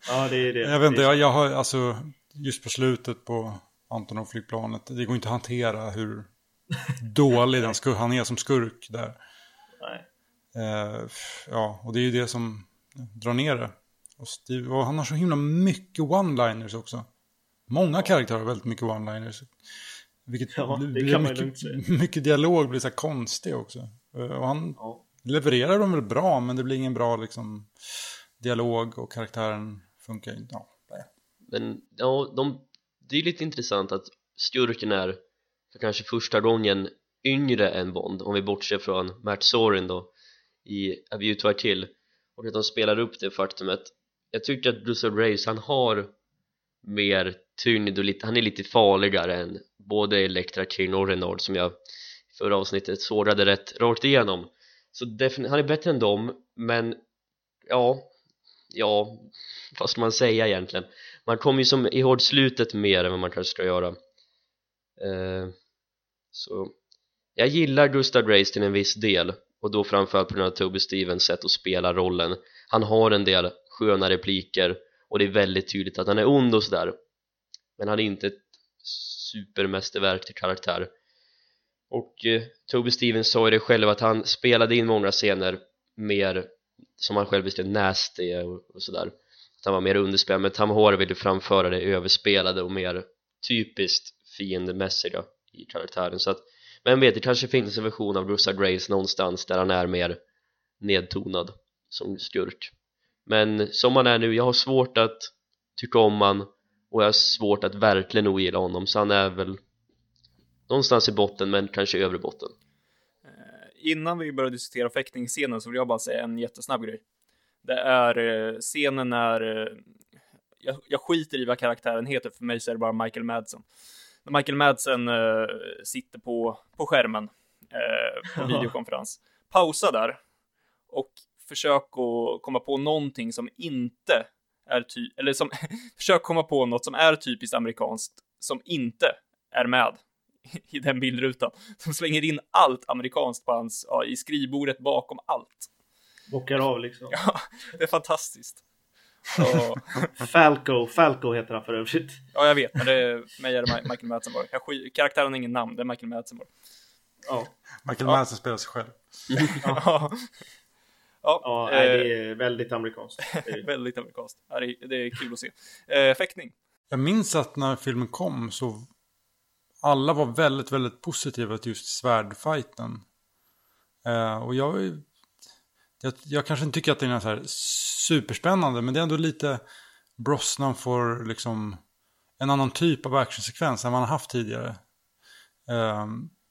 Ja, det är det. Jag vet inte, jag, jag har alltså just på slutet på Antonov-flygplanet, det går inte att hantera hur dålig den skur- han är som skurk där. Nej. Eh, ja, och det är ju det som drar ner det. Och, Steve, och han har så himla mycket one-liners också. Många karaktärer har väldigt mycket one-liners. Vilket Ja, det blir kan man lugnt mycket, säga. mycket dialog blir så här konstig också. Eh, Och han Ja. levererar dem väl bra, men det blir ingen bra liksom, dialog och karaktären funkar inte. Ja. Men ja, de, det är lite intressant att skurken är för kanske första gången yngre än Bond om vi bortser från Matt Sorin då i A View to Kill och att de spelar upp det faktumet jag tycker att Bruce Graves han har mer tyngd och lite, han är lite farligare än både Elektra, King och Renard som jag i förra avsnittet sårade rätt rakt igenom. Så defin- han är bättre än dem men ja ja vad ska man säga egentligen? Man kommer ju som ihåg slutet mer än vad man kanske ska göra. Eh, så jag gillar Gustav Grace till en viss del och då framförallt på grund av Toby Stevens sätt att spela rollen. Han har en del sköna repliker och det är väldigt tydligt att han är ond och sådär. Men han är inte ett supermästerverk till karaktär. Och eh, Toby Stevens sa ju det själv att han spelade in många scener mer som han själv beskrev nasty och, och sådär. Att han var mer underspelad. Men Tam Hore ville framföra det överspelade och mer typiskt fiendemässiga i karaktären. Så att vem vet, det kanske finns en version av Russa Grace någonstans där han är mer nedtonad som skurk men som han är nu, jag har svårt att tycka om han och jag har svårt att verkligen ogilla honom. Så han är väl någonstans i botten men kanske övre botten. Eh, Innan vi börjar diskutera fäktningsscenen så vill jag bara säga en jättesnabb grej. Det är eh, scenen när eh, jag, jag skiter i vad karaktären heter, för mig så är det bara Michael Madsen. När Michael Madsen sitter på, på skärmen på videokonferens, pausa där. Och försök att komma på någonting som inte är ty eller som, försök komma på något som är typiskt amerikanskt, som inte är med i den bildrutan. Som slänger in allt amerikanskt på hans, ja, i skrivbordet bakom allt. Bockar av liksom. Ja, det är fantastiskt. Och, Falco, Falco heter han för övrigt. ja, jag vet, men det är, mig är det Mi- Michael Madsen bara. Jag karaktären har ingen namn, det är Michael Madsen bara. Ja, Michael Madsen spelar sig själv. Ja, ja, ja eh, nej, det är väldigt amerikanskt. Det är- väldigt amerikanskt. Ja, det är, det är kul att se. Eh, fäktning. Jag minns att när filmen kom så alla var väldigt, väldigt positiva till just svärdfighten. Eh, och jag, jag, jag kanske inte tycker att den är så här superspännande, men det är ändå lite Brosnan får liksom en annan typ av actionsekvens än man har haft tidigare. Eh,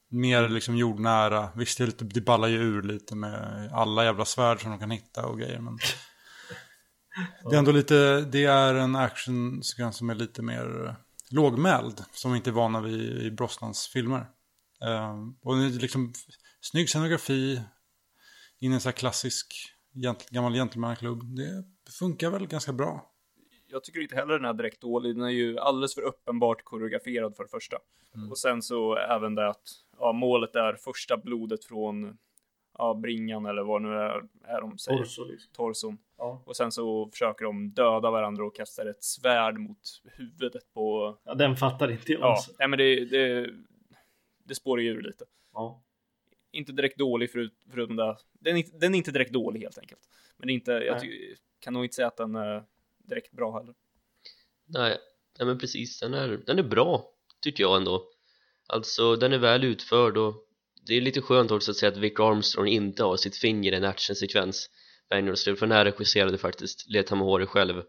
mer liksom jordnära. Visst, det, lite, det ballar ju ur lite med alla jävla svärd som de kan hitta och grejer. Men det är ändå lite, det är en actionsekvens som är lite mer lågmäld. Som vi inte är vana vid i Brosnans filmer. Eh, och det är liksom snygg scenografi. In i en sån här klassisk gent- gammal gentlemannaklubb. Det funkar väl ganska bra. jag tycker inte heller den är direkt dålig. Den är ju alldeles för uppenbart koreograferad för det första. Och sen så även det att ja, målet är första blodet från ja, bringan eller vad nu är, är de säger. Torso liksom. Torson. Ja. Och sen så försöker de döda varandra och kastar ett svärd mot huvudet på... ja, den fattar inte jag. Ja, Alltså. nej men det, det, det spårar ju ur lite. Ja. Inte direkt dålig förut, förutom det. Den den är inte direkt dålig helt enkelt. Men inte, jag ty, kan nog inte säga att den är direkt bra heller. Nej, nej men precis, den är, den är bra tycker jag ändå Alltså den är väl utförd och det är lite skönt också att säga att Vic Armstrong inte har sitt finger i en actionsekvens. Manual för den här regisserade faktiskt Lea Tamahori själv.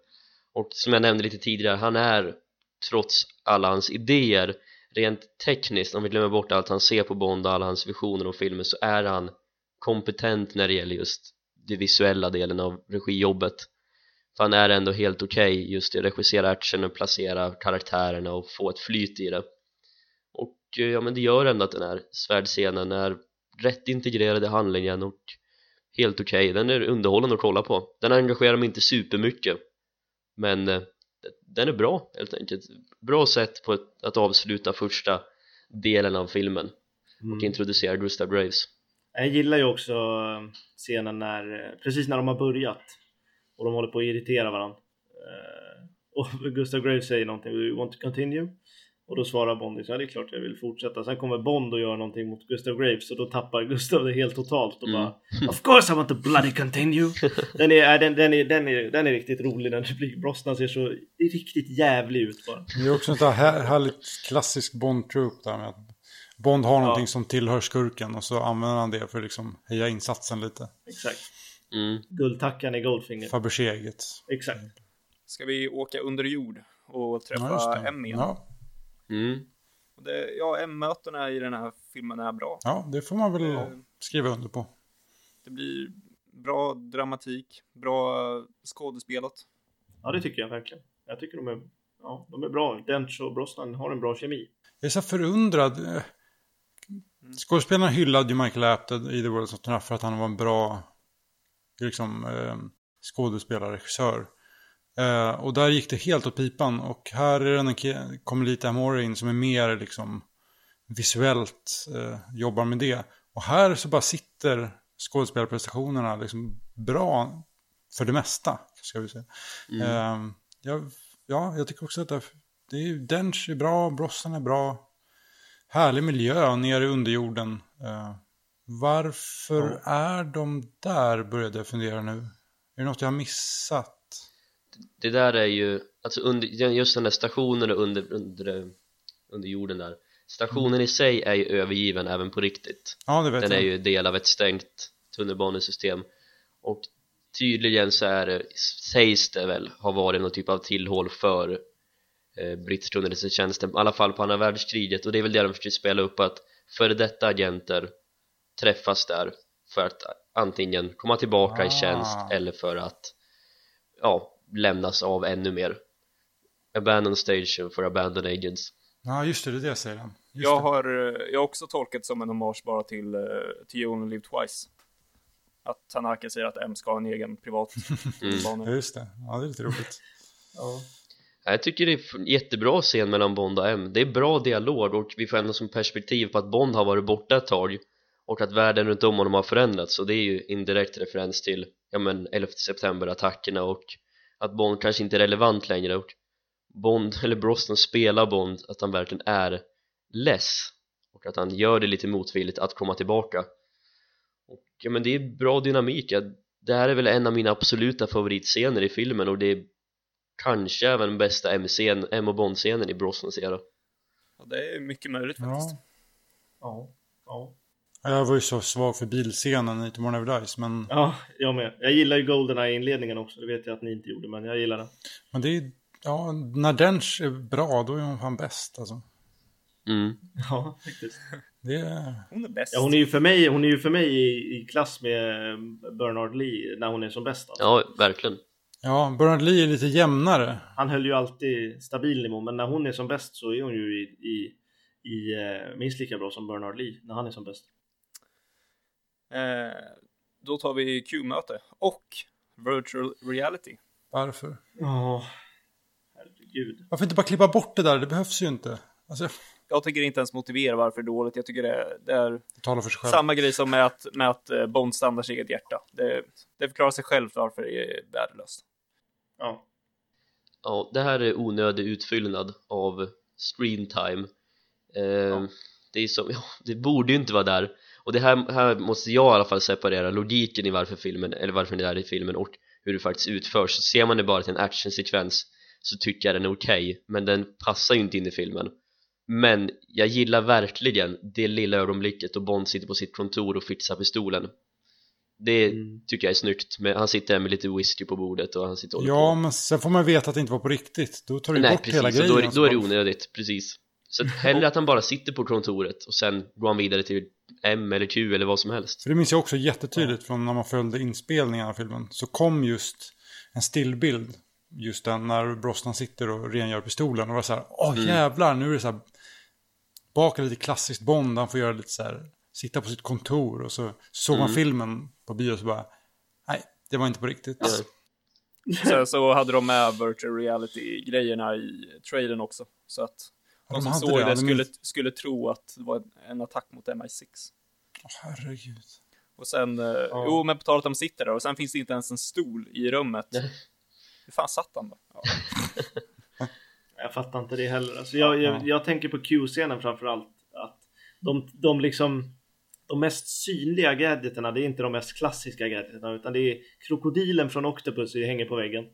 Och som jag nämnde lite tidigare, han är trots alla hans idéer rent tekniskt, om vi glömmer bort allt han ser på Bond och alla hans visioner och filmer så är han kompetent när det gäller just det visuella delen av regijobbet. För han är ändå helt okej just i att regissera action och placera karaktärerna och få ett flyt i det ja men det gör ändå att den här svärdscenen är rätt integrerad i handlingen och helt okej, den är underhållande att kolla på den engagerar mig inte supermycket men eh, den är bra helt enkelt bra sätt på ett, att avsluta första delen av filmen och Mm. introducera Gustav Graves Jag gillar ju också eh, scenen när, eh, precis när de har börjat och de håller på att irritera varandra. Eh, Och Gustav Graves säger någonting, "Do you want to continue? Och då svarar Bond, ja det är klart jag vill fortsätta. Sen kommer Bond och gör någonting mot Gustav Graves och då tappar Gustav det helt totalt och Mm. bara Of course I want to bloody continue! den, är, äh, den, den, är, den, är, den är riktigt rolig, den repliken. Brosnan ser så riktigt jävlig ut bara. Det är också ett här, härligt klassisk Bond-troop där med att Bond har någonting Ja. som tillhör skurken och så använder han det för att liksom höja insatsen lite. Exakt. mm. Guldtackan i Goldfinger. Fabergé-eget. Exakt. Ska vi åka under jord och träffa Ja, igen? Ja, Mm. Och det, ja, M-mötena i den här filmen är bra. ja, det får man väl Ja. skriva under på. Det blir bra dramatik, bra skådespelat. Ja det tycker jag verkligen. Jag tycker de är, ja, de är bra. Dench och Brosnan har en bra kemi. Jag är så förundrad. Eh, Skådespelarna hyllade ju Michael Apted i The World of Enough för att han var en bra liksom, eh, skådespelare, regissör. Eh, och där gick det helt åt pipan. Och här är det en lite Amore in som är mer liksom visuellt eh, jobbar med det. Och här så bara sitter skådespelarprestationerna liksom bra för det mesta. Ska vi säga. Mm. Eh, jag, ja, jag tycker också att det, det är, Dench är bra, Brosnan är bra. Härlig miljö nere i underjorden. Eh, varför är de där, började jag fundera nu. Är det något jag har missat? Det där är ju, alltså under, just den där stationen under, under, under jorden där stationen i sig är ju övergiven även på riktigt Ja, det vet den jag. är ju del av ett stängt tunnelbanesystem och tydligen så är det, sägs det väl, har varit någon typ av tillhåll för eh, brittiska underrättelsetjänsten, i alla fall på andra världskriget och det är väl det de försöker spela upp att före detta agenter träffas där för att antingen komma tillbaka i Ah. tjänst eller för att ja, lämnas av ännu mer Abandon station for abandoned agents Ja, just det, det är det säger han. Jag det. har, eh, jag har också tolkat som en hommage bara till uh, To You Only Live Twice. Att Tanaka säger att M ska ha en egen privat Mm. Ja, just det. Ja, det är lite roligt. Ja. Jag tycker det är f- jättebra scen mellan Bond och M Det är bra dialog och vi får ändå som perspektiv på att Bond har varit borta ett tag och att världen runt om honom har förändrats och det är ju indirekt referens till ja men 11 september-attackerna och att Bond kanske inte är relevant längre och Bond, eller Brosnan spelar Bond att han verkligen är less och att han gör det lite motvilligt att komma tillbaka och ja men det är bra dynamik ja, det här är väl en av mina absoluta favoritscener i filmen och det är kanske även den bästa M-scen, M och Bond-scenen i Brosnans era Ja, det är mycket möjligt faktiskt. Ja. Ja. Ja. Jag var ju så svag för bilscenen i Tomorrow Never Dies, men, ja, jag med. Jag gillar ju Goldeneye-inledningen också. Det vet jag att ni inte gjorde, men jag gillar den. men det är, ja, när Dench är bra, då är hon fan bäst alltså. mm. Ja, faktiskt. Det är, Hon är bäst. Ja, hon är ju för mig, hon är ju för mig i, i klass med eh, Bernard Lee när hon är som bäst. Alltså. Ja, verkligen ja, Bernard Lee är lite jämnare. Han höll ju alltid stabil nivå, men när hon är som bäst så är hon ju i, i, i eh, minst lika bra som Bernard Lee när han är som bäst. Eh, då tar vi Q-möte och virtual reality. Varför? Ja, herregud. Varför inte bara klippa bort det där? Det behövs ju inte. Alltså, Jag tycker inte ens motivera varför det är dåligt. Jag tycker det är, det är det talar för sig själv. samma grej som med att, med att eh, Bond stannar sitt eget hjärta. Det, det förklarar sig självt varför det är värdelöst. Ja. Ja, det här är onödig utfyllnad av screen time eh, Det är som, ja, det borde ju inte vara där och det här, här måste jag i alla fall separera logiken i varför filmen, eller varför det är i filmen och hur det faktiskt utförs så ser man det bara till en actionsekvens så tycker jag den är okej men den passar ju inte in i filmen men jag gillar verkligen det lilla ögonblicket då Bond sitter på sitt kontor och fixar pistolen det Mm. tycker jag är snyggt, men han sitter där med lite whisky på bordet och han sitter och Ja, på men sen får man veta att det inte var på riktigt. Då tar du Nej bort precis, hela grejen. är, det- då är det alltså. onödigt, precis Så att hellre att han bara sitter på kontoret och sen går han vidare till M eller Q eller vad som helst För det minns jag också jättetydligt från när man följde inspelningen av filmen. Så kom just en stillbild. Just den när Brosnan sitter och rengör pistolen. Och var så här, åh Mm. jävlar, nu är det så här. Baka lite klassiskt Bond. Han får göra lite så här, sitta på sitt kontor. Och så såg Mm. man filmen på bio och så bara, nej, det var inte på riktigt. Nej. Sen så hade de med virtual reality-grejerna i trailern också. Så att de de som såg det, det, ja, de skulle, skulle tro att det var en, attack mot MI6. Åh, herregud. Och sen, eh, jo men på tal om att de sitter där och sen finns det inte ens en stol i rummet. Hur fan satt han då? Ja. Jag fattar inte det heller. Alltså jag, jag, jag tänker på Q-scenen framförallt. Att de, de liksom de mest synliga gadgeterna, det är inte de mest klassiska gadgeterna utan det är krokodilen från Octopus som hänger på väggen.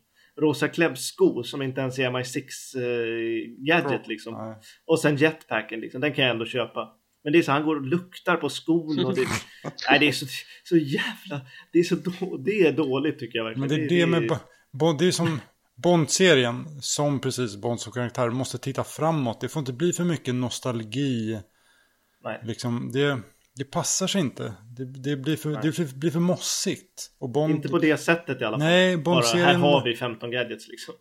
Rosa Klebs sko som inte ens är MI6 eh, gadget liksom. Nej. Och sen jetpacken liksom, den kan jag ändå köpa. Men det är så han går och luktar på skon och det, nej, det är så, så jävla, det är så då, det är dåligt tycker jag verkligen. Men det är det med Bo- det är som Bond-serien, som precis Bond som karaktär, måste titta framåt. Det får inte bli för mycket nostalgi. Nej. Liksom, det, det passar sig inte. Det, det, blir, för, det blir, blir för mossigt. Och Bond, Inte på det sättet i alla fall. Nej, Bara här har vi 15 gadgets liksom.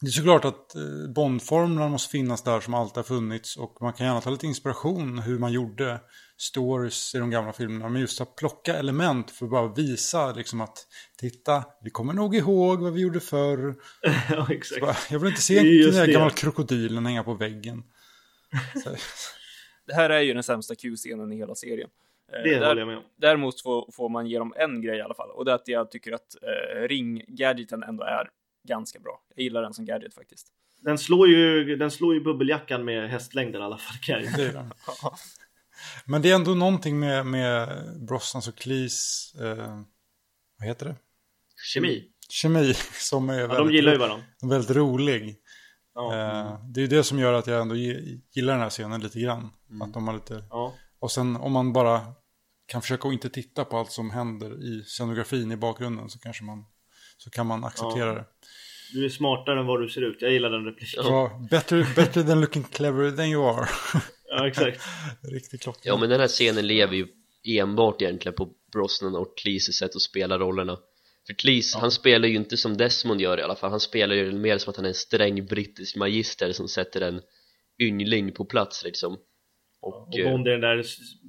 Det är såklart att eh, Bond-formlerna måste finnas där som alltid har funnits. Och man kan gärna ta lite inspiration hur man gjorde stories i de gamla filmerna. Men just att plocka element för att bara visa liksom att titta, vi kommer nog ihåg vad vi gjorde förr. ja, exakt. Bara, Jag vill inte se en gamla krokodilen hänga på väggen. Det här är ju den sämsta Q-scenen i hela serien. Eh, Det där- håller jag med om. Däremot får, får man ge dem en grej i alla fall. Och det är att jag tycker att eh, ring-gadgeten ändå är ganska bra. Jag gillar den som gadget faktiskt. Den slår ju, den slår ju bubbeljackan med hästlängder i alla fall. Kan jag ju. det är den. Men det är ändå någonting med, med Brosnans och Cleese, eh, vad heter det? Kemi. Kemi som är Ja, väldigt, de gillar ju varandra. väldigt rolig. Ja. Eh, det är det som gör att jag ändå gi- gillar den här scenen lite grann. Att de har lite... ja. Och sen om man bara kan försöka att inte titta på allt som händer i scenografin i bakgrunden så kanske man så kan man acceptera Ja. det. Du är smartare än vad du ser ut. Jag gillar den repliken. Ja, better, better than looking clever than you are. Ja, exakt. Riktigt klockan. Ja men den här scenen lever ju enbart egentligen på Brosnan och Cleeses sätt att spela rollerna För Cleese, han spelar ju inte som Desmond gör i alla fall. Han spelar ju mer som att han är en sträng brittisk magister som sätter en yngling på plats liksom. Och, Och eh, Bond är den där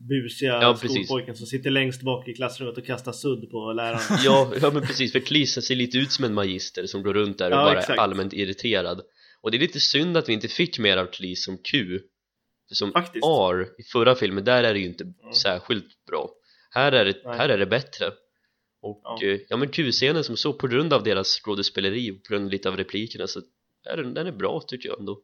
busiga Ja, skolpojken som sitter längst bak i klassrummet och kastar sudd på läraren. ja, ja men precis, för Cleese ser lite ut som en magister som går runt där och Ja, bara exakt. är allmänt irriterad. Och det är lite synd att vi inte fick mer av Cleese som Q För som Faktiskt. R i förra filmen, där är det ju inte särskilt bra. Här är det, Nej. här är det bättre Och Ja. ja, ja men Q-scenen som så på grund av deras skådespeleri och på grund av lite av replikerna så är den, den är bra tycker jag ändå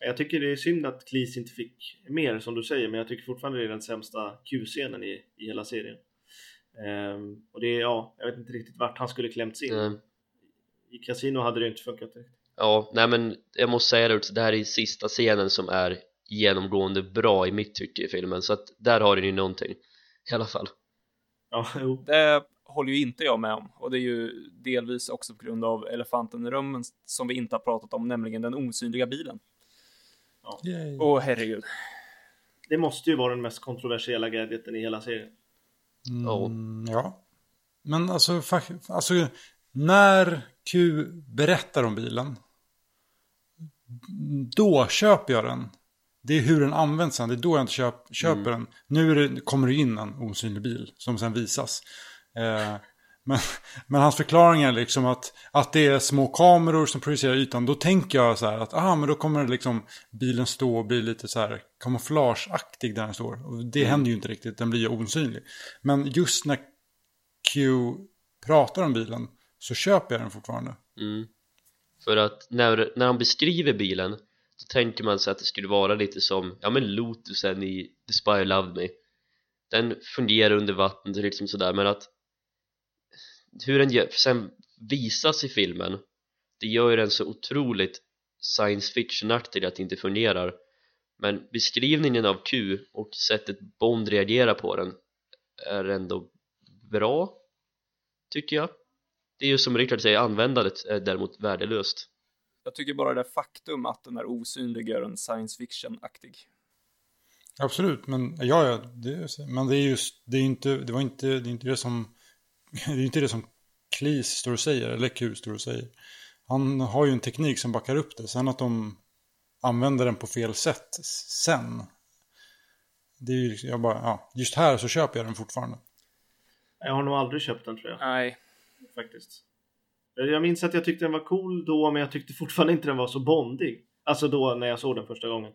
Jag tycker det är synd att Cleese inte fick mer som du säger men jag tycker fortfarande det är den sämsta Q-scenen i, i hela serien. Ehm, och det är, ja, jag vet inte riktigt vart han skulle klämts in. Eh, I Casino hade det inte funkat riktigt. Ja, nej men jag måste säga det det här är sista scenen som är genomgående bra i mitt tycke i filmen så att där har den ju någonting i alla fall Ja, jo. Det håller ju inte jag med om och det är ju delvis också på grund av elefanten i rummen som vi inte har pratat om, nämligen den osynliga bilen. Åh herregud. Det måste ju vara den mest kontroversiella gadgeten i hela serien. Mm, ja. Men alltså, alltså, när Q berättar om bilen, då köper jag den. Det är hur den används sen, det är då jag inte köp, köper den. Nu det, kommer det in en osynlig bil som sen visas. Eh, men, men hans förklaring är liksom att, att det är små kameror som projicerar ytan. Då tänker jag så här att ah, men då kommer liksom bilen stå och bli lite så här kamouflageaktig där den står. Och det händer ju inte riktigt, den blir ju osynlig. Men just när Q pratar om bilen så köper jag den fortfarande. mm. För att när, när han beskriver bilen tänker man sig att det skulle vara lite som ja men Lotusen i The Spy Loved Me. Den fungerar under vattnet och liksom sådär men att hur den gör, sen visas i filmen det gör ju den så otroligt science fiction-aktig att det inte fungerar. Men beskrivningen av Q och sättet Bond reagerar på den är ändå bra tycker jag. Det är ju som Richard säger, användandet är däremot värdelöst. Jag tycker bara det faktum att den är osynlig gör en science fiction-aktig. Absolut, men ja, ja det, men det är just, det är inte, det var inte, det är inte det som, det är inte det som Cleese står och säger, eller Q står och säger. Han har ju en teknik som backar upp det, sen att de använder den på fel sätt sen. Det är ju, liksom- jag bara, ja, just här så köper jag den fortfarande. Jag har nog aldrig köpt den tror jag. Nej, Faktiskt. Jag minns att jag tyckte den var cool då men jag tyckte fortfarande inte den var så bondig. Alltså då när jag såg den första gången.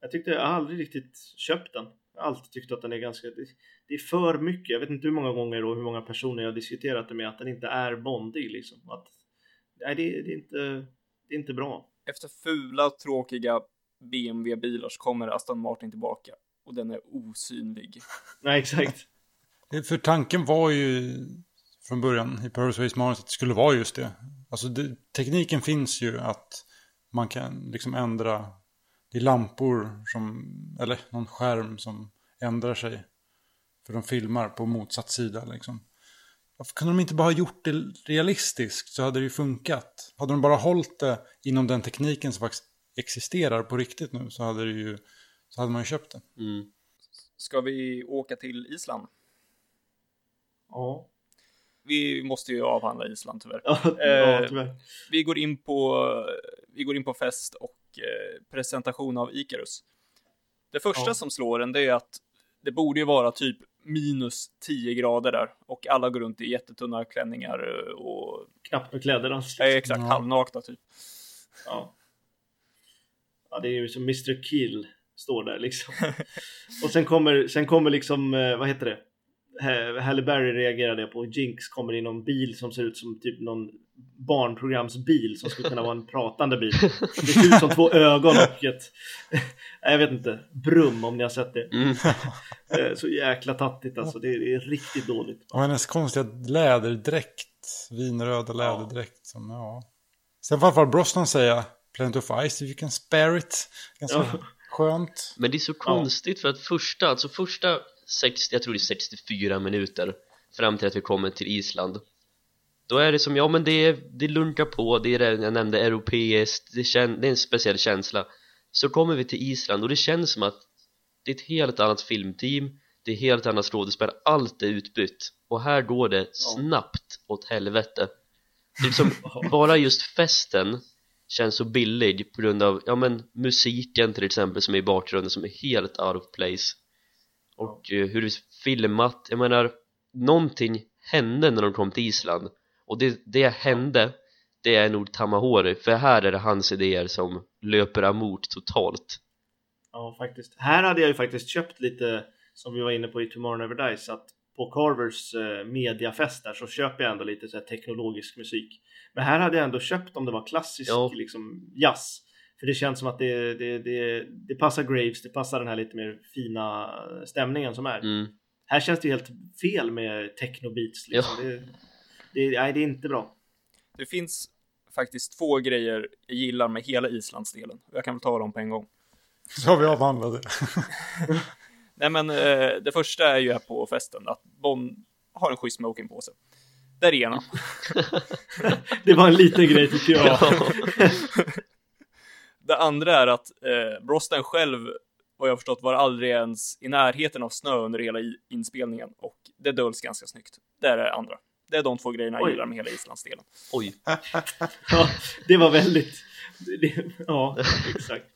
Jag tyckte jag aldrig riktigt köpt den. Jag har alltid tyckt att den är ganska... det- Det är för mycket. Jag vet inte hur många gånger och hur många personer jag har diskuterat det med att den inte är bondig liksom. Att, nej, det, det, är inte, det är inte bra. efter fula, tråkiga BMW-bilar så kommer Aston Martin tillbaka. Och den är osynlig. Nej, exakt. För tanken var ju från början i Pursuase Mars att det skulle vara just det. Alltså det, tekniken finns ju att man kan liksom ändra, det är lampor som, eller någon skärm som ändrar sig. För de filmar på motsatt sida liksom. Varför kunde de inte bara ha gjort det realistiskt så hade det ju funkat. Hade de bara hållit det inom den tekniken som faktiskt existerar på riktigt nu så hade det ju, så hade man ju köpt det. mm. Ska vi åka till Island? Ja. Vi måste ju avhandla Island tyvärr. Ja, Eh, ja tyvärr. Vi går in på, vi går in på fest och eh, presentation av Icarus. Det första Ja. som slår en det är att det borde ju vara typ minus 10 grader där och alla går runt i jättetunna klänningar eh, och Knappt med kläder alls. är exakt Ja. halvnakna typ. Ja. ja, det är ju som Mr Kill står där liksom. Och sen kommer, sen kommer liksom, vad heter det? Ha- Halle Berry reagerade på Jinx kommer i någon bil som ser ut som typ någon barnprogramsbil som skulle kunna vara en pratande bil. Det ser ut som två ögon och ett, jag vet inte, brum om ni har sett det. Mm. Så jäkla tattigt alltså, det är, det är riktigt dåligt. Och hennes konstiga läderdräkt, vinröda läderdräkt. Som, ja. Sen får fall Brosnan säga Plenty of ice if you can spare it. Ganska Ja. skönt. Men det är så konstigt för att första, alltså första 60, jag tror det är 64 minuter fram till att vi kommer till Island. Då är det som, ja men det, det lunkar på, det är det jag nämnde europeiskt, det, kän, det är en speciell känsla. Så kommer vi till Island och det känns som att det är ett helt annat filmteam det är helt annat skådespel, allt är utbytt. Och här går det snabbt åt helvete. Liksom bara just festen känns så billig på grund av ja men musiken till exempel som är i bakgrunden som är helt out of place och eh, hur det är filmat, jag menar någonting hände när de kom till Island och det, det hände det är nog Tamahori för här är det hans idéer som löper amok totalt Ja, faktiskt. Här hade jag ju faktiskt köpt lite, som vi var inne på i Tomorrow Never Dies, att på Carvers eh, mediafest där så köper jag ändå lite så teknologisk musik. Men här hade jag ändå köpt om det var klassisk Ja. liksom jazz. För det känns som att det, det, det, det passar Graves, det passar den här lite mer fina stämningen som är. mm. Här känns det ju helt fel med technobeats. Liksom. Det, det, nej, det är inte bra. Det finns faktiskt två grejer jag gillar med hela Islandsdelen. Jag kan väl ta dem på en gång. Så har vi avhandlat det. Nej men eh, det första är ju här på festen att Bon har en schysst smokingpåse. Där är ena. Det var en liten grej tycker jag. Det andra är att eh, Brosten själv, vad jag förstått, var aldrig ens i närheten av snö under hela inspelningen och det döljs ganska snyggt. Det är det andra. Det är de två grejerna jag Oj. gillar med hela Islandsdelen. Oj, Ja, det var väldigt... Det, ja, exakt.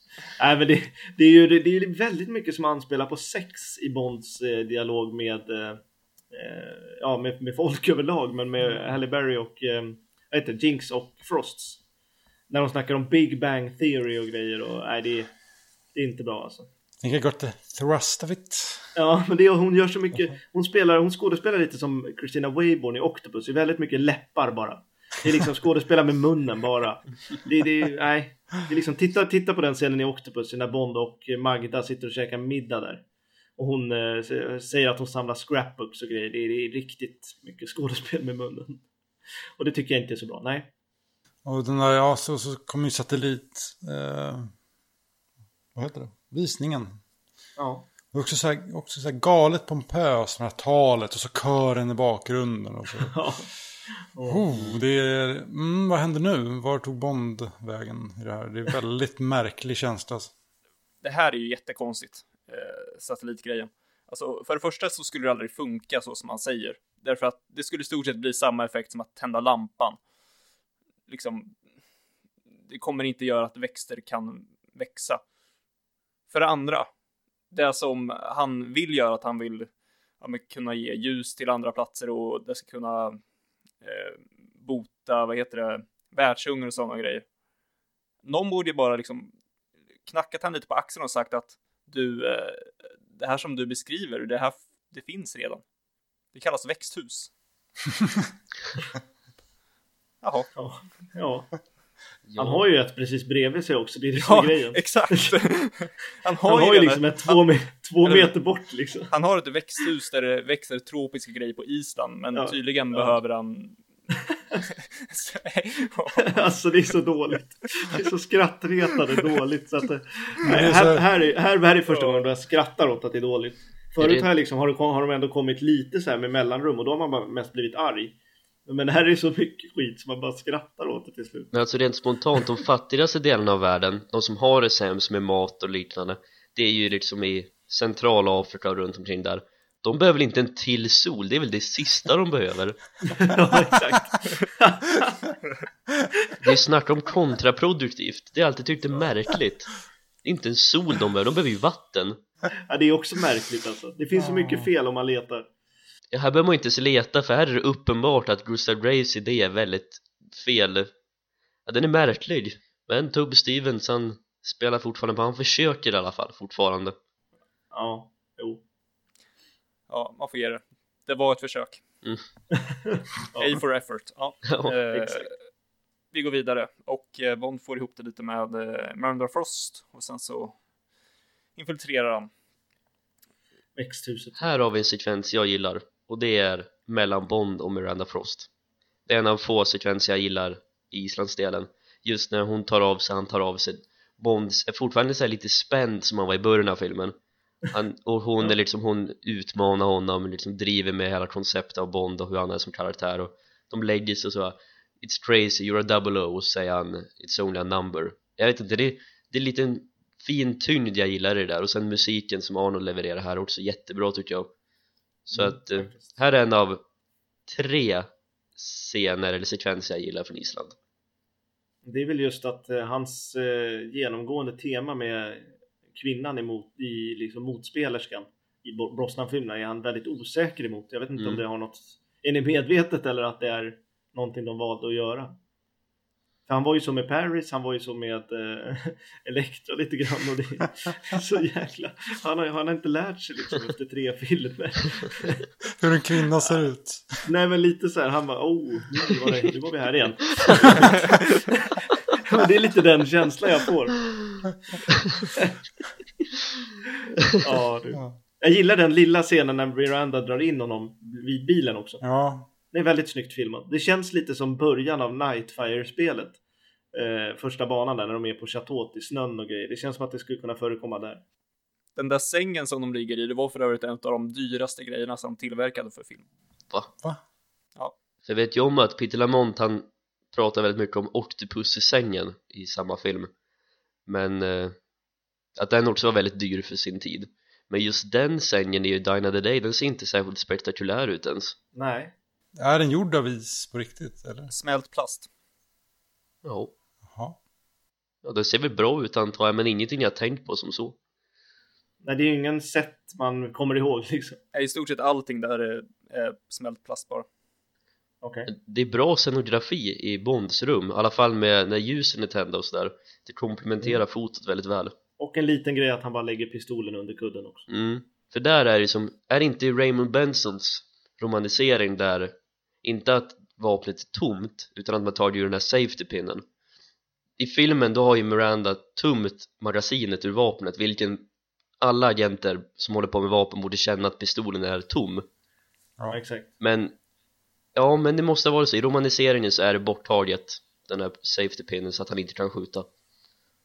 Nej, men det, det är ju det, det är väldigt mycket som anspelar på sex i Bonds eh, dialog med, eh, eh, ja, med, med folk överlag, men med Halle Berry och eh, vad heter Jinx och Frosts. När de snackar om Big Bang Theory och grejer och nej, det, är- det är inte bra alltså. Think I got the thrust of it. Ja, men det, hon gör så mycket. Hon spelar, hon skådespelar lite som Christina Wayborn i Octopus. Det är väldigt mycket läppar bara. Det är liksom skådespela med munnen bara. Det, det, nej. Det är liksom, titta, titta på den scenen i Octopus när Bond och Magda sitter och käkar middag där. Och hon eh, säger att hon samlar scrapbooks och grejer. Det är, det är riktigt mycket skådespel med munnen. Och det tycker jag inte är så bra. Nej. Och den där, ja, så, så kommer ju satellit... Eh, vad heter det? Visningen. Ja. Och också så här, också så här galet pompöst med det här talet och så kören i bakgrunden. Och så. ja. Oh, det är, mm, vad händer nu? Var tog Bond vägen i det här? Det är väldigt märklig känsla. alltså. Det här är ju jättekonstigt, eh, satellitgrejen. Alltså, för det första så skulle det aldrig funka så som man säger. Därför att det skulle i stort sett bli samma effekt som att tända lampan. Liksom, det kommer inte göra att växter kan växa. För det andra, det som han vill göra, att han vill ja, men kunna ge ljus till andra platser och det ska kunna eh, bota, vad heter det, världshunger och sådana grejer. Någon borde ju bara liksom knackat han lite på axeln och sagt att du, eh, det här som du beskriver, det här, det finns redan. Det kallas växthus. Jaha. Ja. ja. Han har ju ett precis bredvid sig också. Det är det som Ja, är grejen. exakt. Han har, Han har ju liksom ett två, me- två Eller- meter bort liksom. han har ett växthus där det växer tropiska grejer på Island, men Ja, tydligen ja. behöver han... Alltså det är så dåligt. Det är så skrattretande dåligt så att är här, här, är, här, här är första gången jag skrattar åt att det är dåligt. Förut det- här liksom har, det, har de ändå kommit lite så här med mellanrum och då har man bara mest blivit arg. Men här är det så mycket skit så man bara skrattar åt det till slut. Men alltså rent spontant, de fattigaste delarna av världen, de som har det sämst med mat och liknande Det är ju liksom i Centralafrika och runt omkring där De behöver väl inte en till sol, det är väl det sista de behöver ja exakt. Det är snack om kontraproduktivt, det jag alltid tyckt är märkligt Det är inte en sol de behöver, de behöver ju vatten Ja, det är också märkligt alltså. Det finns så mycket fel om man letar. Här behöver man inte ens leta för här är det uppenbart att Gustav Graves idé är väldigt fel Ja, den är märklig Men Tobbe Stevens han spelar fortfarande på, han försöker i alla fall fortfarande Ja, jo. Ja, man får ge det. Det var ett försök. Ja. A for effort. Ja. Ja, Eh, exakt. vi går vidare och eh, Bond får ihop det lite med eh, Miranda Frost och sen så infiltrerar han. Växthuset. Här har vi en sekvens jag gillar och det är mellan Bond och Miranda Frost. Det är en av få sekvenser jag gillar i Islandsdelen. Just när hon tar av sig, han tar av sig. Bond är fortfarande så lite spänd som han var i början av filmen. Han, och hon är liksom, hon utmanar honom, liksom driver med hela konceptet av Bond och hur han är som karaktär. Och de lägger sig och så It's crazy, you're a double O och så säger han It's only a number Jag vet inte, det, det är lite en fin tyngd jag gillar i det där. Och sen musiken som Arnold levererar här är också jättebra tycker jag så Mm, att eh, faktiskt. här är en av tre scener eller sekvenser jag gillar från Island. Det är väl just att eh, hans eh, genomgående tema med kvinnan emot, i liksom motspelerskan i Brosnan-filmerna är han väldigt osäker emot. Jag vet inte om Mm. det har något, är det medvetet eller att det är någonting de valde att göra? För han var ju så med Paris, han var ju så med eh, Elektra lite grann och det är så jäkla, han har, han har inte lärt sig liksom efter tre filmer. Hur en kvinna ser ut. Nej men lite så här, han bara oh, nu var, det, nu var vi här igen. det är lite den känslan jag får. ja, du. Ja. Jag gillar den lilla scenen när Miranda drar in honom vid bilen också. Ja, Det är väldigt snyggt filmat. Det känns lite som början av Nightfire-spelet. Eh, första banan där när de är på chateauet i snön och grejer. Det känns som att det skulle kunna förekomma där. Den där sängen som de ligger i, det var för övrigt en av de dyraste grejerna som de tillverkade för film. Va? va? För jag vet ju om att Peter Lamont han pratar väldigt mycket om Octopus i sängen i samma film men eh, att den också var väldigt dyr för sin tid men just den sängen i Dine of the Day den ser inte särskilt spektakulär ut ens Nej. Är den gjord av is på riktigt eller? Smält plast. ja, Jaha. ja det ser väl bra ut antar jag men ingenting jag tänkt på som så Nej, det är ju ingen sätt man kommer ihåg liksom. Nej, I stort sett allting där är, är smält plast bara. Okej. det är bra scenografi i Bonds rum i alla fall med när ljusen är tända och sådär det komplementerar fotot väldigt väl Och en liten grej att han bara lägger pistolen under kudden också. Mm. För där är det som, är det inte Raymond Bensons romanisering där inte att vapnet är tomt utan att man tar ur den här safety pinnen i filmen då har ju Miranda tömt magasinet ur vapnet vilken alla agenter som håller på med vapen borde känna att pistolen är tom Ja, exakt. men ja men det måste vara så i romaniseringen så är det borttaget den här safety pinnen så att han inte kan skjuta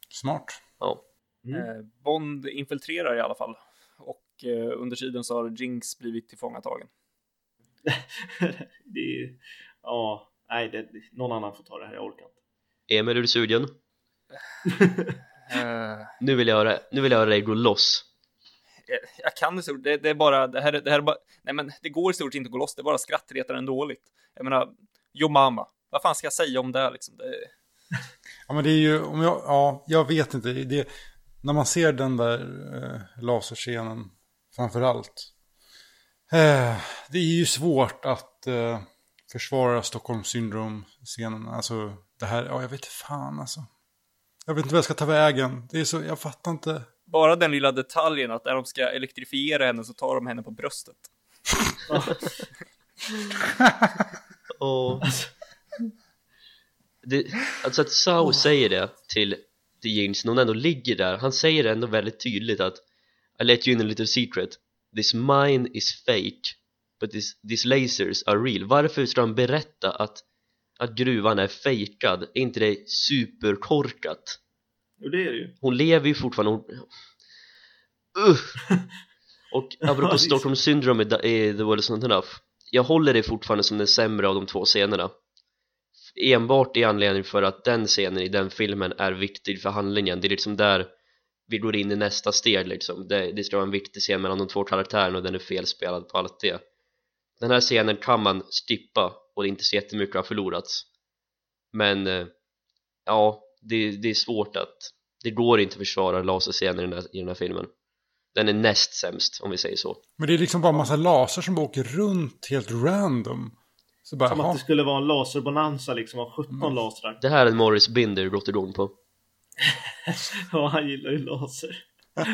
Smart. ja Mm. Eh, Bond infiltrerar i alla fall. Och eh, under tiden så har Jinx blivit tillfångatagen. det är... Ja, nej, det, någon annan får ta det här, jag orkar inte. Emil är du sugen? Eh, Nu vill jag höra, nu vill jag höra dig gå loss jag, jag kan det, så- det, det är bara, det här, är- det här är bara, nej men det går i stort inte att gå loss, det är bara skrattretaren dåligt. Jag menar, Jo Mama, vad fan ska jag säga om det här liksom? Det, Ja men det är ju, om jag, ja, jag vet inte. Det, när man ser den där eh, laserscenen framför allt. Eh, det är ju svårt att eh, försvara Stockholm syndrom-scenen. Alltså det här, ja jag vet inte fan alltså. Jag vet inte vad jag ska ta vägen. Det är så, jag fattar inte. bara den lilla detaljen att när de ska elektrifiera henne så tar de henne på bröstet. Och... Det, alltså att Sao säger det till, till när hon ändå ligger där Han säger ändå väldigt tydligt att I let you in a little secret This mine is fake But this, these lasers are real Varför ska han berätta att, att gruvan är fejkad? Är inte det superkorkat? Jo, det är det ju. Hon lever ju fortfarande hon... uh. Och apropå Stockholm syndrome i The World is Not Enough Jag håller det fortfarande som den sämre av de två scenerna Enbart i anledning för att den scenen i den filmen är viktig för handlingen Det är liksom där vi går in i nästa steg liksom. Det, det ska vara en viktig scen mellan de två karaktärerna och den är felspelad på allt det. Den här scenen kan man skippa och det är inte så jättemycket har förlorats. Men eh, ja, det, det är svårt att det går inte att försvara laserscener i den, här, i den här filmen. Den är näst sämst om vi säger så. Men det är liksom bara en massa laser som bara åker runt helt random. Så bara, Som att det skulle vara en laserbonanza liksom av 17 lasrar. Det här är Morris Binder gått igång på Ja, han gillar ju laser.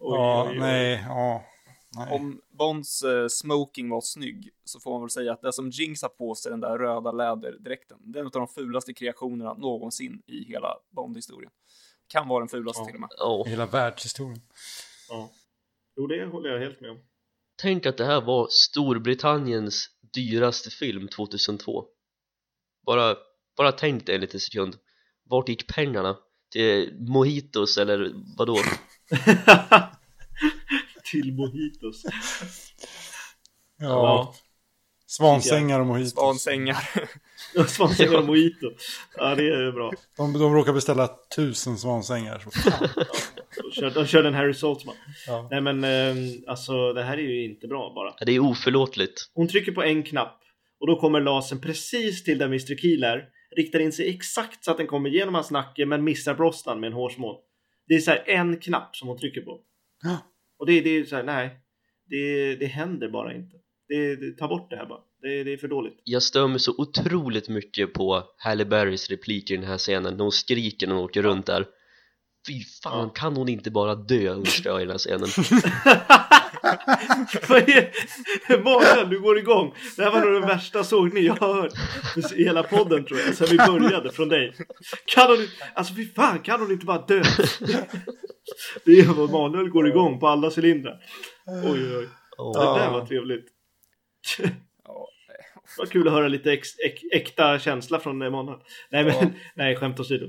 Oj, Ja, oj, oj. nej, ja. Nej. Om Bonds eh, smoking var snygg så får man väl säga att det som Jinx har på sig, den där röda läderdräkten, det är en av de fulaste kreationerna någonsin i hela Bond-historien. Kan vara den fulaste Ja. till och med. Ja, Hela världshistorien. Ja. Jo, det håller jag helt med om. tänk att det här var Storbritanniens dyraste film 2002 Bara, bara tänk det en liten sekund Vart gick pengarna? Till mojitos eller vadå? Till mojitos. Ja. Ja. Svansängar och mojitos. Svansängar. Svansängar och mojito. Ja, det är bra. De, de råkar beställa tusen svansängar. Så. Usch. kör, de kör den Harry Saltzman. Ja. Nej men eh, alltså det här är ju inte bra bara. Det är oförlåtligt Hon trycker på en knapp och då kommer lasern precis till där Mr Keel är. Riktar in sig exakt så att den kommer genom hans nacke men missar Brosnan med en hårsmån. Det är så här en knapp som hon trycker på. Ja. Och det, det är så här, nej. Det, det händer bara inte. Det, det, ta bort det här bara. Det, det är för dåligt. Jag stör mig så otroligt mycket på Halle Berrys replik i den här scenen när hon skriker när hon åker runt där Fy fan, kan hon inte bara dö undrar jag i den här scenen Emanuel, du går igång! Det här var nog den värsta sågning jag har hört i hela podden tror jag, sen vi började från dig. Kan hon alltså fy fan, kan hon inte bara dö? Det är vad Emanuel går igång på alla cylindrar. Oj, oj, oj. Det där var trevligt. Vad kul att höra lite äkta känsla från Emanuel. Nej, men nej, skämt åsido.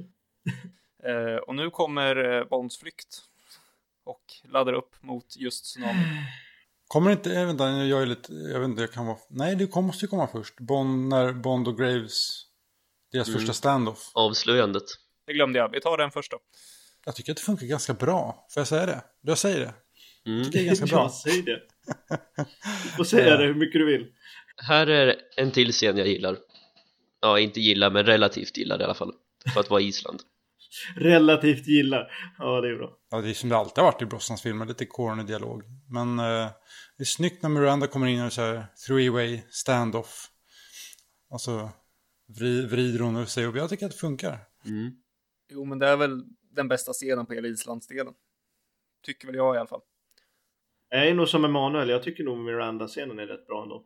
Eh, och nu kommer eh, Bonds flykt. Och laddar upp mot just tsunami. Kommer inte, jag inte, jag är lite, jag vet inte, jag kan vara, nej det måste ju komma först. Bond, när Bond och Graves, deras Mm. första standoff. Avslöjandet Det glömde jag. Vi tar den första. Jag tycker att det funkar ganska bra. Får jag säga det? Jag säger det. mm. Det är ganska bra. Ja, säg det. Du får säga det hur mycket du vill. Här är en till scen jag gillar Ja, inte gillar men relativt gillar i alla fall För att vara Island Relativt gillar. Ja, det är bra. Ja, det är som det alltid har varit i Brosnans filmer, lite corny dialog. Men eh, det är snyggt när Miranda kommer in och så här three-way standoff. Och så vri, vrider hon sig upp. Jag tycker att det funkar. mm. Jo, men det är väl den bästa scenen på hela Islandsdelen. Tycker väl jag i alla fall. Jag är nog som Emanuel, jag tycker nog Miranda-scenen är rätt bra ändå.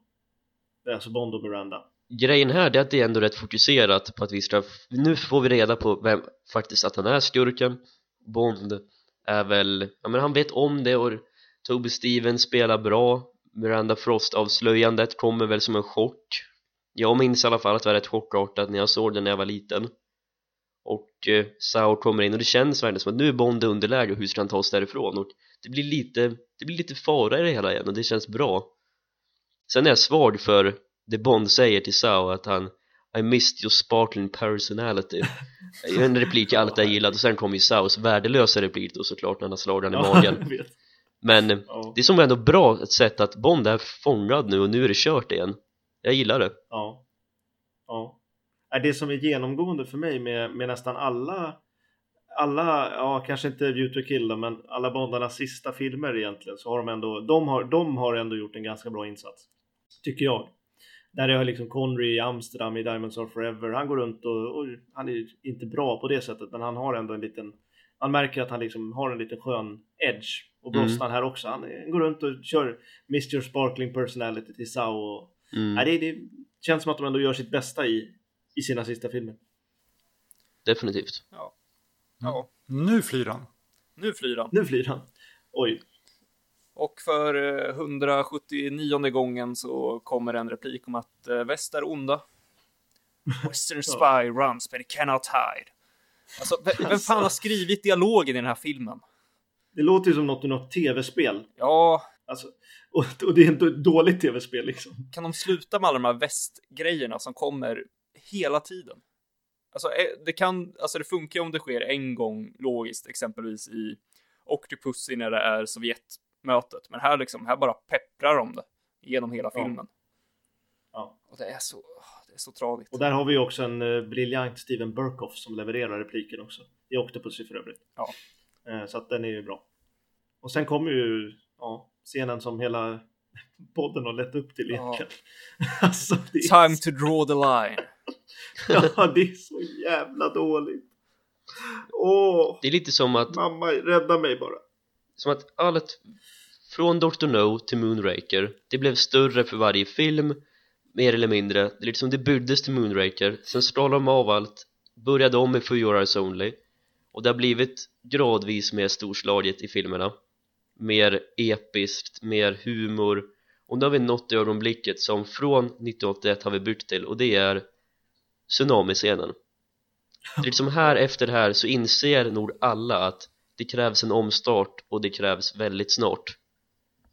Det är alltså Bond och Miranda. Grejen här det är att det är ändå rätt fokuserat på att vi ska Nu får vi reda på vem faktiskt att han är skurken. Bond är väl, ja men han vet om det och Toby Stevens spelar bra. Miranda Frost avslöjandet kommer väl som en chock. Jag minns i alla fall att det var rätt chockartat när jag såg den när jag var liten. Och eh, Sao kommer in och det känns verkligen som att nu är Bond i underläge och hur ska han ta oss därifrån? Och det blir lite, det blir lite fara i det hela igen och det känns bra. Sen är jag svag för det Bond säger till Sao att han I missed your sparkling personality en replik jag alltid gillat och sen kommer ju Saos värdelösa replik då såklart när han slagit den i magen men Ja, det är som ändå bra ett sätt att Bond är fångad nu och nu är det kört igen jag gillar det ja. ja. Det som är genomgående för mig med, med nästan alla alla, ja kanske inte View to Kill men alla Bondarnas sista filmer egentligen så har de ändå, de har, de har ändå gjort en ganska bra insats. Tycker jag. Där är liksom Connery i Amsterdam i Diamonds Are Forever. Han går runt och, och han är inte bra på det sättet men han har ändå en liten man märker att han liksom har en liten skön edge och Mm. Brosnan här också. Han går runt och kör Mr Sparkling Personality till Sao och mm, Nej, det, det känns som att de ändå gör sitt bästa i, i sina sista filmer. definitivt Ja. Ja, Nu flyr han. nu flyr han. Nu flyr han. Oj. Och för eh, 179 gången så kommer en replik om att eh, väst är onda. Western spy runs but it cannot hide. Alltså, vem, vem fan har skrivit dialogen i den här filmen? Det låter ju som något ur något tv-spel. Ja, Alltså, och, och det är inte ett dåligt tv-spel liksom. kan de sluta med alla de här västgrejerna som kommer hela tiden? Alltså, eh, det kan, alltså det funkar om det sker en gång logiskt, exempelvis i Octopussy när det är Sovjetmötet. Men här liksom, här bara pepprar de det genom hela Ja. filmen. Ja. Och det är så, det är så tragiskt. Och där har vi ju också en uh, briljant Steven Burkoff som levererar repliken också. I Octopussy för övrigt. Ja. Eh, så att den är ju bra. Och sen kommer ju ja, scenen som hela podden har lett upp till Ja. egentligen. alltså, det är, Time to draw the line. ja, det är så jävla dåligt. Åh, det är lite som att mamma, rädda mig bara som att allt från Dr. No till Moonraker det blev större för varje film mer eller mindre, det är liksom det byggdes till Moonraker. Sen skalade de av allt började om med Four Hours Only. Och det har blivit gradvis mer storslaget i filmerna. Mer episkt, mer humor. Och nu har vi nått det ögonblicket som från 1981 har vi byggt till och det är tsunamiscenen. Det är liksom här efter det här så inser nog alla att det krävs en omstart och det krävs väldigt snart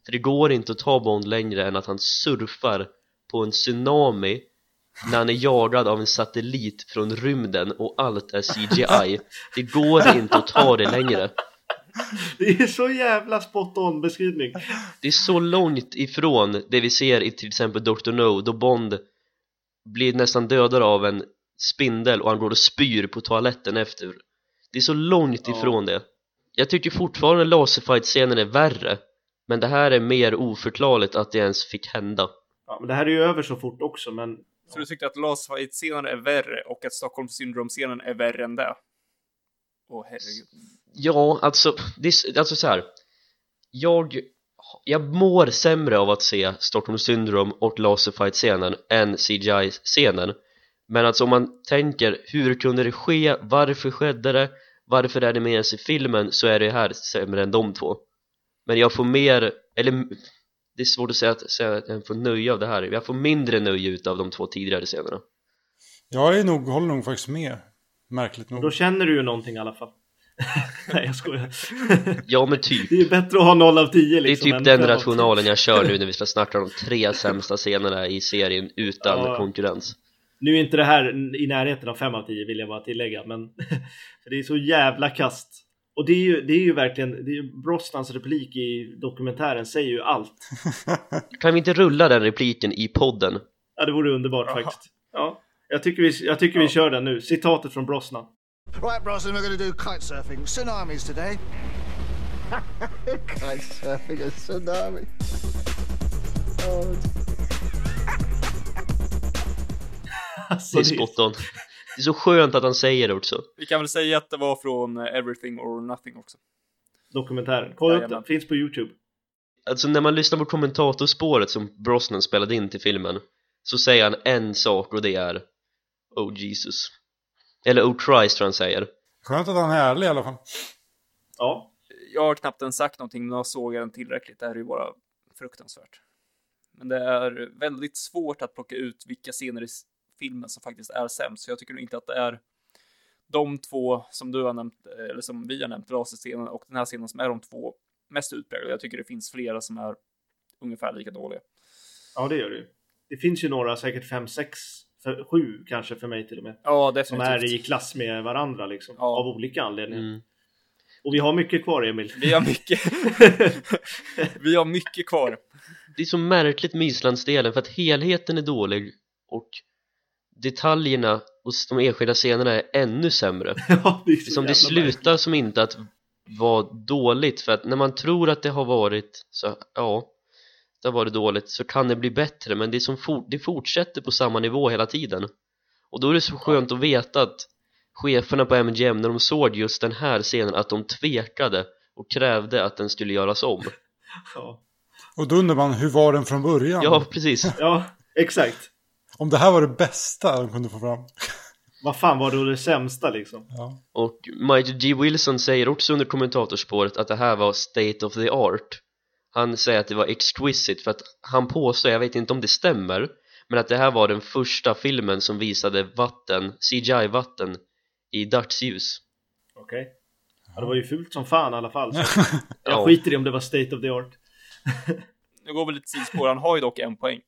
för det går inte att ta Bond längre än att han surfar på en tsunami när han är jagad av en satellit från rymden och allt är CGI det går inte att ta det längre Det är så jävla spot on beskrivning. Det är så långt ifrån det vi ser i till exempel Dr. No då Bond blir nästan dödad av en spindel och han går och spyr på toaletten efter Det är så långt Ja. ifrån det Jag tycker fortfarande laserfight-scenen är värre men det här är mer oförklarligt att det ens fick hända Ja, men det här är ju över så fort också, men Så du tyckte att Last Fight-scenen är värre och att Stockholm Syndrome-scenen är värre än det? Åh herregud. Ja, alltså, det alltså så här. Jag, jag mår sämre av att se Stockholm Syndrome och Laserfight-scenen än CGI-scenen Men alltså om man tänker, hur kunde det ske? Varför skedde det? Varför är det med ens i filmen? Så är det här sämre än de två Men jag får mer, eller det är svårt att säga att, säga att jag får nöje av det här Jag får mindre nöje ut av de två tidigare scenerna Jag är nog, håller nog faktiskt med. Märkligt nog. då känner du ju någonting i alla fall. Nej, jag skojar. Ja men typ Det är ju bättre att ha 0 av 10 Det är liksom. typ den rationalen jag kör nu när vi ska snacka de tre sämsta scenerna i serien utan Ja. konkurrens Nu är inte det här i närheten av 5 av 10 vill jag bara tillägga, men för det är så jävla kast. Och det är ju, det är ju verkligen, det är ju Brosnans replik i dokumentären säger ju allt. Kan vi inte rulla den repliken i podden? Ja, det vore underbart Jaha. faktiskt. Ja, jag tycker vi, jag tycker vi Ja. kör den nu. Citatet från Brosnan. Right, Brosnan, we're to do kitesurfing. Tsunamis today. Kitesurfing a tsunami. Oh, Alltså, Det är spot on Det är så skönt att han säger det också Vi kan väl säga att det var från eh, Everything or Nothing också. Dokumentären. Kolla upp den, finns på Youtube. Alltså när man lyssnar på kommentatorspåret som Brosnan spelade in till filmen Så säger han en sak och det är Oh Jesus Eller Oh Christ tror han säger Skönt att han är ärlig i alla fall. Ja, Jag har knappt ens sagt någonting, men jag såg den tillräckligt. Det här är ju bara fruktansvärt. Men det är väldigt svårt att plocka ut vilka scener filmen som faktiskt är sämst. Så jag tycker nog inte att det är de två som du har nämnt, eh, eller som vi har nämnt, laserscenen och den här scenen som är de två mest utpräglade. Jag tycker det finns flera som är ungefär lika dåliga. ja det gör det ju. Det finns ju några, säkert 5, 6, 7 kanske för mig till och med. Ja, Som definitivt. är i klass med varandra liksom. Ja. Av olika anledningar. mm. Och vi har mycket kvar Emil. Vi har mycket, vi har mycket kvar. Det är så märkligt med Islandsdelen för att helheten är dålig och detaljerna hos de enskilda scenerna är ännu sämre ja, det är så som det jävla slutar som inte att vara dåligt för att när man tror att det har varit så ja det har varit dåligt så kan det bli bättre men det, är som for, det fortsätter på samma nivå hela tiden och då är det så skönt att veta att cheferna på MGM när de såg just den här scenen att de tvekade och krävde att den skulle göras om Ja. Och då undrar man, hur var den från början? ja precis ja, exakt. Om det här var det bästa de kunde få fram. Vad fan var då det sämsta liksom? Ja. Och Michael G. Wilson säger också under kommentatorspåret att det här var state of the art Han säger att det var exquisite för att han påstår, jag vet inte om det stämmer Men att det här var den första filmen som visade vatten, CGI-vatten i dagsljus Okej. Ja, det var ju fult som fan i alla fall. Så. Jag Ja. skiter i om det var state of the art. Nu går vi lite sidospår, han har ju dock en poäng.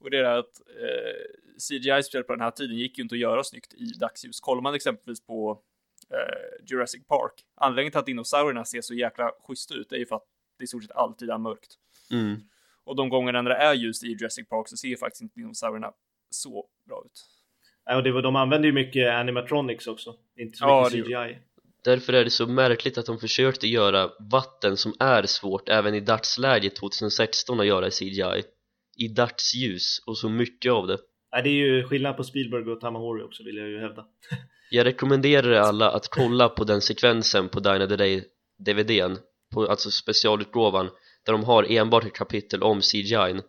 Och det är att eh, CGI-spel på den här tiden gick ju inte att göra snyggt i dagsljus. Kollar man exempelvis på eh, Jurassic Park, anledningen till att dinosaurierna ser så jäkla schyssta ut är ju för att det i stort sett alltid är mörkt. mm. Och de gångerna när det är ljust i Jurassic Park så ser ju faktiskt inte dinosaurierna så bra ut. Ja, och det var, de använde ju mycket animatronics också. Inte så Ja, mycket CGI. Därför är det så märkligt att de försökte göra vatten som är svårt även i dagsläget 2016 att göra i CGI i dagsljus och så mycket av det Nej, det är ju skillnad på Spielberg och Tamahori också vill jag ju hävda. Jag rekommenderar er alla att kolla på den sekvensen på Dine of the Day DVDn på, alltså specialutgåvan där de har enbart ett kapitel om CGI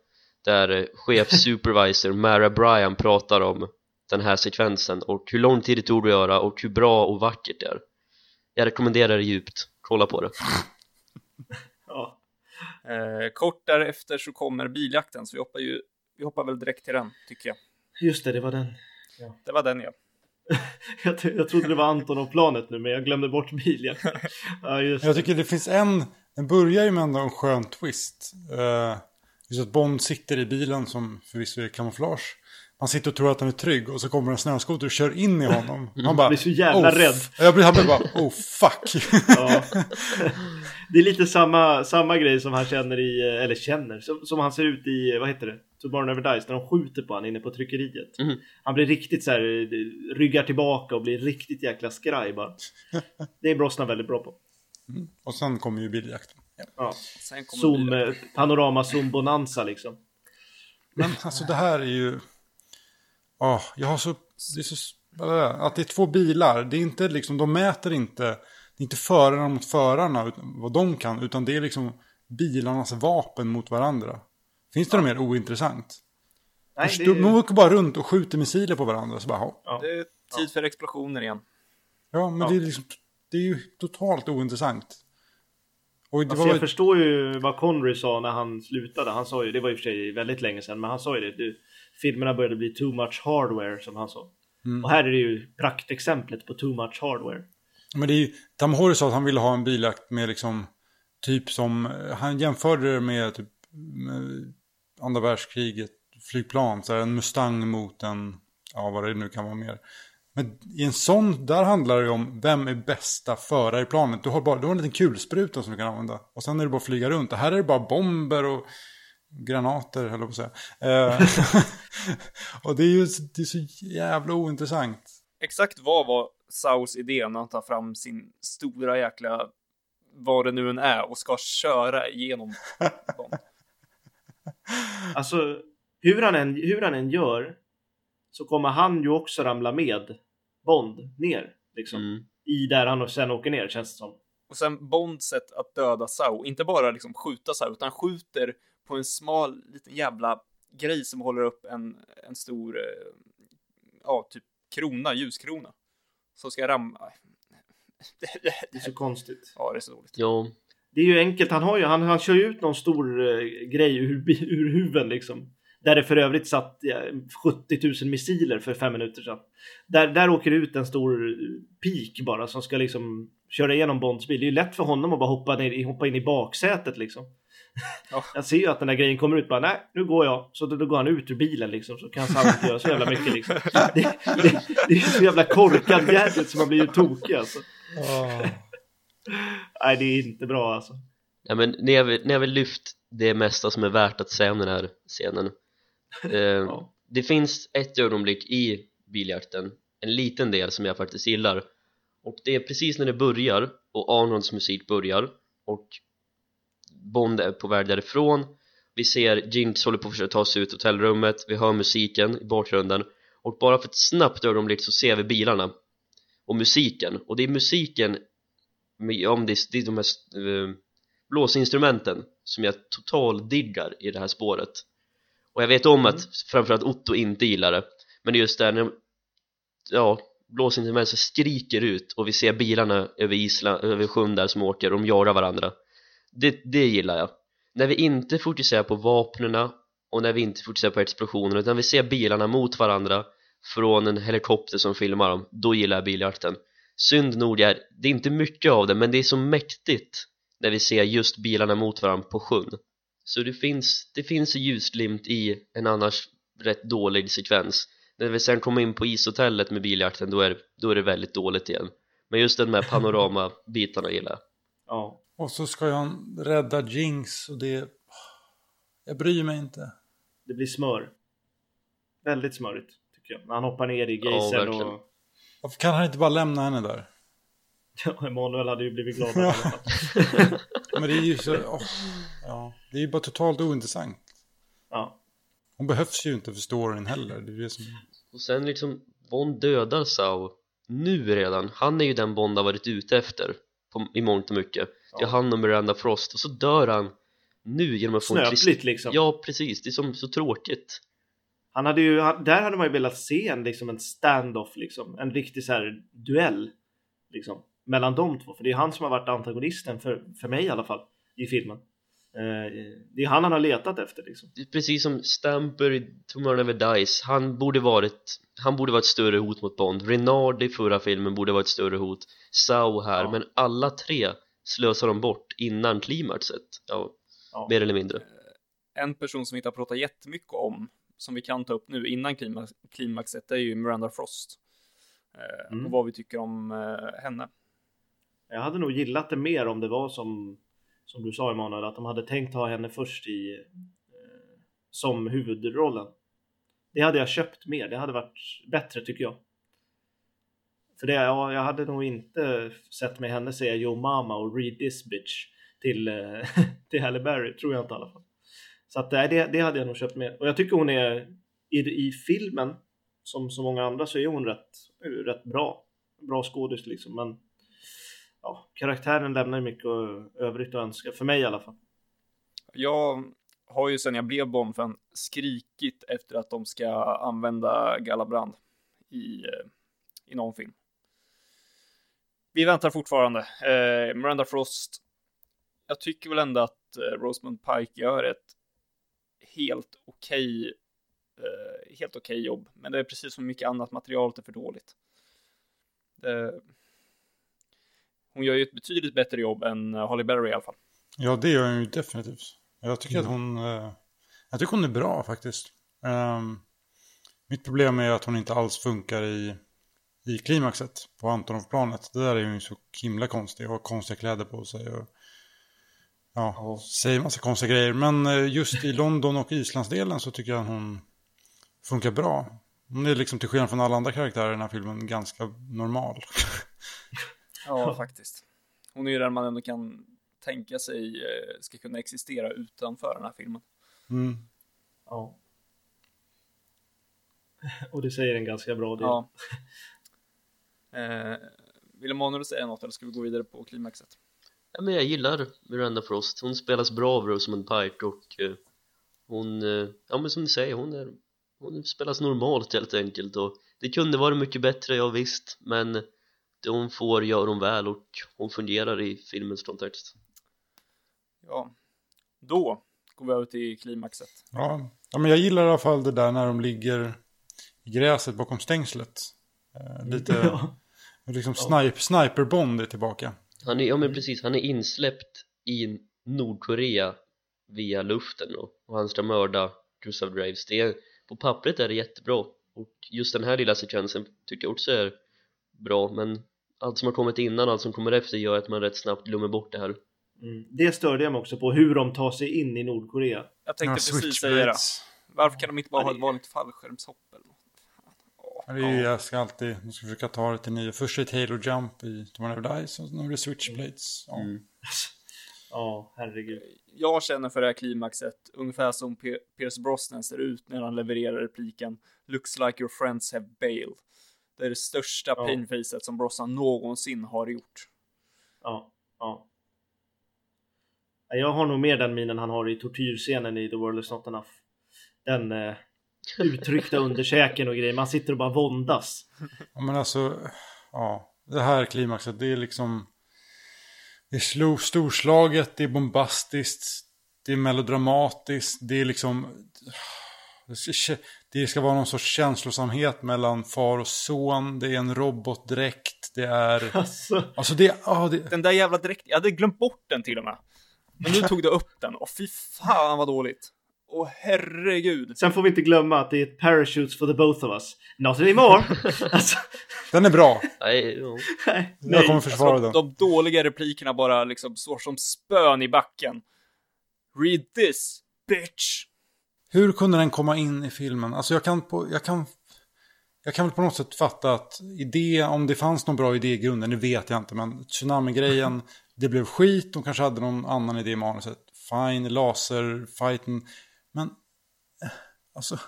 där eh, chef supervisor Mara Bryan pratar om den här sekvensen och hur lång tid det tog att göra och hur bra och vackert det är jag rekommenderar det djupt, kolla på det Ja. Eh, kort därefter så kommer biljakten, så vi hoppar ju vi hoppar väl direkt till den, tycker jag. Just det, det var den. Det var den ja. Jag, jag trodde det var Anton och planet nu, men jag glömde bort bilen. Ja, just Jag det. tycker det finns en, den börjar ju med ändå en skön twist. Uh, just att Bond sitter i bilen som förvisso är kamouflage. Man sitter och tror att han är trygg och så kommer en snöskoter och kör in i honom. Han bara, blir så jävla oh, rädd." Jag blir, han blir bara, oh fuck. Ja. Det är lite samma, samma grej som han känner i, eller känner, som, som han ser ut i, vad heter det? Tomorrow Never Dies, när de skjuter på honom inne på tryckeriet. Mhm. Han blir riktigt så här, ryggar tillbaka och blir riktigt jäkla skraj bara. Det är Brosnan väldigt bra på. och sen kommer ju biljakten. Ja. Ja. Sen kommer Zoom, bilen. eh, panorama zoom bonanza liksom. Men alltså det här är ju... Ja, jag har så... Det är så att det är två bilar. Det är inte liksom, de mäter inte... Det är inte förarna mot förarna, vad de kan. Utan det är liksom bilarnas vapen mot varandra. Finns det något mer ointressant? Nej, det De åker bara runt och skjuter missiler på varandra. Så bara, ja. ja. Det är tid för explosioner igen. ja, men Ja. det är liksom... Det är ju totalt ointressant. Och det Alltså var jag förstår ju vad Connery sa när han slutade. Han sa ju, det var i och för sig väldigt länge sedan, men han sa ju det. det filmerna började bli too much hardware som han sa. Mm. Och här är det ju praktexemplet på too much hardware. Men det är ju, Tamhori sa att han ville ha en biljakt med liksom, typ som, han jämförde det med typ med andra världskriget, flygplan, så här, en Mustang mot en, ja vad det nu kan vara mer. Men i en sån, där handlar det om vem är bästa förare i planet. Du har bara, du har en liten kulspruta som du kan använda. Och sen är det bara att flyga runt. Och här är det bara bomber och granater, höll jag på att säga. Eh, och det är ju det är så jävla ointressant. Exakt vad var Saus idé när han tar fram sin stora jäkla, vad det nu än är, och ska köra igenom dem? Alltså, hur han, än, hur han än gör så kommer han ju också ramla med Bond ner. Liksom. Mm. I där han sen åker ner känns det som. Och sen Bonds sätt att döda Sau, inte bara liksom skjuta Sau, utan skjuter på en smal liten jävla grej som håller upp en, en stor, eh, ja, typ krona, ljuskrona. Som ska ramla. Det är så konstigt. Ja, det är så dåligt. Ja, Det är ju enkelt, han, har ju, han, han kör ju ut någon stor eh, grej ur, ur huven liksom. Där det för övrigt satt ja, 70 000 missiler för fem minuter sedan. Där, där åker det ut en stor pik bara som ska liksom köra igenom Bonds bil. Det är ju lätt för honom att bara hoppa, ner, hoppa in i baksätet liksom. Ja. Jag ser ju att den där grejen kommer ut bara nej, nu går jag. Så då, då går han ut ur bilen liksom. Så kan han inte göra så jävla mycket liksom. Det, det, det är så jävla korkad gadget som har blivit tokig alltså. Nej, det är inte bra alltså. Ja, men ni har, väl- ni har väl lyft det mesta som är värt att säga om den här scenen eh, Ja. Det finns ett ögonblick i biljakten En liten del som jag faktiskt gillar Och det är precis när det börjar och Arnolds musik börjar och Bond är på väg därifrån. Vi ser Jinx håller på att försöka ta sig ut hotellrummet. Vi hör musiken i bakgrunden. Och bara för ett snabbt ögonblick så ser vi bilarna Och musiken. Och det är musiken med- om det, är- det är de här eh, blåsinstrumenten som jag total diggar i det här spåret. Och jag vet om att framförallt Otto inte gillar det. Men det är just där när ja, blåsinstrument så skriker ut och vi ser bilarna över Island, över sjön där som åker. Och de jagar varandra det, det gillar jag. När vi inte fokuserar på vapnena och när vi inte fokuserar på explosionen utan vi ser bilarna mot varandra från en helikopter som filmar dem då gillar jag biljakten. Synd nog är det är inte mycket av det men det är så mäktigt när vi ser just bilarna mot varandra på sjön. Så det finns, det finns ljusglimt i en annars rätt dålig sekvens. När vi sen kommer in på ishotellet med biljakten då är, då är det väldigt dåligt igen. Men just den med panoramabitarna gillar jag. Ja. Och så ska han rädda Jinx och det... Jag bryr mig inte. Det blir smör. Väldigt smörigt tycker jag. När han hoppar ner i geyser verkligen. och... Varför kan han inte bara lämna henne där? Ja, Emanuel hade ju blivit glad. Ja. Men det är ju så... åh, ja, det är ju bara totalt ointressant. ja. Hon behövs ju inte för storyn heller. Det är det som... och sen liksom Bond dödar Sao nu redan han är ju den Bond har varit ute efter på, i mångt och mycket det är han och Miranda Frost och så dör han nu genom att få en Snöpligt liksom. ja precis, det är som så tråkigt Han hade ju, där hade man ju velat se en, liksom en stand-off liksom. En riktig så här duell. Liksom. Mellan de två. För det är han som har varit antagonisten för, för mig i alla fall. I filmen. Eh, det är han han har letat efter liksom. Precis som Stamper i Tomorrow Never Dies han borde varit han borde vara ett större hot mot Bond Renard i förra filmen borde vara ett större hot Sao här, Ja. men alla tre slösar de bort innan klimaxet ja, Ja. mer eller mindre En person som vi inte har pratat jättemycket om som vi kan ta upp nu innan klimax, klimaxet är ju Miranda Frost. Eh, Mm. Och vad vi tycker om eh, henne. Jag hade nog gillat det mer om det var som, som du sa Emanuel, att de hade tänkt ha henne först i eh, som huvudrollen. Det hade jag köpt mer, det hade varit bättre tycker jag. För det, ja, jag hade nog inte sett med henne säga Yo mama och read this bitch till, eh, till Halle Berry, tror jag inte i alla fall. Så att nej, det, det hade jag nog köpt med. Och jag tycker hon är i, i filmen, som så många andra, så är hon rätt, rätt bra. Bra skådis liksom, men ja, karaktären lämnar ju mycket övrigt att önska, för mig i alla fall. Jag har ju sen jag blev Bond-fan skrikit efter att de ska använda Galabrand i, eh, i någon film. Vi väntar fortfarande. Eh, Miranda Frost. Jag tycker väl ändå att eh, Rosamund Pike gör ett helt okej eh, helt okej jobb. Men det är precis som mycket annat materialet är för dåligt. Det, hon gör ju ett betydligt bättre jobb än eh, Holly Berry i alla fall. Ja, det gör hon ju definitivt. Jag tycker att hon, eh, jag tycker hon är bra faktiskt. Ehm, mitt problem är att hon inte alls funkar i, i klimaxet på Antonov-planet. Det där är ju så himla konstigt och konstiga kläder på sig. Och, ja, säger massa konstiga grejer. Men eh, just i London och Islandsdelen så tycker jag att hon funkar bra. Hon är liksom till skillnad från alla andra karaktärer i den här filmen ganska normal. Ja, faktiskt. Hon är ju den man ändå kan tänka sig eh, ska kunna existera utanför den här filmen. Mm. Ja. Och det säger en ganska bra del. Ja. Eh, vill Emanuel säga något eller ska vi gå vidare på klimaxet? Ja, men jag gillar Miranda Frost, hon spelas bra av Rosamund Pike och eh, hon, eh, ja men som ni säger, hon, är, hon spelas normalt helt enkelt och det kunde vara mycket bättre, ja visst, men det hon får gör hon väl och hon fungerar i filmens kontext. Ja, då går vi över till klimaxet. Ja. ja, men jag gillar i alla fall det där när de ligger i gräset bakom stängslet. Eh, lite, Ja. Liksom snipe, sniper-bond är tillbaka. Han är, ja men precis, han är insläppt i Nordkorea via luften och, och han ska mörda Gustav Graves det är, på pappret är det jättebra och just den här lilla sekvensen tycker jag också är bra men allt som har kommit innan, allt som kommer efter gör att man rätt snabbt glömmer bort det här Mm. Det störde jag mig också på, hur de tar sig in i Nordkorea. Jag tänkte Ja, precis säga det. Varför kan de inte bara ha ett vanligt fallskärmshopp eller något? Ja, det är, ju- jag ska alltid, jag ska försöka ta det till nio. Först är det Halo Jump i Tomorrow Never Dies och nu är det Switchblades. Ja. Ja, herregud. Jag känner för det här klimaxet ungefär som P- Pierce Brosnan ser ut när han levererar repliken Looks like your friends have bailed. Det är det största Ja. painfacet som Brosnan någonsin har gjort. Ja, ja. Jag har nog mer den minen han har i tortyrscenen i The World Is Not Enough. Den eh, uttryckta underkäken och grejer. Man sitter och bara våndas. Ja, men alltså, ja. Det här klimaxet, det är liksom... Det är storslaget, det är bombastiskt, det är melodramatiskt, det är liksom... Det ska, vara någon sorts känslosamhet mellan far och son, det är en robotdräkt, det är... Alltså, Alltså det, ja, det, Den där jävla dräkten, jag hade glömt bort den till och med. Men nu tog du upp den och fy fan vad dåligt. Åh herregud. sen får vi inte glömma att det är ett parachutes for the both of us. Not anymore! alltså, den är bra. Nej, ja. nej. Jag kommer försvara Alltså, den. de dåliga replikerna bara liksom står som spön i backen. Read this, bitch. Hur kunde den komma in i filmen? Alltså jag kan på, jag kan, jag kan väl på något sätt fatta att idé, om det fanns någon bra idé i grunden, det vet jag inte, men tsunami-grejen, det blev skit, de kanske hade någon annan idé i manuset. Fine, laserfighten, men eh, alltså,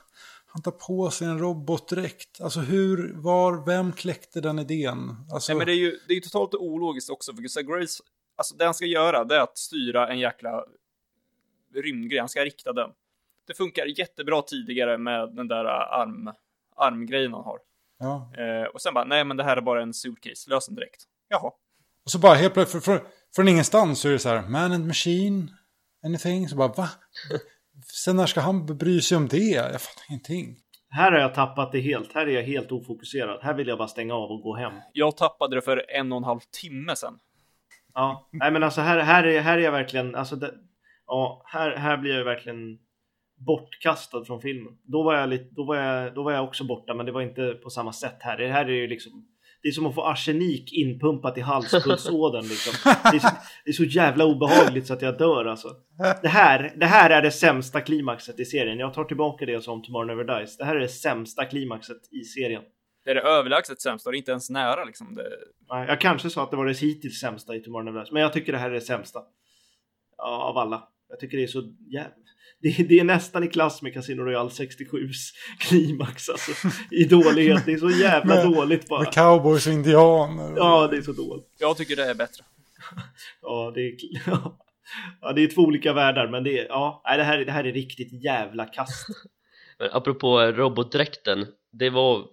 han tar på sig en robotdräkt. Alltså hur, var, vem kläckte den idén? Alltså, Nej men det är ju det är ju totalt ologiskt också för Gustav Grace, alltså det han ska göra det är att styra en jäkla rymdgrej, han ska rikta den. Det funkar jättebra tidigare med den där arm, armgrejen han har. ja. Eh, och sen bara, nej men det här är bara en suitcase, lös den direkt. Jaha. Och så bara helt plötsligt, från, från ingenstans så är det så här, man and machine, anything, så bara va? Sen när ska han bry sig om det? Jag fattar ingenting. Här har jag tappat det helt. Här är jag helt ofokuserad. Här vill jag bara stänga av och gå hem. Jag tappade det för en och en halv timme sen. Ja, nej men alltså här, här, är, här är jag verkligen, alltså det, ja, här, här blir jag verkligen bortkastad från filmen. Då var jag, lite, då var jag, då var jag också borta, men det var inte på samma sätt här. Det här är ju liksom det är som att få arsenik inpumpat i halspulsådern liksom. Det är, så, det är så jävla obehagligt så att jag dör alltså. Det här, det här är det sämsta klimaxet i serien. Jag tar tillbaka det jag sa om Tomorrow Never Dies. Det här är det sämsta klimaxet i serien. Det är det överlägset sämsta och inte ens nära liksom. Det... Nej, Jag kanske sa att det var det hittills sämsta i Tomorrow Never Dies, men jag tycker det här är det sämsta. Ja, av alla. Jag tycker det är så jävla... Det, är- det är nästan i klass med Casino Royale 67s klimax alltså. I dålighet. Det är så jävla Med- dåligt bara. Med cowboys och indianer. Ja, det är så dåligt. Jag tycker det är bättre. Ja, det är, ja, det är två olika världar, men det är, ja, nej, det här, det här är riktigt jävla kast. Men apropå robotdräkten, det var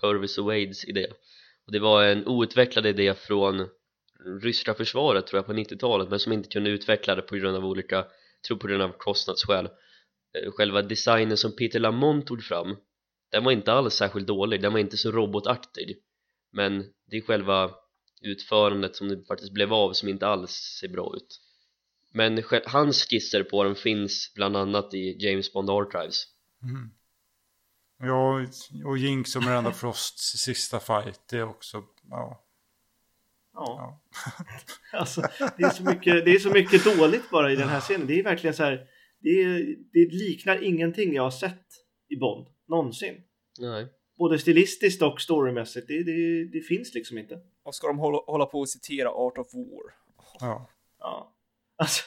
Purvis och Wades idé och det var en outvecklad idé från ryska försvaret tror jag på 90-talet men som inte kunde utveckla det på grund av olika, tror på grund av kostnadsskäl. Eh, själva designen som Peter Lamont tog fram den var inte alls särskilt dålig, den var inte så robotaktig. Men det är själva utförandet som det faktiskt blev av som inte alls ser bra ut. Men hans skisser på den finns bland annat i James Bond Archives. Mm. Ja, och Jinx och Miranda Frosts sista fight, det är också, ja. Ja. Alltså, det, är så mycket, det är så mycket dåligt bara i den här scenen. Det är verkligen så här, det, är, det liknar ingenting jag har sett i Bond, någonsin. Nej Både stilistiskt och storymässigt. Det, det, det finns liksom inte. Och ska de hålla, hålla på och citera Art of War? ja. Ja. Alltså,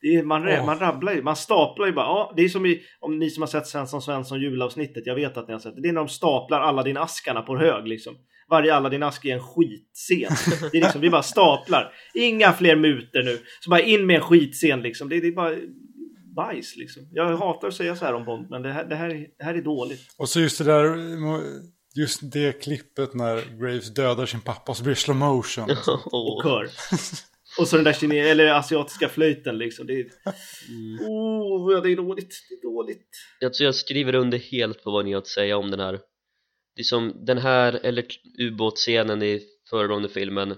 det är, man, Åh. man rabblar ju, man staplar ju bara. Ja, det är som i, om ni som har sett Svensson Svensson julavsnittet, jag vet att ni har sett det. Det är när de staplar alla din askarna på hög liksom. Varje alla din ask är en skitscen. Det är liksom, vi bara staplar. Inga fler muter nu. Så bara in med en skitscen liksom. Det, det är bara bajs liksom. Jag hatar att säga så här om Bond, men det här, det här, är- det här är dåligt. Och så just det där, just det klippet när Graves dödar sin pappa så blir det slow motion. Och kör. Och så den där kine- eller asiatiska flöjten liksom. Det är, Mm. oh, det är dåligt. Det är dåligt. Alltså jag skriver under helt på vad ni har att säga om den här Det är som den här eller ubåtsscenen i föregående filmen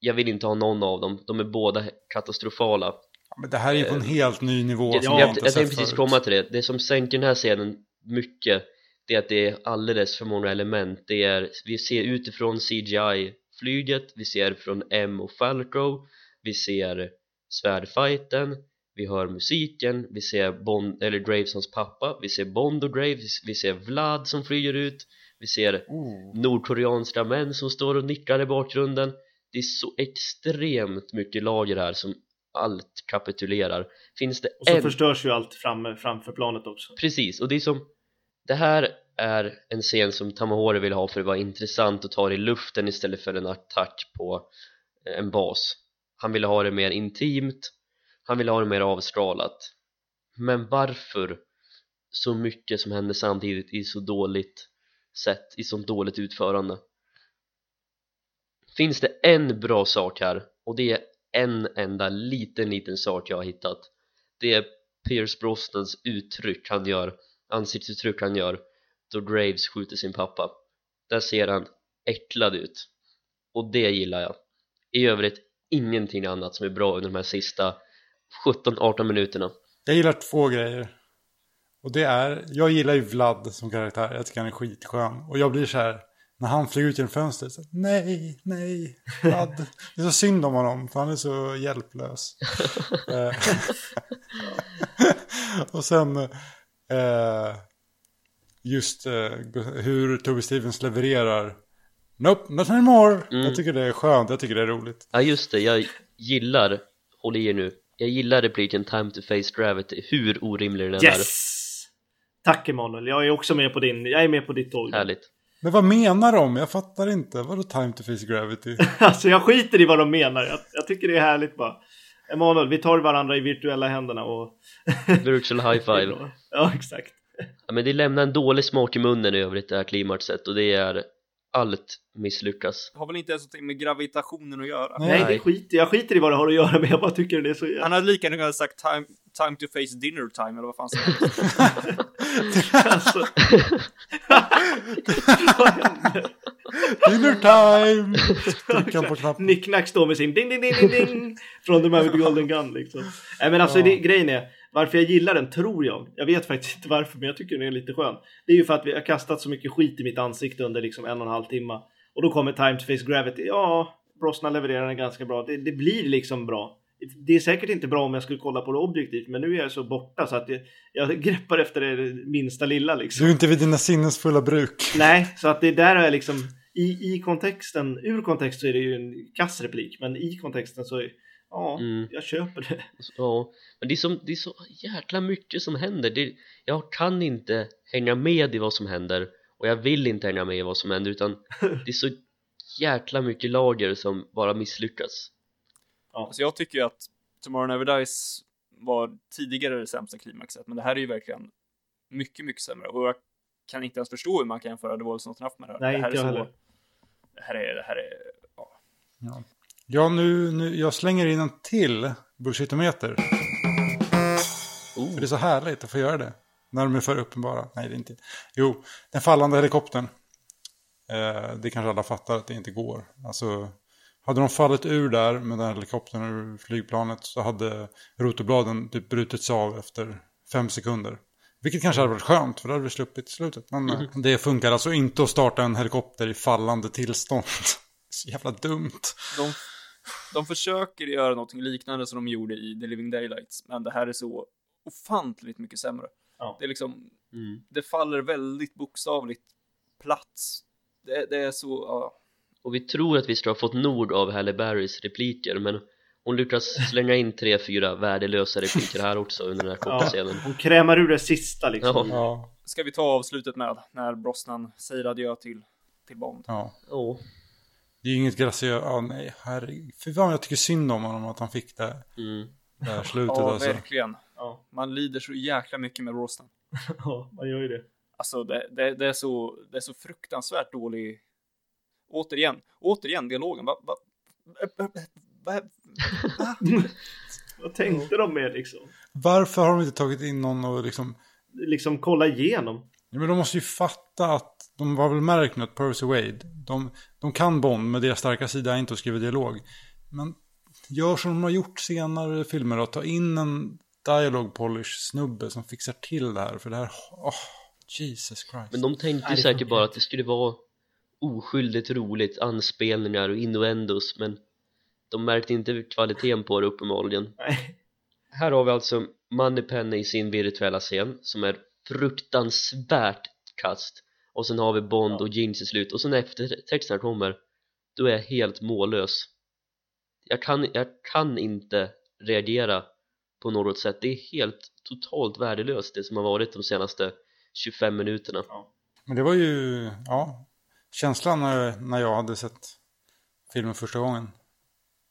Jag vill inte ha någon av dem, de är båda katastrofala. Ja, Men det här är ju på en helt ny nivå Jag, som jag, jag jag, inte tänkte sett precis komma till det, det som sänker den här scenen mycket Det är att det är alldeles för många element. Det är, vi ser utifrån CGI-flyget, vi ser från M och Falco Vi ser svärdfighten Vi hör musiken, vi ser Bond, eller Gravesons pappa Vi ser Bond och Graves, vi ser Vlad som flyger ut Vi ser nordkoreanska män som står och nickar i bakgrunden. Det är så extremt mycket lager här som allt kapitulerar. Finns det Och så en förstörs ju allt fram, framför planet också. Precis, och det är som Det här är en scen som Tamahori vill ha för att vara intressant och ta det i luften istället för en attack på eh, en bas. Han ville ha det mer intimt. Han ville ha det mer avskalat. Men varför så mycket som händer samtidigt i så dåligt sätt, i sånt dåligt utförande? Finns det en bra sak här och det är en enda liten liten sak jag har hittat. Det är Pierce Brosnans uttryck han gör ansiktsuttryck han gör då Graves skjuter sin pappa. Där ser han äcklad ut. Och det gillar jag. I övrigt ingenting annat som är bra under de här sista 17-18 minuterna. Jag gillar två grejer. Och det är, jag gillar ju Vlad som karaktär. Jag tycker han är skitskön. Och jag blir så här, när han flyger ut genom fönstret. Så, nej, nej, Vlad. Det är så synd om honom, för han är så hjälplös. Eh, och sen eh, just eh, hur Toby Stevens levererar. Nope, not anymore. Mm. Jag tycker det är skönt, jag tycker det är roligt. Ja just det, jag gillar, håll i er nu jag gillar repliken Time to face gravity, hur orimlig den Yes! Tack Emanuel, jag är också med på din, jag är med på ditt tåg. är Härligt Men vad menar de? Jag fattar inte. Vadå time to face gravity? Alltså jag skiter i vad de menar, jag, jag tycker det är härligt bara. Emanuel, vi tar varandra i virtuella händerna och... Virtual high five. Ja, exakt. ja, men det lämnar en dålig smak i munnen i övrigt det här klimaxet och det är allt misslyckas Har väl inte ens någonting med gravitationen att göra? Nej. Nej, det skiter, jag skiter i vad det har att göra med, jag bara tycker det är så jävla... Han hade lika gärna kunnat sagt time, time to face dinner time eller vad fan helst. alltså... Dinner time! Trycker han på knappen. Nicknack står med sin ding ding ding ding ding från The Man with the Golden Gun liksom. Nej men alltså Ja. det, grejen är, varför jag gillar den tror jag. Jag vet faktiskt inte varför, men jag tycker den är lite skön. Det är ju för att vi har kastat så mycket skit i mitt ansikte under liksom en och en halv timme. Och då kommer Time Face Gravity. Ja, Brosnan levererar den ganska bra. Det, det blir liksom bra. Det är säkert inte bra om jag skulle kolla på det objektivt, men nu är jag så borta så att jag, jag greppar efter det minsta lilla liksom. Du är inte vid dina sinnesfulla bruk. Nej, så att det där är liksom i, i kontexten, ur kontext så är det ju en kass replik, men i kontexten så är ja, Mm. jag köper det. Ja, men det är, som, det är så jäkla mycket som händer det, Jag kan inte hänga med i vad som händer och jag vill inte hänga med i vad som händer utan det är så jäkla mycket lager som bara misslyckas Alltså jag tycker ju att Tomorrow Never Dies var tidigare det sämsta klimaxet, men det här är ju verkligen mycket, mycket sämre. Och jag kan inte ens förstå hur man kan jämföra The Walls Not Enough med det här. Nej, det här inte är jag så... heller. Det här är, det här är... Ja. Ja, ja nu, nu, jag slänger in en till bullshitometer. oh, För det är så härligt att få göra det. När de är för uppenbara. Nej, det är inte. Jo, den fallande helikoptern. Eh, det kanske alla fattar att det inte går. Alltså, hade de fallit ur där med den helikoptern ur flygplanet så hade rotorbladen typ brutits av efter fem sekunder. Vilket kanske hade varit skönt för då hade vi sluppit slutet. Men eh, det funkar alltså inte att starta en helikopter i fallande tillstånd. Så jävla dumt. De, de försöker göra någonting liknande som de gjorde i The Living Daylights, men det här är så ofantligt mycket sämre. Ja. Det är liksom, mm. det faller väldigt bokstavligt plats. Det, det är så, ja. Och vi tror att vi ska ha fått nog av Halle Berrys repliker men hon lyckas slänga in tre, fyra värdelösa repliker här också under den här korta Ja, scenen hon krämar ur det sista liksom. Ja. Ja, Ska vi ta avslutet med när Brosnan säger adjö till, till Bond? ja. Ja, Det är ju inget graciöst. Ja, nej, herregud. Fy fan, jag tycker synd om honom att han fick det, mm. det här slutet Ja, alltså. verkligen. Ja. Man lider så jäkla mycket med Brosnan. ja, man gör ju det. Alltså, det, det, det, är så, det är så fruktansvärt dålig... Återigen, återigen dialogen. Va, va, va, va, va? Vad tänkte de med liksom? Varför har de inte tagit in någon och liksom... Liksom kolla igenom. Ja, men de måste ju fatta att de har väl märkt nu att Percy Wade, de, de kan Bond, men deras starka sida är inte att skriva dialog. Men gör som de har gjort senare filmer och ta in en dialog polish snubbe som fixar till det här. För det här, åh, Jesus Christ. Men de tänkte ju säkert bara att det skulle vara oskyldigt roligt, anspelningar och innuendos men de märkte inte kvaliteten på det uppenbarligen Nej. Här har vi alltså Moneypenny i sin virtuella scen som är fruktansvärt kast och sen har vi Bond Ja. och Jinx i slut. Och sen efter texterna kommer då är jag helt mållös. Jag kan, jag kan inte reagera på något sätt. Det är helt totalt värdelöst det som har varit de senaste 25 minuterna. Men det var ju, ja, känslan när, när jag hade sett filmen första gången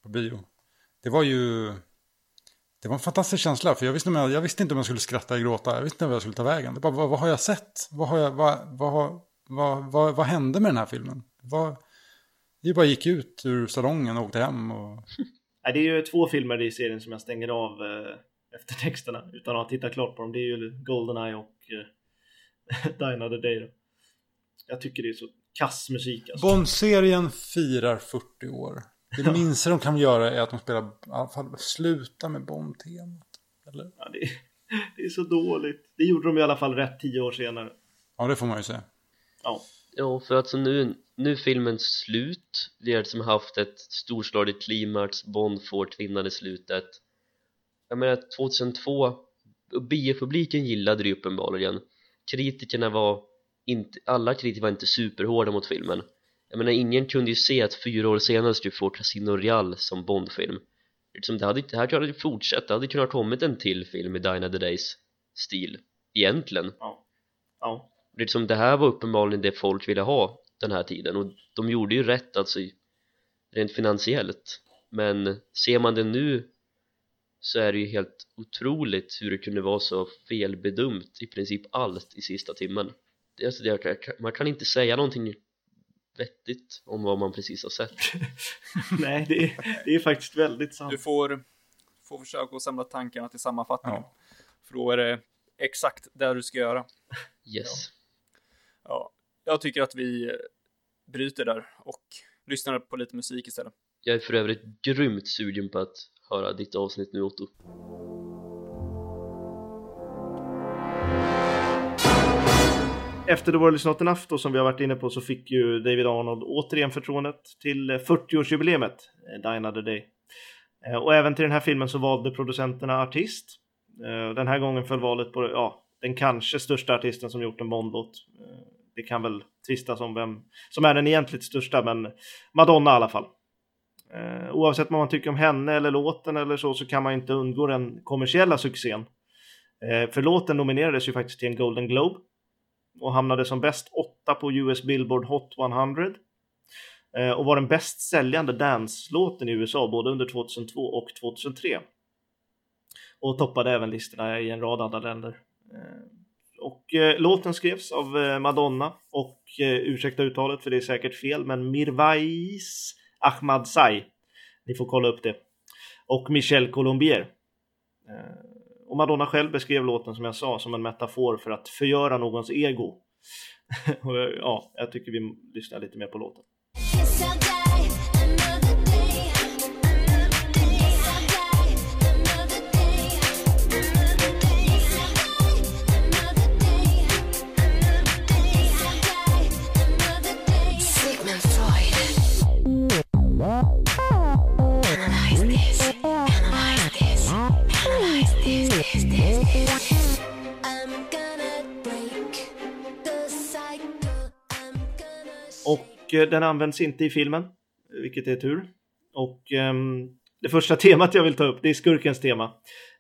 på bio. Det var ju, det var en fantastisk känsla. För jag visste, inte om jag, jag visste inte om jag skulle skratta eller gråta. Jag visste inte vad jag skulle ta vägen. Det bara, vad, vad har jag sett? Vad, har jag, vad, vad, vad, vad, vad hände med den här filmen? Vad, vi bara gick ut ur salongen och åkte hem. Och, det är ju två filmer i serien som jag stänger av eh, efter texterna utan att ha tittat klart på dem. Det är ju Goldeneye och eh, Die Another Day. Då. Jag tycker det är så kass musik alltså. Bond-serien firar 40 år. Det minsta de kan göra är att de spelar, i alla fall sluta med Bond-temat. Eller? Ja, det, det är så dåligt. Det gjorde de i alla fall rätt tio år senare. Ja, det får man ju säga. Ja, Ja, för alltså nu, nu är filmen slut Vi har liksom haft ett storslaget klimax Bond får kvinnan i slutet Jag menar 2002 Biopubliken gillade det ju uppenbarligen Kritikerna var inte Alla kritiker var inte superhårda mot filmen Jag menar ingen kunde ju se att fyra år senare skulle få Casino Royale som Bondfilm. Liksom, det, hade, det här hade ju fortsatt. Det hade kunnat ha kommit en till film i Dine of the Days stil Egentligen. Ja, ja. liksom det här var uppenbarligen det folk ville ha den här tiden och de gjorde ju rätt alltså rent finansiellt. Men ser man det nu så är det ju helt otroligt hur det kunde vara så felbedömt i princip allt i sista timmen. Det, alltså det, man kan inte säga någonting vettigt om vad man precis har sett Nej, det är, det är faktiskt väldigt sant. Du får, får försöka att samla tankarna till sammanfattningen. Ja. För då är det exakt det du ska göra. yes Ja, jag tycker att vi bryter där och lyssnar på lite musik istället. jag är för övrigt grymt sugen på att höra ditt avsnitt nu Otto efter The World Is Not Enough då, som vi har varit inne på så fick ju David Arnold återigen förtroendet till eh, 40-årsjubileet, eh, Die Another Day. Eh, och även till den här filmen så valde producenterna artist. Den här gången föll valet på ja, den kanske största artisten som gjort en Bond-låt. Det kan väl tvistas om vem som är den egentligt största, men Madonna i alla fall. Oavsett vad man tycker om henne eller låten eller så, så kan man inte undgå den kommersiella succén. För låten nominerades ju faktiskt till en Golden Globe och hamnade som bäst åtta på US Billboard Hot 100 eh, och var den bäst säljande danslåten i USA både under 2002 och 2003. Och toppade även listorna i en rad andra länder. Eh, och eh, låten skrevs av Madonna och ursäkta uttalet för det är säkert fel men Mirwais Ahmadzai, Ni får kolla upp det. Och Michel Colombier. Och Madonna själv beskrev låten som jag sa som en metafor för att förgöra någons ego. Och, ja, jag tycker vi lyssnar lite mer på låten. Eh, den används inte i filmen, vilket är tur. Och ehm, det första temat jag vill ta upp, det är skurkens tema.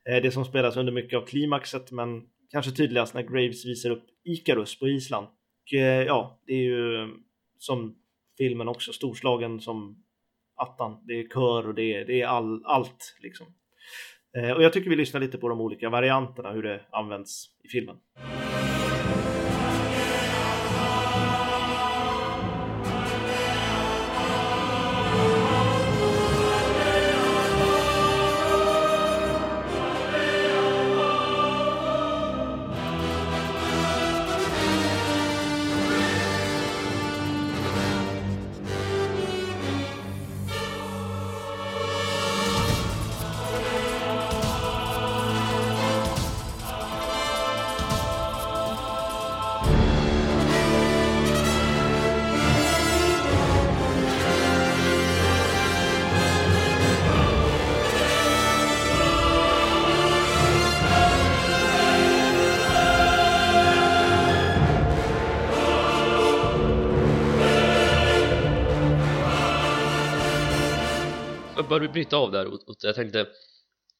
Eh, det som spelas under mycket av klimaxet, men kanske tydligast när Graves visar upp Icarus på Island. Och eh, ja, det är ju ehm, som filmen också, storslagen som attan. Det är kör och det är, det är all, allt liksom. Och jag tycker vi lyssnar lite på de olika varianterna, hur det används i filmen. Började bryta av där och och jag tänkte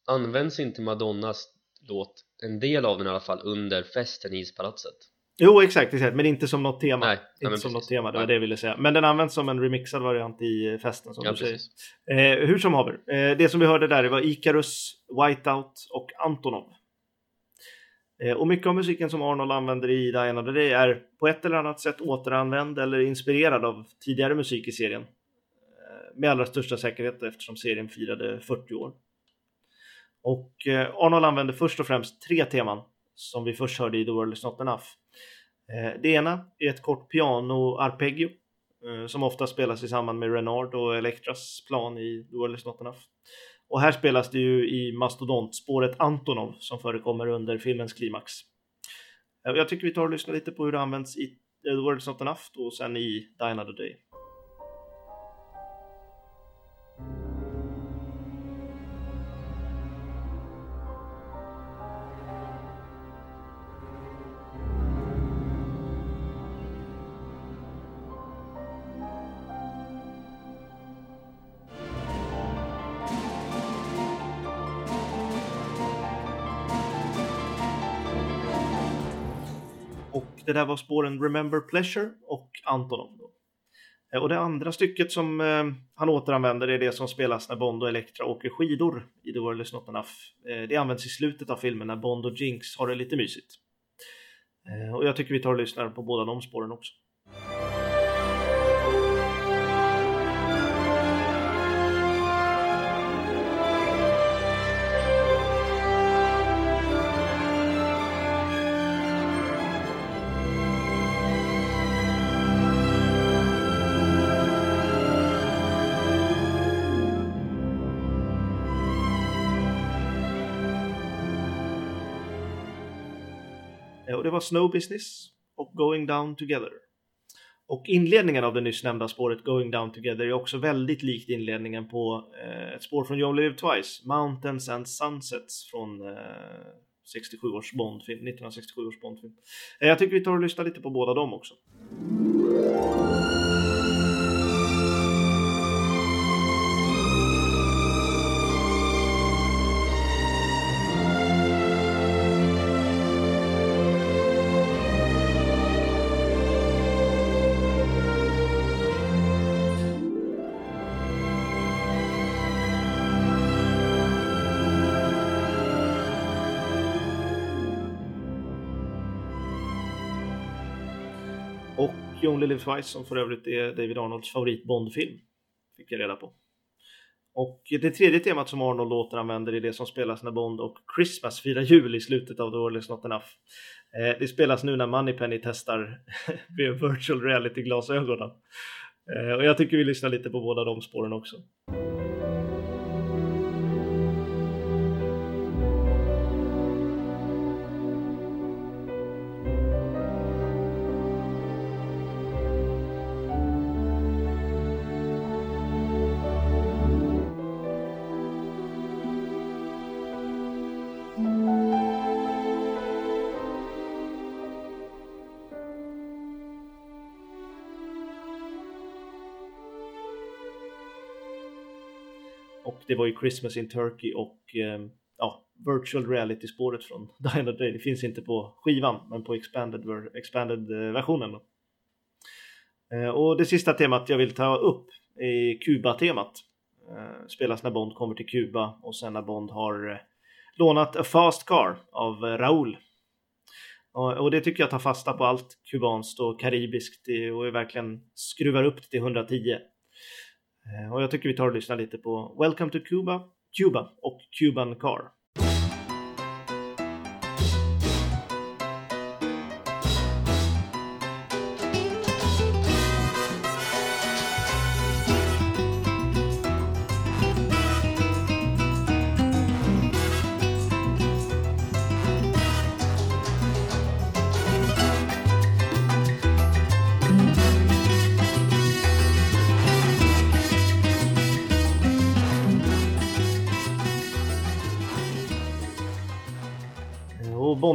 Används inte Madonnas låt, en del av den i alla fall, under festen i ispalatset? Jo, exakt, exakt, men inte som något tema. Nej, inte som precis. något tema, det var det jag ville säga. Men den används som en remixad variant i festen som Ja, du säger. precis. Eh, hur som haver, eh, det som vi hörde där det var Icarus, Whiteout och Antonov. Eh, och mycket av musiken som Arnold använder i Diana the Day är på ett eller annat sätt återanvänd eller inspirerad av tidigare musik i serien. Med allra största säkerhet eftersom serien firade 40 år. Och eh, Arnold använde först och främst tre teman som vi först hörde i The World Is Not Enough. Eh, det ena är ett kort piano-arpeggio eh, som ofta spelas i samband med Renard och Elektras plan i The World Is Not Enough. Och här spelas det ju i mastodontspåret Antonov som förekommer under filmens klimax. Eh, jag tycker vi tar och lyssnar lite på hur det används i The World Is Not Enough och sen i Die Another Day. Det där var spåren Remember Pleasure och Antonov. Då. Eh, och det andra stycket som eh, han återanvänder är det som spelas när Bond och Elektra åker skidor i The World Is Not Enough. Eh, det används i slutet av filmen när Bond och Jinx har det lite mysigt. Eh, och jag tycker vi tar och lyssnar på båda de spåren också. Eh, Och var Snow Business och Going Down Together. Och inledningen av det nyss nämnda spåret Going Down Together är också väldigt likt inledningen på eh, ett spår från You Only Live Twice, Mountains and Sunsets från eh, 67 års Bondfilm, 1967 års Bondfilm. Eh, jag tycker vi tar och lyssnar lite på båda dem också. The Only Live Twice som för övrigt är David Arnolds favorit Bondfilm. Fick jag reda på. Och det tredje temat som Arnold återanvänder är det som spelas när Bond och Christmas firar jul i slutet av The World Is Not Enough. Eh, det spelas nu när Moneypenny testar med virtual reality-glasögonen. Eh, och jag tycker vi lyssnar lite på båda de spåren också. Var ju Christmas in Turkey och eh, ja, virtual reality-spåret från Dino Day. Det finns inte på skivan, men på expanded, ver- expanded eh, versionen. Då. Eh, och det sista temat jag vill ta upp är Kuba-temat. Eh, spelas när Bond kommer till Kuba och sen när Bond har eh, lånat A Fast Car av eh, Raoul. Och, det tycker jag tar fasta på allt kubanskt och karibiskt eh, och är verkligen skruvar upp det till 110. Eh, och jag tycker vi tar och lyssnar lite på Welcome to Cuba, Cuba och Cuban Car.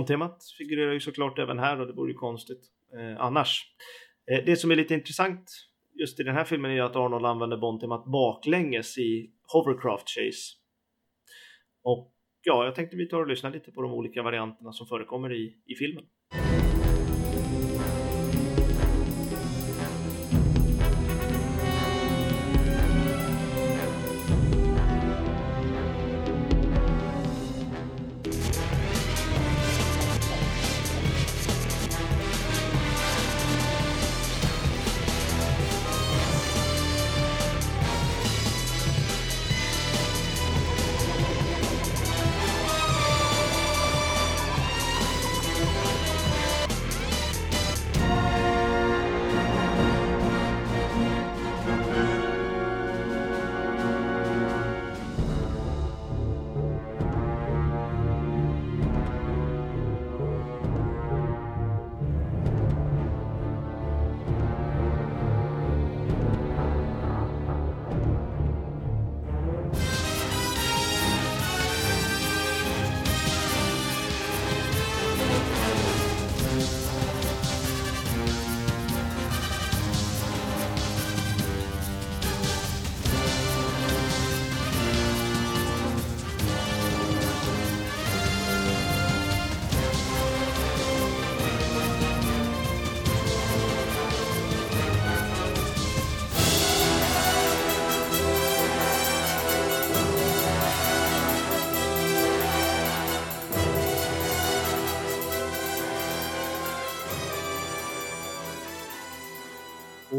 Python-temat figurerar ju såklart även här och det vore ju konstigt eh, annars. Eh, det som är lite intressant just i den här filmen är att Arnold använder Bond-temat baklänges i Hovercraft Chase. Och ja, jag tänkte vi tar och lyssnar lite på de olika varianterna som förekommer i, i filmen.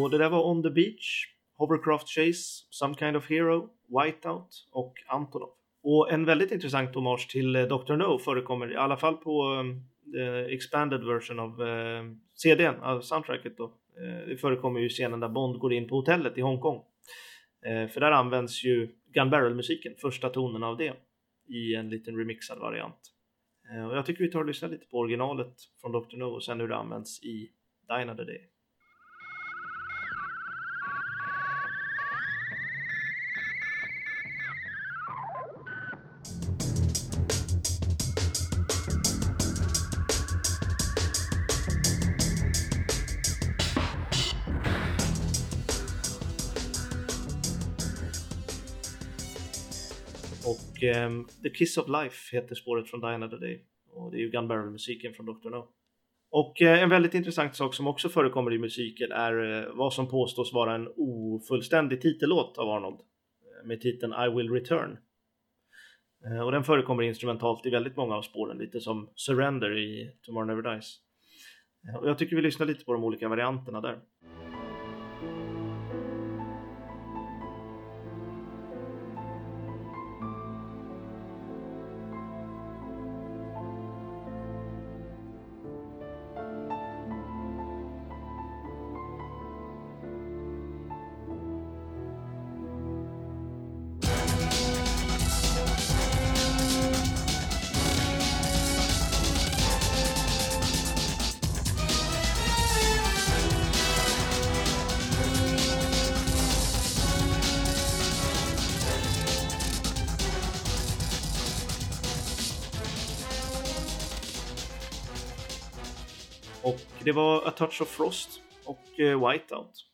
Och det där var On the Beach, Hovercraft Chase, Some Kind of Hero, Whiteout och Antonov. Och en väldigt intressant hommage till eh, Dr. No förekommer i alla fall på um, expanded version av eh, uh, CDn, av soundtracket då. Eh, det förekommer ju i scenen där Bond går in på hotellet i Hongkong. Eh, för där används ju Gun Barrel-musiken, första tonen av det, i en liten remixad variant. Och jag tycker vi tar och lyssnar lite på originalet från Dr. No och sen hur det används i Dine of the Day. Um, The Kiss of Life heter spåret från Die Another Day. Och det är ju Gun Barrel-musiken från Dr. No. Och eh, en väldigt intressant sak som också förekommer i musiken är eh, vad som påstås vara en ofullständig titellåt av Arnold. Eh, med titeln I Will Return. Och den förekommer instrumentalt i väldigt många av spåren, lite som Surrender i Tomorrow Never Dies. Och jag tycker vi lyssnar lite på de olika varianterna där. Var A Touch of Frost och eh, Whiteout.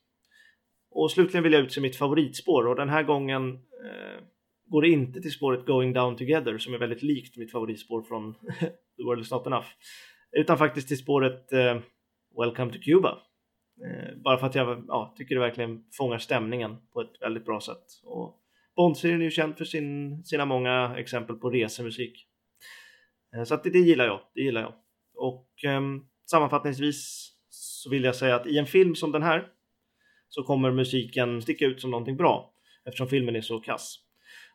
Och slutligen vill jag utse mitt favoritspår och den här gången eh, går det inte till spåret Going Down Together som är väldigt likt mitt favoritspår från The World Is Not Enough. Utan faktiskt till spåret eh, Welcome to Cuba. Eh, bara för att jag ja, tycker det verkligen fångar stämningen på ett väldigt bra sätt. Och Bond-serien är ju känd för sin, sina många exempel på resemusik. Eh, så att det, det gillar jag, det gillar jag. Och ehm, sammanfattningsvis så vill jag säga att i en film som den här så kommer musiken sticka ut som någonting bra eftersom filmen är så kass.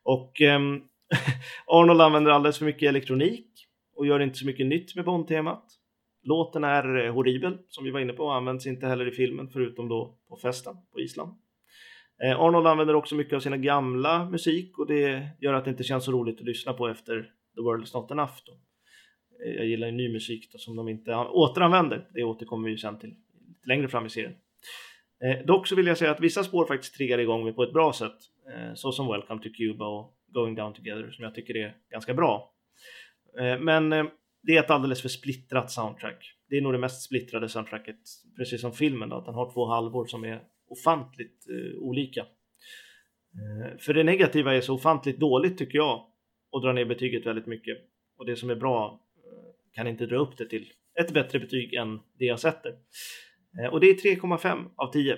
Och eh, Arnold använder alldeles för mycket elektronik och gör inte så mycket nytt med Bond-temat. Låten är eh, horribel som vi var inne på och används inte heller i filmen förutom då på festen på Island. Eh, Arnold använder också mycket av sina gamla musik och det gör att det inte känns så roligt att lyssna på efter The World Is Not Enough. Då. Jag gillar ju ny musik då, som de inte återanvänder. Det återkommer vi ju sen till lite längre fram i serien. Eh, dock så vill jag säga att vissa spår faktiskt triggar igång mig på ett bra sätt. Eh, så som Welcome to Cuba och Going Down Together som jag tycker är ganska bra. Eh, men eh, det är ett alldeles för splittrat soundtrack. Det är nog det mest splittrade soundtracket, precis som filmen, då, att den har två halvor som är ofantligt eh, olika. Eh, för det negativa är så ofantligt dåligt tycker jag och drar ner betyget väldigt mycket. Och det som är bra kan inte dra upp det till ett bättre betyg än det jag sätter. Eh, och det är 3,5 av 10.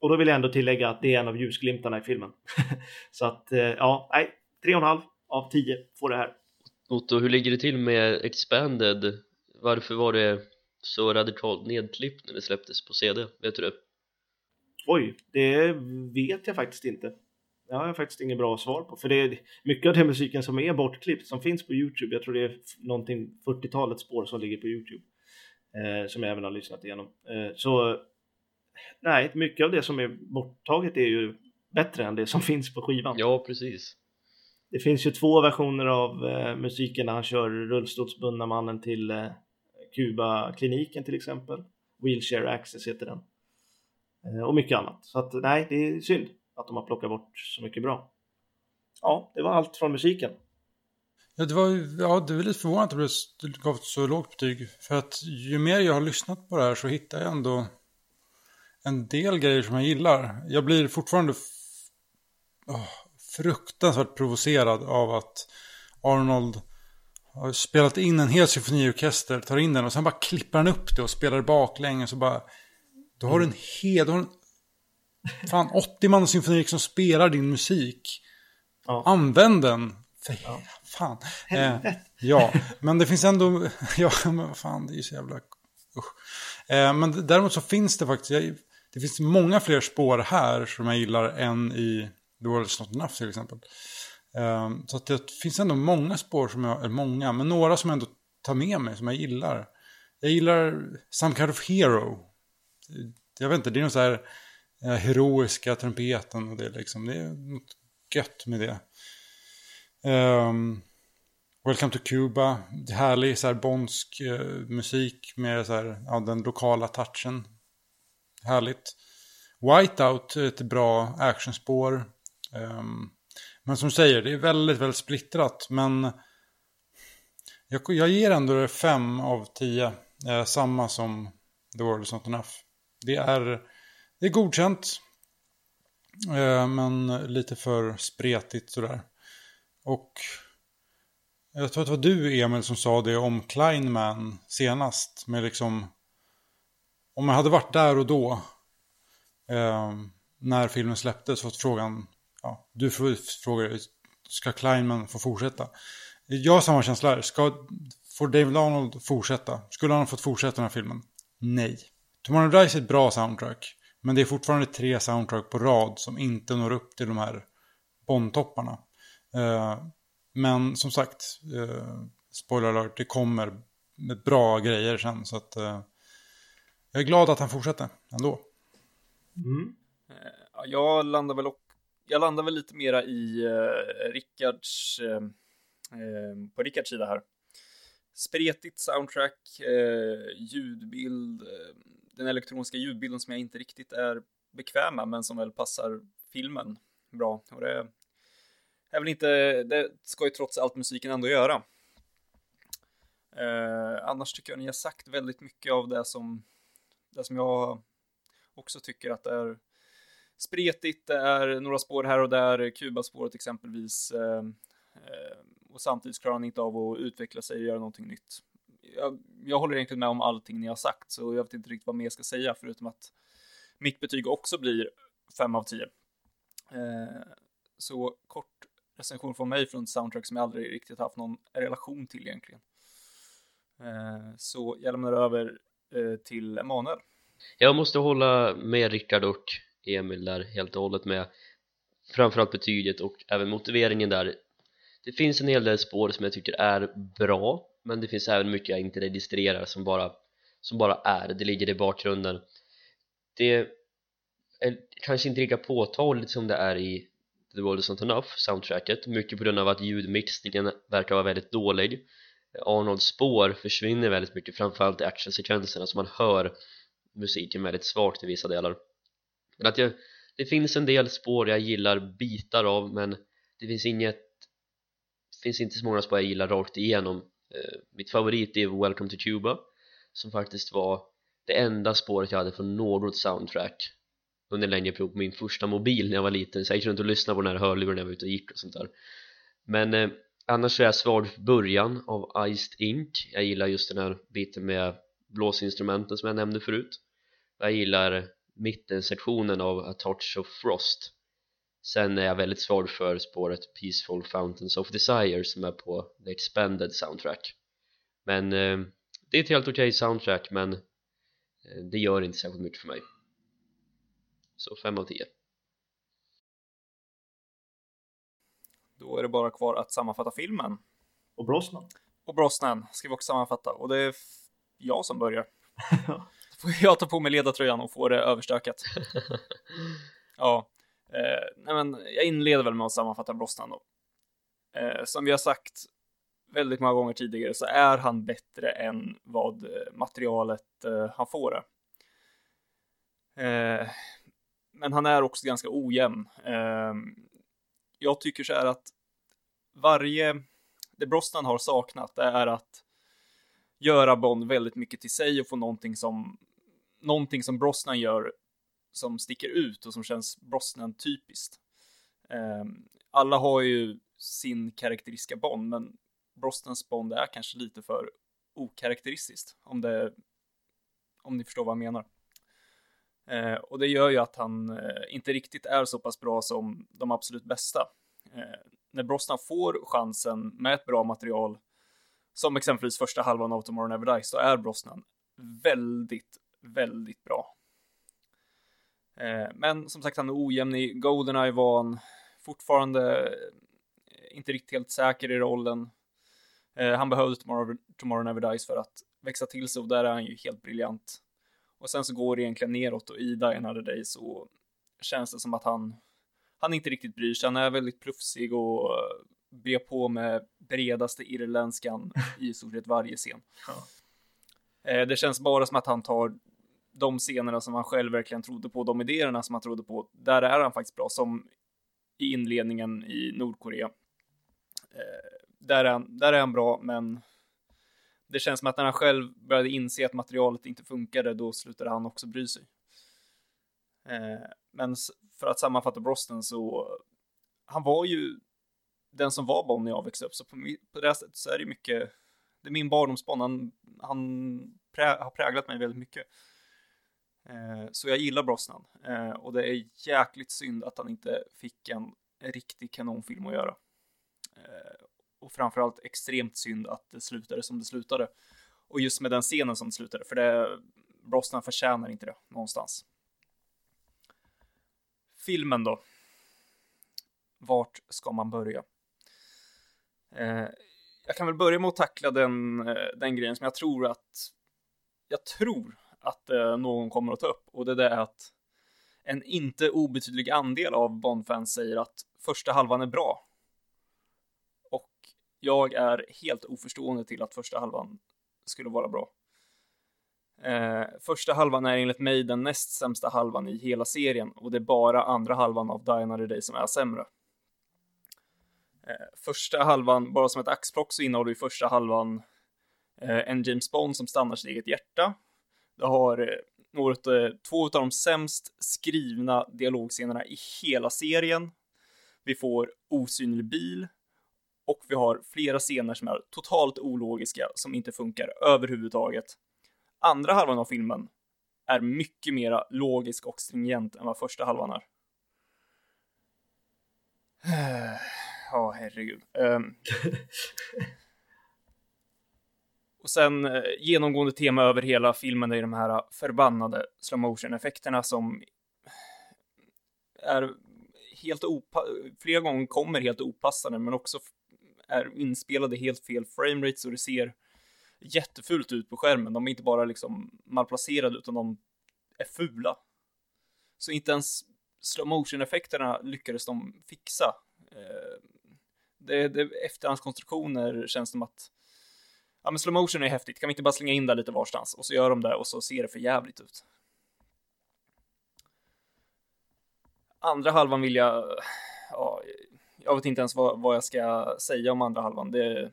Och då vill jag ändå tillägga att det är en av ljusglimtarna i filmen. så att eh, ja, nej, 3,5 av 10 får det här. Otto, hur ligger det till med Expanded? Varför var det så radikalt nedklippt när det släpptes på CD? Vet du det? Oj, det vet jag faktiskt inte. Det har jag faktiskt inget bra svar på. För det är mycket av den musiken som är bortklippt som finns på Youtube. Jag tror det är någonting 40-talets spår som ligger på Youtube. Eh, som jag även har lyssnat igenom. Eh, så nej, mycket av det som är borttaget är ju bättre än det som finns på skivan. Ja, precis Det finns ju två versioner av eh, musiken när han kör rullstolsbundna mannen till eh, Kuba-kliniken till exempel. Wheelchair Access heter den. Eh, och mycket annat. Så att nej, det är synd att de har plockat bort så mycket bra. Ja, det var allt från musiken. Ja, det var, ja, det är lite förvånande att det gav ett så lågt betyg. För att ju mer jag har lyssnat på det här så hittar jag ändå en del grejer som jag gillar. Jag blir fortfarande åh, fruktansvärt provocerad av att Arnold har spelat in en hel symfoniorkester, tar in den och sen bara klipper han upp det och spelar baklänges och bara... Då har du en hel... Du har en, fan, 80 man symfoni som spelar din musik. Ja. Använd den. För fan. Eh, ja, men det finns ändå... Ja, men fan, det är ju så jävla... Usch. Eh, men däremot så finns det faktiskt... Jag, det finns många fler spår här som jag gillar än i The World Is Not Enough till exempel. Eh, så att det finns ändå många spår som jag... Eller många, men några som jag ändå tar med mig, som jag gillar. Jag gillar Some Kind of Hero. Jag vet inte, det är någon så här heroiska trumpeten och det liksom. Det är något gött med det. Um, Welcome to Cuba, härlig så här bonsk uh, eh, musik med så här, ja, den lokala touchen. Härligt. Whiteout är ett bra actionspår. Um, men som du säger, det är väldigt, väldigt splittrat. Men jag, jag ger ändå det fem av tio. Eh, samma som The World is Not Enough. Det är, det är godkänt. Eh, men lite för spretigt sådär. Och jag tror att det var du Emil som sa det om Kleinman senast. Med liksom, om jag hade varit där och då. Eh, när filmen släpptes fått frågan. Ja, du frågade, ska Kleinman få fortsätta? Jag har samma känsla här. Ska, får Dave Arnold fortsätta? Skulle han ha fått fortsätta den här filmen? Nej. Tomorrow Rise är ett bra soundtrack. Men det är fortfarande tre soundtrack på rad som inte når upp till de här Bond-topparna. Eh, men som sagt, eh, spoiler alert, det kommer med bra grejer sen. Så att eh, jag är glad att han fortsätter ändå. Mm. Ja, jag landar väl och, jag landar väl lite mera i uh, Rickards, eh, eh, på Rickards sida här. Spretigt soundtrack, eh, ljudbild, eh, den elektroniska ljudbilden som jag inte riktigt är bekväm med, men som väl passar filmen bra. Och det är väl inte, det ska ju trots allt musiken ändå göra. Eh, annars tycker jag ni har sagt väldigt mycket av det som, det som jag också tycker att det är spretigt, det är några spår här och där, Kubaspåret exempelvis. Eh, eh, och samtidigt klarar han inte av att utveckla sig och göra någonting nytt. Jag, jag håller egentligen med om allting ni har sagt, så jag vet inte riktigt vad mer jag ska säga, förutom att mitt betyg också blir 5 av 10. Eh, så kort recension från mig från ett soundtrack som jag aldrig riktigt haft någon relation till egentligen. Eh, så jag lämnar över eh, till Emanuel. Jag måste hålla med Rickard och Emil där helt och hållet med framförallt betyget och även motiveringen där det finns en hel del spår som jag tycker är bra men det finns även mycket jag inte registrerar som bara, som bara är, det ligger i bakgrunden. Det är kanske inte lika påtagligt som det är i The World Is Not Enough soundtracket. Mycket på grund av att ljudmixningen verkar vara väldigt dålig. Arnolds spår försvinner väldigt mycket framförallt i actionsekvenserna så man hör musiken väldigt svagt i vissa delar. Men att jag, det finns en del spår jag gillar bitar av men det finns inget det finns inte så många spår jag gillar rakt igenom. Eh, mitt favorit är Welcome to Cuba som faktiskt var det enda spåret jag hade från något soundtrack under en längre period på min första mobil när jag var liten. Så jag gick runt och lyssnade på den här hörluren när jag var ute och gick och sånt där. Men eh, annars så är jag svag för början av Iced Ink. Jag gillar just den här biten med blåsinstrumenten som jag nämnde förut. Jag gillar mittensektionen av A Touch of Frost sen är jag väldigt svag för spåret Peaceful Fountains of Desire som är på The Expanded Soundtrack men eh, det är ett helt okej soundtrack men eh, det gör inte särskilt mycket för mig så 5 av 10 Då är det bara kvar att sammanfatta filmen. Och Brosnan. Och Brosnan ska vi också sammanfatta. Och det är jag som börjar. Då får jag ta på mig ledartröjan och få det överstökat. ja, Eh, nej men jag inleder väl med att sammanfatta Brosnan då. Eh, som vi har sagt väldigt många gånger tidigare så är han bättre än vad eh, materialet eh, han får är. Eh, men han är också ganska ojämn. Eh, jag tycker så här att varje, det Brosnan har saknat det är att göra Bond väldigt mycket till sig och få någonting som, någonting som Brosnan gör som sticker ut och som känns Brosnan-typiskt. Eh, alla har ju sin karaktäristiska Bond, men Brosnans Bond är kanske lite för okaraktäristiskt, om det, om ni förstår vad jag menar. Eh, och det gör ju att han eh, inte riktigt är så pass bra som de absolut bästa. Eh, när Brosnan får chansen med ett bra material, som exempelvis första halvan av Tomorrow Never Dies, då är Brosnan väldigt, väldigt bra. Eh, men som sagt, han är ojämn i Goldeneye var han fortfarande inte riktigt helt säker i rollen. Eh, han behövde Tomorrow, Tomorrow Never Dies för att växa till sig och där är han ju helt briljant. Och sen så går det egentligen neråt och i Die Another Day så känns det som att han, han inte riktigt bryr sig. Han är väldigt plufsig och bre på med bredaste irländskan i stort sett varje scen. Eh, det känns bara som att han tar de scenerna som han själv verkligen trodde på, de idéerna som han trodde på, där är han faktiskt bra, som i inledningen i Nordkorea. Eh, där, är han, där är han bra, men det känns som att när han själv började inse att materialet inte funkade, då slutade han också bry sig. Eh, men för att sammanfatta Brosten så, han var ju den som var Bonnie jag växte upp, så på, på det här sättet så är det mycket, det är min barndomsbond, han, han prä, har präglat mig väldigt mycket. Eh, så jag gillar Brosnan, eh, och det är jäkligt synd att han inte fick en riktig kanonfilm att göra. Eh, och framförallt extremt synd att det slutade som det slutade. Och just med den scenen som det slutade, för det, Brosnan förtjänar inte det någonstans. Filmen då? Vart ska man börja? Jag kan väl börja med att tackla den, den grejen som jag tror att jag tror att eh, någon kommer att ta upp och det är det att en inte obetydlig andel av Bond-fans säger att första halvan är bra. Och jag är helt oförstående till att första halvan skulle vara bra. Eh, första halvan är enligt mig den näst sämsta halvan i hela serien och det är bara andra halvan av Die Another Day som är sämre. Eh, första halvan, bara som ett axplock så innehåller ju första halvan eh, en James Bond som stannar sitt eget hjärta. Det har eh, något, eh, två av de sämst skrivna dialogscenerna i hela serien. Vi får osynlig bil och vi har flera scener som är totalt ologiska som inte funkar överhuvudtaget. Andra halvan av filmen är mycket mera logisk och stringent än vad första halvan är. Ja, herregud. Um, Och sen eh, genomgående tema över hela filmen är de här eh, förbannade slow motion effekterna som är helt opa flera gånger kommer helt opassande men också är inspelade helt fel framerate så det ser jättefult ut på skärmen. De är inte bara liksom malplacerade utan de är fula. Så inte ens slow motion effekterna lyckades de fixa. Eh, Det, det efterhandskonstruktioner känns som att ja men slow motion är häftigt, kan vi inte bara slänga in det lite varstans? Och så gör de det och så ser det för jävligt ut. Andra halvan vill jag, ja, jag vet inte ens vad, vad jag ska säga om andra halvan. Det,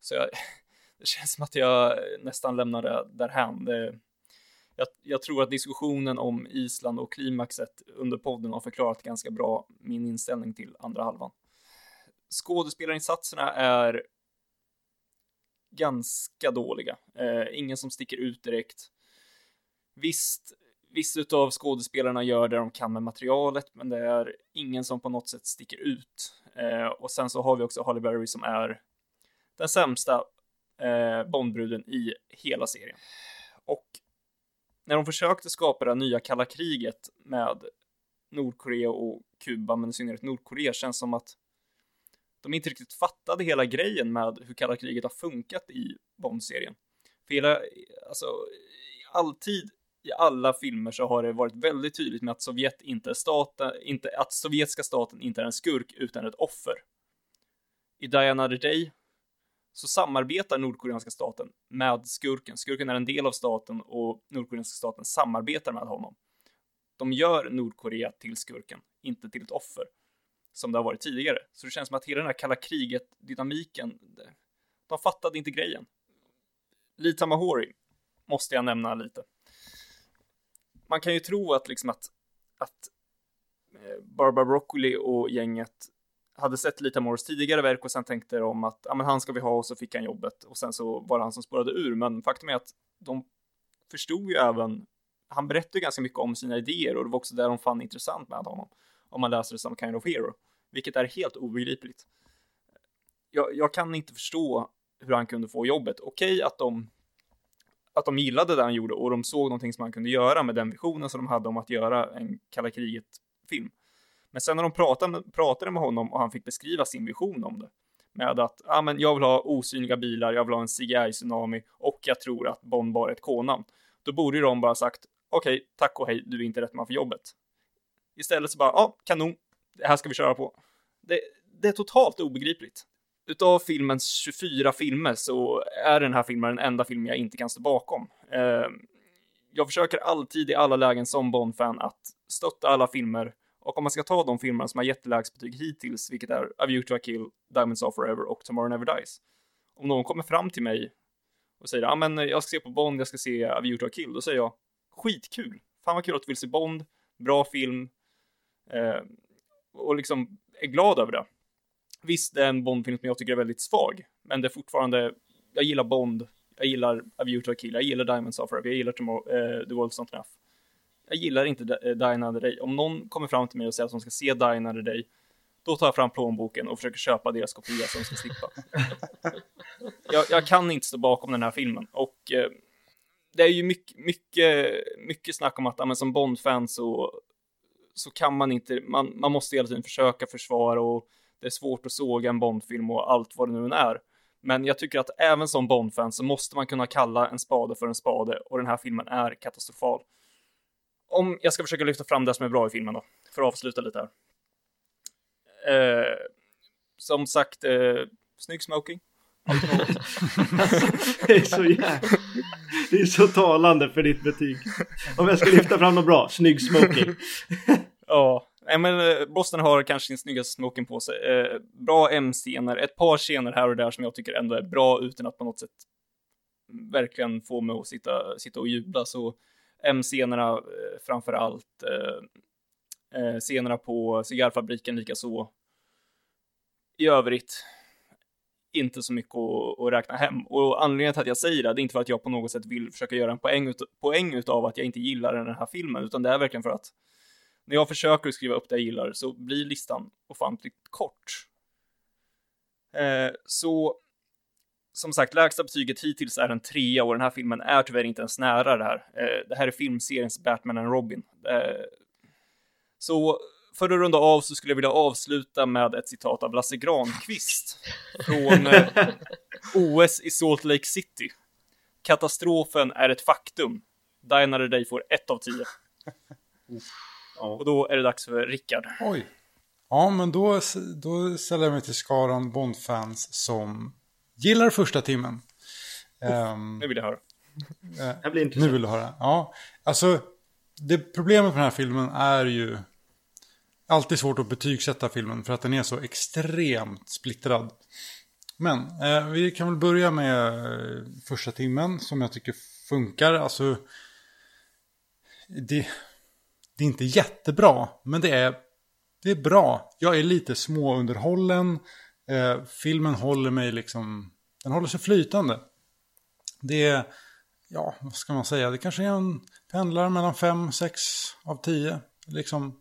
så jag, det känns som att jag nästan lämnar det därhän. Det, jag, jag tror att diskussionen om Island och klimaxet under podden har förklarat ganska bra min inställning till andra halvan. Skådespelarinsatserna är ganska dåliga. Eh, ingen som sticker ut direkt. Visst, vissa utav skådespelarna gör det de kan med materialet, men det är ingen som på något sätt sticker ut. Eh, och sen så har vi också Holly Berry som är den sämsta eh, Bondbruden i hela serien. Och när de försökte skapa det nya kalla kriget med Nordkorea och Kuba, men i synnerhet Nordkorea, känns som att de inte riktigt fattade hela grejen med hur kalla kriget har funkat i Bond-serien. För hela, alltså, alltid i alla filmer så har det varit väldigt tydligt med att Sovjet inte är staten, inte, att sovjetiska staten inte är en skurk utan ett offer. I Die Another Day så samarbetar nordkoreanska staten med skurken. Skurken är en del av staten och nordkoreanska staten samarbetar med honom. De gör Nordkorea till skurken, inte till ett offer som det har varit tidigare. Så det känns som att hela den här kalla kriget-dynamiken, de fattade inte grejen. Lita Mahori. måste jag nämna lite. Man kan ju tro att liksom att, att eh, Barbara Broccoli och gänget hade sett Lita Tamahoris tidigare verk och sen tänkte de att ja, men han ska vi ha och så fick han jobbet och sen så var det han som spårade ur. Men faktum är att de förstod ju även, han berättade ganska mycket om sina idéer och det var också där de fann intressant med honom om man läser det som Kind of Hero, vilket är helt obegripligt. Jag, jag kan inte förstå hur han kunde få jobbet. Okej att de att de gillade det han gjorde och de såg någonting som han kunde göra med den visionen som de hade om att göra en kalla kriget-film. Men sen när de pratade med, pratade med honom och han fick beskriva sin vision om det, med att ah, men jag vill ha osynliga bilar, jag vill ha en CGI-tsunami och jag tror att Bond bara är ett K-namn. Då borde ju de bara sagt okej, tack och hej, du är inte rätt man för jobbet. Istället så bara, ja, kanon, det här ska vi köra på. Det, det är totalt obegripligt. Utav filmens 24 filmer så är den här filmen den enda filmen jag inte kan stå bakom. Eh, jag försöker alltid i alla lägen som Bond-fan att stötta alla filmer och om man ska ta de filmerna som har jättelägst betyg hittills, vilket är A View to a Kill, Diamonds Are Forever och Tomorrow Never Dies. Om någon kommer fram till mig och säger ja men jag ska se på Bond, jag ska se A View to a Kill, då säger jag skitkul. Fan vad kul att du vill se Bond, bra film eh, och liksom är glad över det. Visst, det är en Bond-film som jag tycker är väldigt svag, men det är fortfarande, jag gillar Bond, jag gillar A View to a Kill, jag gillar Diamonds Are Forever, jag gillar Tomorrow, eh, The World's Not Enough. Jag gillar inte D- eh, Die Another Day. Om någon kommer fram till mig och säger att de ska se Die Another Day, då tar jag fram plånboken och försöker köpa deras kopia så de ska slippa. jag, jag kan inte stå bakom den här filmen och eh, det är ju mycket, mycket, mycket snack om att ja, men som Bond-fan så, så kan man inte, man, man måste hela tiden försöka försvara och det är svårt att såga en Bond-film och allt vad det nu än är. Men jag tycker att även som Bond-fan så måste man kunna kalla en spade för en spade och den här filmen är katastrofal. Om jag ska försöka lyfta fram det som är bra i filmen då, för att avsluta lite här. Eh, som sagt, eh, snygg smoking. Det är så jävla... Det är så talande för ditt betyg. Om jag ska lyfta fram något bra, snygg smoking. Ja, nej, men eh, Boston har kanske sin snyggaste smoking på sig. Eh, bra M-scener, ett par scener här och där som jag tycker ändå är bra utan att på något sätt verkligen få mig att sitta, sitta och jubla. Så M-scenerna eh, framför allt. Eh, eh, scenerna på cigarrfabriken likaså. I övrigt, inte så mycket att, att räkna hem. Och anledningen till att jag säger det, det är inte för att jag på något sätt vill försöka göra en poäng, ut, poäng utav att jag inte gillar den här filmen, utan det är verkligen för att när jag försöker skriva upp det jag gillar så blir listan ofantligt kort. Eh, så som sagt, lägsta betyget hittills är en trea och den här filmen är tyvärr inte ens nära det här. Eh, det här är filmseriens Batman and Robin. Eh, så för att runda av så skulle jag vilja avsluta med ett citat av Lasse Granqvist från eh, OS i Salt Lake City. Katastrofen är ett faktum. Another Day får 1 av 10. Och då är det dags för Rickard. Oj. Ja, men då, då ställer jag mig till skaran Bond-fans som gillar första timmen. Ehm, Nu vill jag höra. eh, Det blir nu vill du höra. Ja, alltså det problemet med den här filmen är ju alltid svårt att betygsätta filmen för att den är så extremt splittrad. Men eh, vi kan väl börja med eh, första timmen som jag tycker funkar. Alltså, det, det är inte jättebra, men det är, det är bra. Jag är lite småunderhållen. Eh, filmen håller mig liksom, den håller sig flytande. Det är, ja, vad ska man säga, det kanske är en pendlar mellan 5, 6 av 10. Liksom.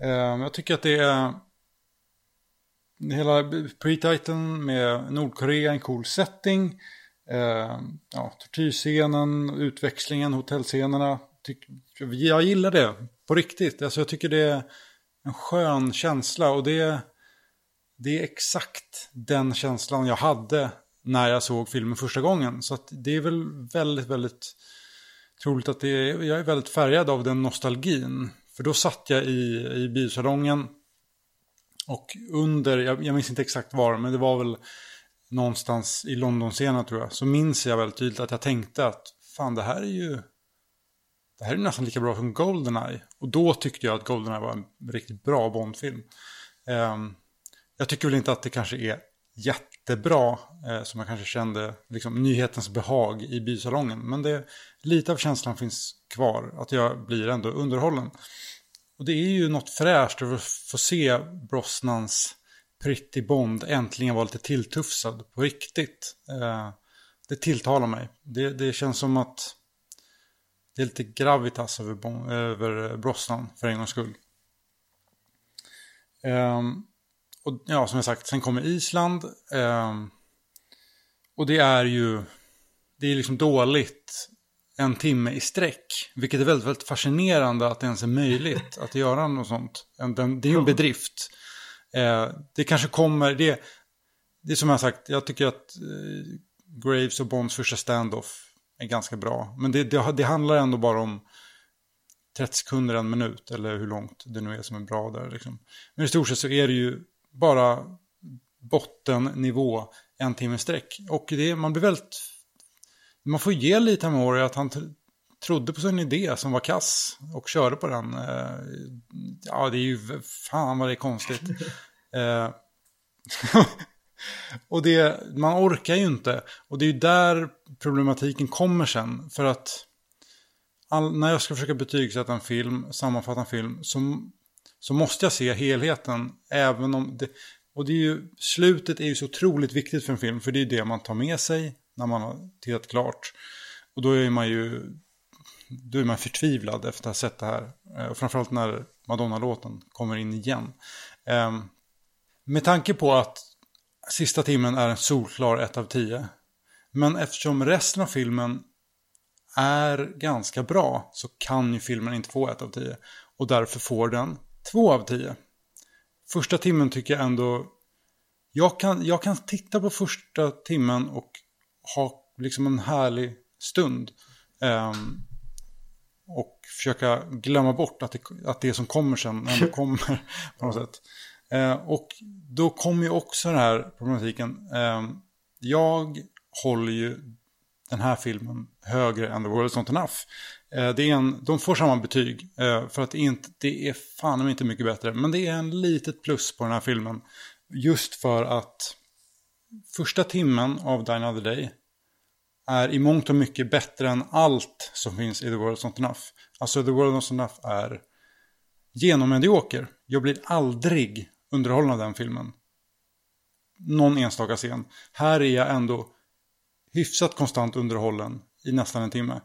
Ehm, jag tycker att det är hela pre-titeln med Nordkorea, en cool setting. Ehm, ja, tortyrscenen, utväxlingen, hotellscenerna. Jag gillar det på riktigt. Alltså jag tycker det är en skön känsla och det, det är exakt den känslan jag hade när jag såg filmen första gången. Så att det är väl väldigt, väldigt troligt att det är, jag är väldigt färgad av den nostalgin. För då satt jag i, i biosalongen och under, jag, jag minns inte exakt var, men det var väl någonstans i London-scenen tror jag. Så minns jag väldigt tydligt att jag tänkte att fan det här är ju det här är nästan lika bra som Goldeneye. Och då tyckte jag att Goldeneye var en riktigt bra Bondfilm. Um, jag tycker väl inte att det kanske är jättebra, eh, som jag kanske kände, liksom nyhetens behag i biosalongen. Men det, lite av känslan finns kvar, att jag blir ändå underhållen. Och det är ju något fräscht att få se Brosnans Pretty Bond äntligen vara lite tilltufsad på riktigt. Eh, det tilltalar mig. Det, det känns som att det är lite gravitas över, Bon- över Brosnan för en gångs skull. Eh, och ja, som jag sagt, sen kommer Island. Eh, och det är ju, det är liksom dåligt en timme i sträck. Vilket är väldigt, väldigt fascinerande att det ens är möjligt att göra något sånt. Det är ju en bedrift. Eh, det kanske kommer, det, det är som jag sagt, jag tycker att eh, Graves och Bonds första standoff är ganska bra. Men det, det, det handlar ändå bara om 30 sekunder, en minut eller hur långt det nu är som är bra där. Liksom. Men i stort sett så är det ju bara bottennivå en timme sträck. Och det, man blir väldigt... Man får ge lite Amore att han tr- trodde på sin idé som var kass och körde på den. Eh, Ja, det är ju fan vad det är konstigt. Eh, och det, man orkar ju inte. Och det är ju där problematiken kommer sen. För att all, när jag ska försöka betygsätta en film, sammanfatta en film, så, så måste jag se helheten. Även om det, och det är ju, slutet är ju så otroligt viktigt för en film, för det är det man tar med sig när man har tittat klart. Och då är man ju då är man förtvivlad efter att ha sett det här. Eh, framförallt när Madonna-låten kommer in igen. Eh, med tanke på att sista timmen är en solklar 1 av 10. Men eftersom resten av filmen är ganska bra så kan ju filmen inte få 1 av 10. Och därför får den 2 av 10. Första timmen tycker jag ändå... Jag kan, jag kan titta på första timmen och ha liksom en härlig stund. Ehm, och försöka glömma bort att det, att det som kommer sen ändå kommer på något sätt. Eh, och då kommer ju också den här problematiken. Eh, jag håller ju den här filmen högre än The World Is Not Enough. Eh, det är en, de får samma betyg eh, för att det, inte, det är fan inte mycket bättre. Men det är en litet plus på den här filmen. Just för att första timmen av Die Another Day är i mångt och mycket bättre än allt som finns i The World Is Not Enough. Alltså The World Is Not Enough är genommedioker. Jag blir aldrig underhållen av den filmen. Någon enstaka scen. Här är jag ändå hyfsat konstant underhållen i nästan en timme.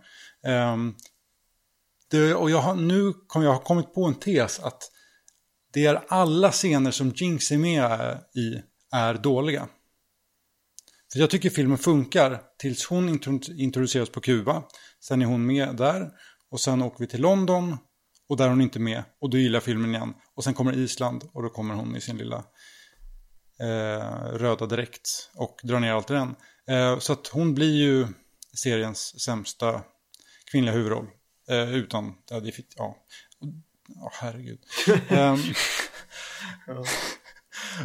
Um, det, och jag har, nu kom, jag ha kommit på en tes att det är alla scener som Jinx är med i är dåliga. För jag tycker filmen funkar tills hon intro- introduceras på Kuba. Sen är hon med där. Och sen åker vi till London. Och där är hon inte med. Och då gillar jag filmen igen. Och sen kommer Island. Och då kommer hon i sin lilla eh, röda dräkt. Och drar ner allt i den. Eh, så att hon blir ju seriens sämsta kvinnliga huvudroll. Eh, utan, ja, det är, ja. Ja, herregud. Ehm,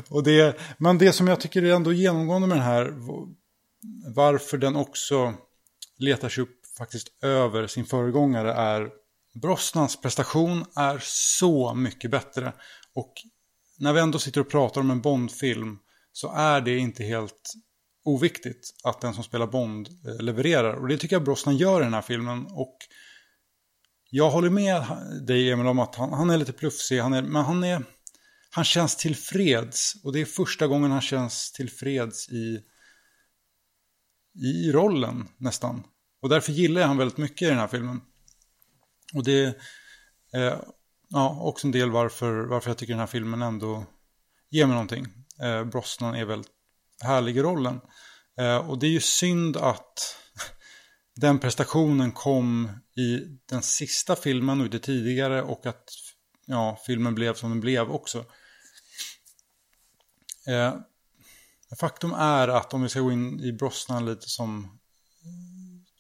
och det, men det som jag tycker är ändå genomgående med den här, varför den också letar sig upp faktiskt över sin föregångare är Brosnans prestation är så mycket bättre. Och när vi ändå sitter och pratar om en Bond-film så är det inte helt oviktigt att den som spelar Bond eh, levererar. Och det tycker jag Brosnan gör i den här filmen. Och jag håller med dig Emil om att han, han är lite plufsig, han är, men han, är, han känns tillfreds. Och det är första gången han känns tillfreds i, i rollen nästan. Och därför gillar jag han väldigt mycket i den här filmen. Och det är eh, ja, också en del varför, varför jag tycker den här filmen ändå ger mig någonting. Eh, Brosnan är väldigt härlig i rollen. Eh, och det är ju synd att den prestationen kom i den sista filmen och inte tidigare och att ja, filmen blev som den blev också. Eh, faktum är att om vi ska gå in i Brosnan lite som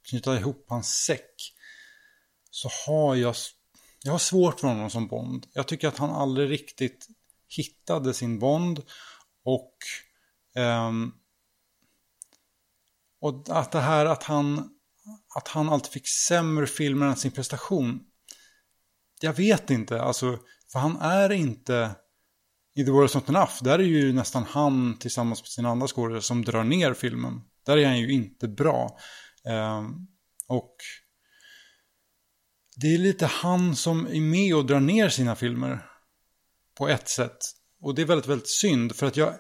knyta ihop hans säck så har jag, jag har svårt för honom som Bond. Jag tycker att han aldrig riktigt hittade sin Bond och eh, och att det här att han att han alltid fick sämre filmer än sin prestation. Jag vet inte, alltså, för han är inte i The World Is Not Enough. Där är ju nästan han tillsammans med sina andra skådespelare som drar ner filmen. Där är han ju inte bra. Eh, och det är lite han som är med och drar ner sina filmer på ett sätt. Och det är väldigt, väldigt synd för att jag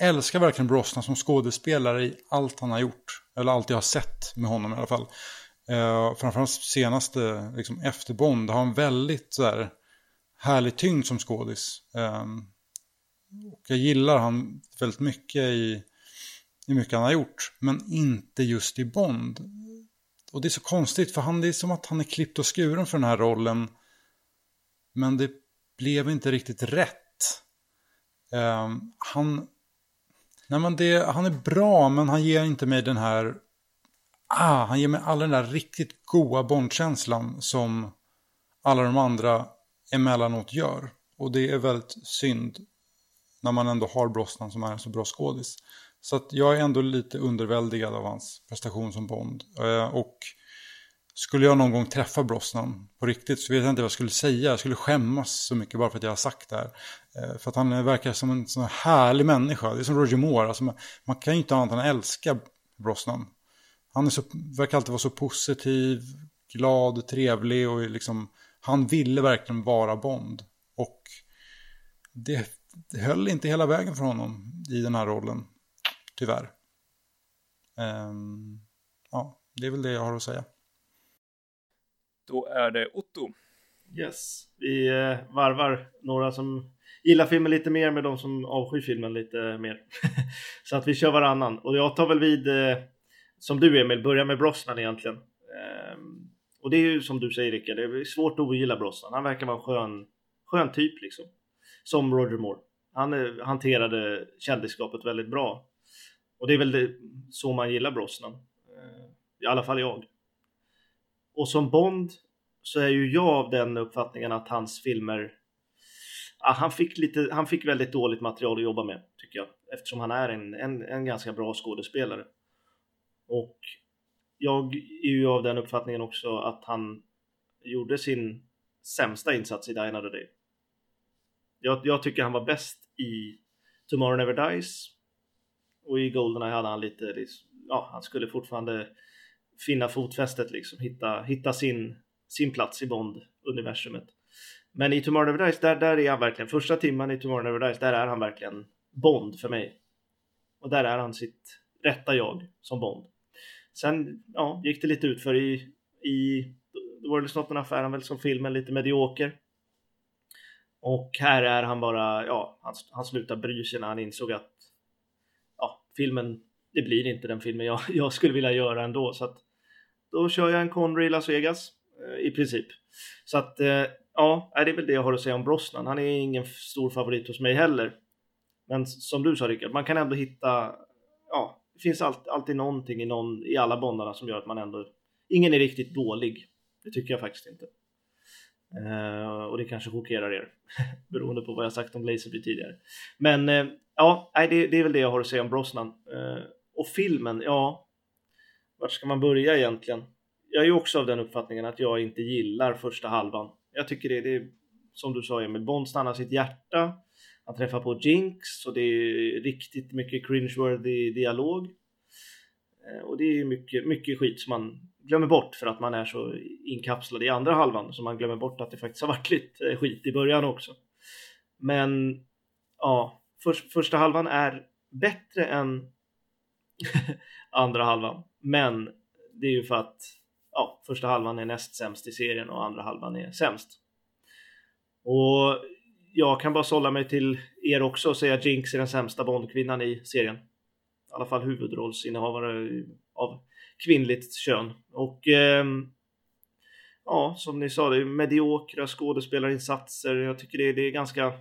älskar verkligen Brosnan som skådespelare i allt han har gjort. Eller allt jag har sett med honom i alla fall. Eh, framförallt senaste, liksom efter Bond, har han väldigt så här, härlig tyngd som skådis. Um, och jag gillar han väldigt mycket i, i mycket han har gjort. Men inte just i Bond. Och det är så konstigt för han, det är som att han är klippt och skuren för den här rollen. Men det blev inte riktigt rätt. Um, han Nej, men det, han är bra, men han ger inte mig den här... Ah, han ger mig all den där riktigt goa Bondkänslan som alla de andra emellanåt gör. Och det är väldigt synd. när man ändå har Brosnan som är en så bra skådis. Så att jag är ändå lite underväldigad av hans prestation som Bond. Eh, och skulle jag någon gång träffa Brosnan på riktigt så vet jag inte vad jag skulle säga. Jag skulle skämmas så mycket bara för att jag har sagt det här. Eh, för att han verkar som en sån här härlig människa. Det är som Roger Moore. Alltså man, man kan ju inte annat än älska Brosnan. Han är så, verkar alltid vara så positiv, glad, trevlig och liksom, han ville verkligen vara Bond. Och det, det höll inte hela vägen för honom i den här rollen, tyvärr. Ehm, ja, det är väl det jag har att säga. Då är det Otto. Yes, vi eh, varvar några som gillar filmen lite mer med de som avskyr filmen lite mer. så att vi kör varannan. Och jag tar väl vid, eh, som du Emil, börjar med Brosnan egentligen. Ehm, och det är ju som du säger Rickard, det är svårt att ogilla Brosnan. Han verkar vara en skön, skön typ liksom. Som Roger Moore. Han eh, hanterade kändisskapet väldigt bra. Och det är väl det, så man gillar Brosnan. Eh, I alla fall jag. Och som Bond så är ju jag av den uppfattningen att hans filmer ja, han, fick lite, han fick väldigt dåligt material att jobba med tycker jag eftersom han är en, en, en ganska bra skådespelare. Och jag är ju av den uppfattningen också att han gjorde sin sämsta insats i Die Another Day. Jag, jag tycker han var bäst i Tomorrow Never Dies och i Goldeneye hade han lite, liksom, ja han skulle fortfarande finna fotfästet liksom, hitta, hitta sin, sin plats i Bond-universumet. Men i Tomorrow Never Dies, där, där är han verkligen, första timmen i Tomorrow Never Dies, där är han verkligen Bond för mig. Och där är han sitt rätta jag som Bond. Sen ja, gick det lite ut för i, i då World Is Not den affären väl som filmen lite medioker. Och här är han bara, ja, han, han slutar bry sig när han insåg att ja, filmen, det blir inte den filmen jag, jag skulle vilja göra ändå. Så att då kör jag en Connery i Las Vegas eh, i princip. Så att eh, ja, det är väl det jag har att säga om Brosnan. Han är ingen stor favorit hos mig heller. Men som du sa Rickard, man kan ändå hitta, ja, det finns alltid, alltid någonting i, någon, i alla bondarna som gör att man ändå, ingen är riktigt dålig. Det tycker jag faktiskt inte. Uh, och det kanske chockerar er, beroende på vad jag sagt om Lazenby tidigare. Men uh, ja, det, det är väl det jag har att säga om Brosnan. Uh, och filmen, ja, vart ska man börja egentligen? Jag är ju också av den uppfattningen att jag inte gillar första halvan. Jag tycker det, det är som du sa Emil, Bond stannar sitt hjärta. Han träffar på Jinx och det är riktigt mycket cringeworthy dialog. Eh, och det är mycket, mycket skit som man glömmer bort för att man är så inkapslad i andra halvan så man glömmer bort att det faktiskt har varit lite eh, skit i början också. Men ja, för, första halvan är bättre än andra halvan. Men det är ju för att ja, första halvan är näst sämst i serien och andra halvan är sämst. Och jag kan bara sålla mig till er också och säga att Jinx är den sämsta Bondkvinnan i serien. I alla fall huvudrollsinnehavare av kvinnligt kön. Och eh, ja, som ni sa, det är mediokra skådespelarinsatser. Jag tycker det är, det är ganska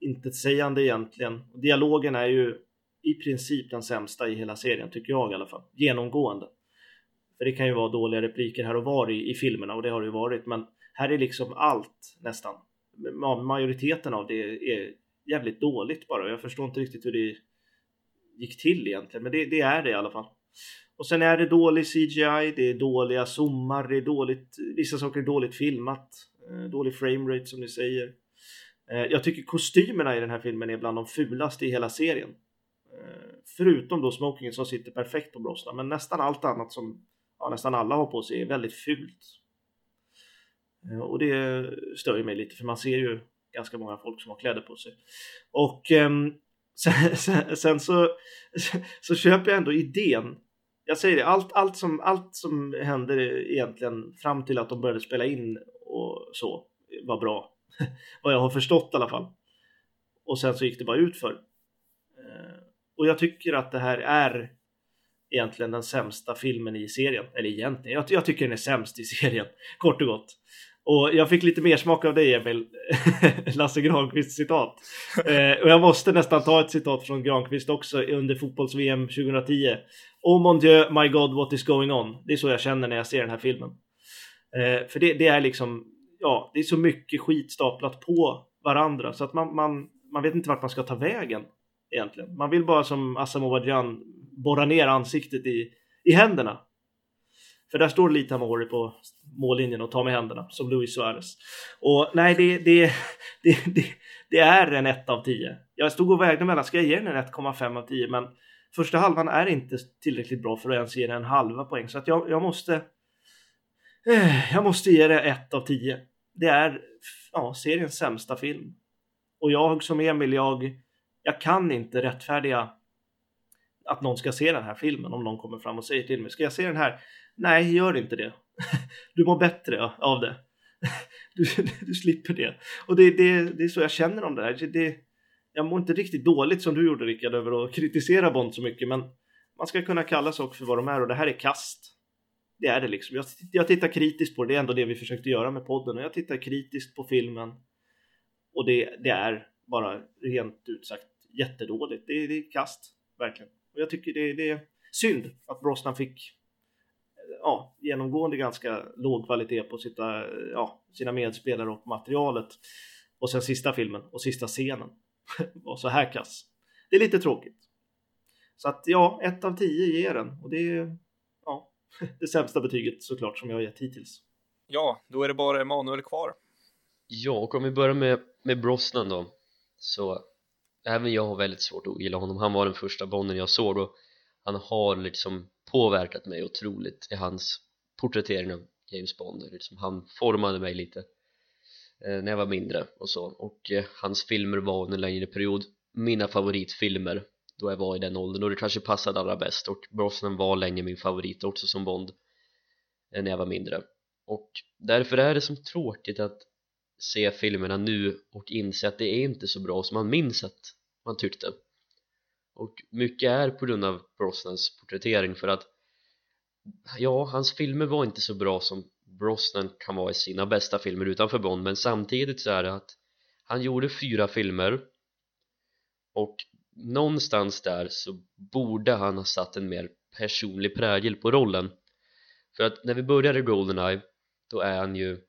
intetsägande egentligen. Dialogen är ju i princip den sämsta i hela serien, tycker jag i alla fall. Genomgående. För det kan ju vara dåliga repliker här och var i, i filmerna och det har det ju varit. Men här är liksom allt nästan. Majoriteten av det är jävligt dåligt bara. Jag förstår inte riktigt hur det gick till egentligen. Men det, det är det i alla fall. Och sen är det dålig CGI, det är dåliga zoomar, det är dåligt, vissa saker är dåligt filmat. Eh, dålig framerate som ni säger. Eh, jag tycker kostymerna i den här filmen är bland de fulaste i hela serien. Eh, förutom då smokingen som sitter perfekt på Brosnan, men nästan allt annat som ja, nästan alla har på sig är väldigt fult. Eh, och det stör ju mig lite för man ser ju ganska många folk som har kläder på sig. Och ehm, sen, sen, sen så, så köper jag ändå idén. Jag säger det, allt, allt, som, allt som hände egentligen fram till att de började spela in och så var bra. Vad jag har förstått i alla fall. Och sen så gick det bara ut för. Eh, och jag tycker att det här är egentligen den sämsta filmen i serien. Eller egentligen, jag, jag tycker den är sämst i serien. Kort och gott. Och jag fick lite mer smak av dig Emil. Lasse Granqvist citat. Eh, och jag måste nästan ta ett citat från Granqvist också under fotbolls-VM 2010. Oh mon dieu, my god, what is going on? Det är så jag känner när jag ser den här filmen. Eh, för det, det är liksom, ja, det är så mycket skit staplat på varandra så att man, man, man vet inte vart man ska ta vägen egentligen. Man vill bara som Asamoah borra ner ansiktet i, i händerna. För där står Lita Mori på mållinjen och tar med händerna som Luis Suarez. Och nej, det, det, det, det, det är en 1 av 10. Jag stod och vägde mellan, ska jag ge den en 1,5 av 10? Men första halvan är inte tillräckligt bra för att ens ge den en halva poäng. Så att jag, jag måste eh, jag måste ge det 1 av 10. Det är ja, seriens sämsta film. Och jag som Emil, jag, jag kan inte rättfärdiga att någon ska se den här filmen om någon kommer fram och säger till mig, ska jag se den här? Nej, gör inte det. Du mår bättre av det. Du, du slipper det. Och det, det, det är så jag känner om det här. Det, jag mår inte riktigt dåligt som du gjorde Rickard över att kritisera Bond så mycket, men man ska kunna kalla saker för vad de är och det här är kast. Det är det liksom. Jag, jag tittar kritiskt på det, det är ändå det vi försökte göra med podden och jag tittar kritiskt på filmen och det, det är bara rent ut sagt jättedåligt. Det, det är kast, verkligen. Och jag tycker det, det är synd att Brosnan fick ja, genomgående ganska låg kvalitet på sitta, ja, sina medspelare och materialet. Och sen sista filmen och sista scenen var så här kass. Det är lite tråkigt. Så att ja, ett av tio ger den och det är ja, det sämsta betyget såklart som jag har gett hittills. Ja, då är det bara Emanuel kvar. Ja, och om vi börjar med, med Brosnan då så även jag har väldigt svårt att gilla honom. Han var den första Bonden jag såg och han har liksom påverkat mig otroligt i hans porträttering av James Bond. Liksom han formade mig lite eh, när jag var mindre och så. Och eh, hans filmer var under en längre period mina favoritfilmer då jag var i den åldern och det kanske passade allra bäst. Och Brosnan var länge min favorit också som Bond eh, när jag var mindre. Och därför är det som tråkigt att se filmerna nu och inse att det är inte så bra som man minns att man tyckte. Och mycket är på grund av Brosnans porträttering för att ja, hans filmer var inte så bra som Brosnan kan vara i sina bästa filmer utanför Bond men samtidigt så är det att han gjorde fyra filmer. Och någonstans där så borde han ha satt en mer personlig prägel på rollen. För att när vi började Goldeneye då är han ju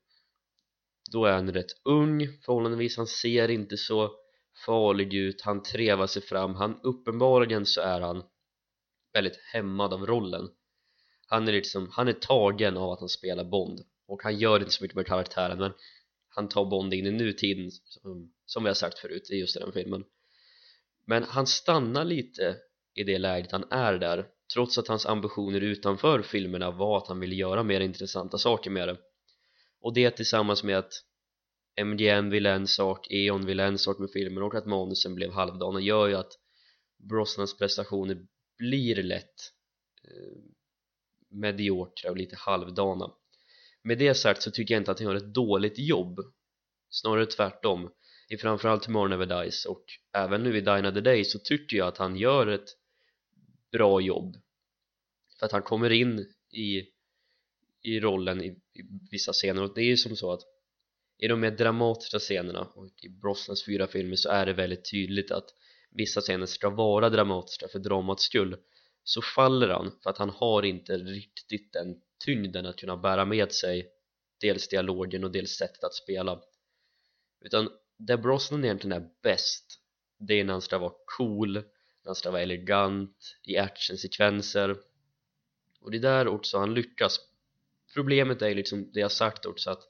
då är han rätt ung förhållandevis, han ser inte så farlig ut, han trevar sig fram, han uppenbarligen så är han väldigt hämmad av rollen. Han är liksom, han är tagen av att han spelar Bond. Och han gör inte så mycket med karaktären men han tar Bond in i nutiden som, som vi har sagt förut i just den filmen. Men han stannar lite i det läget han är där trots att hans ambitioner utanför filmerna var att han ville göra mer intressanta saker med det och det tillsammans med att MGM ville en sak, E.ON ville en sak med filmen och att manusen blev halvdana gör ju att Brosnans prestationer blir lätt eh, mediokra och lite halvdana. Med det sagt så tycker jag inte att han gör ett dåligt jobb. Snarare tvärtom. I framförallt Tomorrow Never Dies och även nu i Dine of the Day så tycker jag att han gör ett bra jobb. För att han kommer in i i rollen i, i vissa scener. Och det är ju som så att i de mer dramatiska scenerna och i Brosnans fyra filmer så är det väldigt tydligt att vissa scener ska vara dramatiska för dramats skull. Så faller han för att han har inte riktigt den tyngden att kunna bära med sig dels dialogen och dels sättet att spela. Utan där Brosnan egentligen är bäst det är när han ska vara cool, när han ska vara elegant i actionsekvenser. Och det är där också han lyckas problemet är ju liksom det jag sagt också att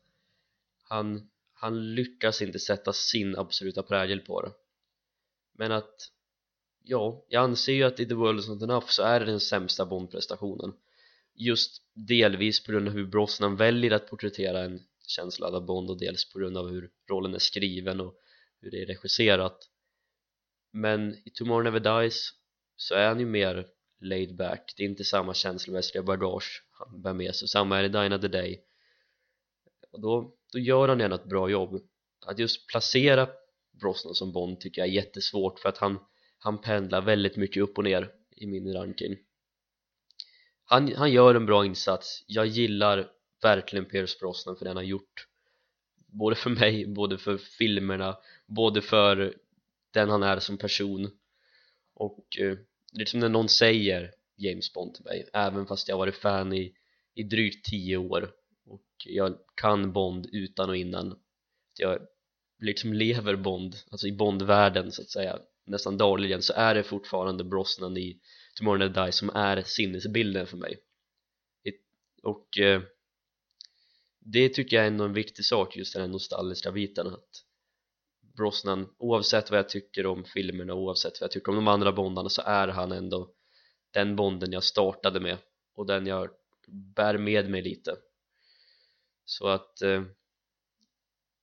han, han lyckas inte sätta sin absoluta prägel på det. Men att ja, jag anser ju att i The World Is Not Enough så är det den sämsta Bond-prestationen. Just delvis på grund av hur Brosnan väljer att porträttera en känsloladdad Bond och dels på grund av hur rollen är skriven och hur det är regisserat. Men i Tomorrow Never Dies så är han ju mer laid back. Det är inte samma känslomässiga bagage han bär med sig. Samma är det Die the Day. Och då, då gör han gärna ett bra jobb. Att just placera Brosnan som Bond tycker jag är jättesvårt för att han, han pendlar väldigt mycket upp och ner i min ranking. Han, han gör en bra insats. Jag gillar verkligen Pierce Brosnan för den han har gjort. Både för mig, både för filmerna både för den han är som person. Och eh, det är som när någon säger James Bond till mig även fast jag varit fan i, i drygt tio år. Och jag kan Bond utan och innan. Jag liksom lever Bond, alltså i Bond-världen så att säga. Nästan dagligen. Så är det fortfarande Brosnan i Tomorrow Never Dies som är sinnesbilden för mig. Och eh, det tycker jag är ändå en viktig sak just den här nostalgiska biten. Att Brosnan, oavsett vad jag tycker om filmerna oavsett vad jag tycker om de andra Bondarna så är han ändå den Bonden jag startade med och den jag bär med mig lite. Så att eh,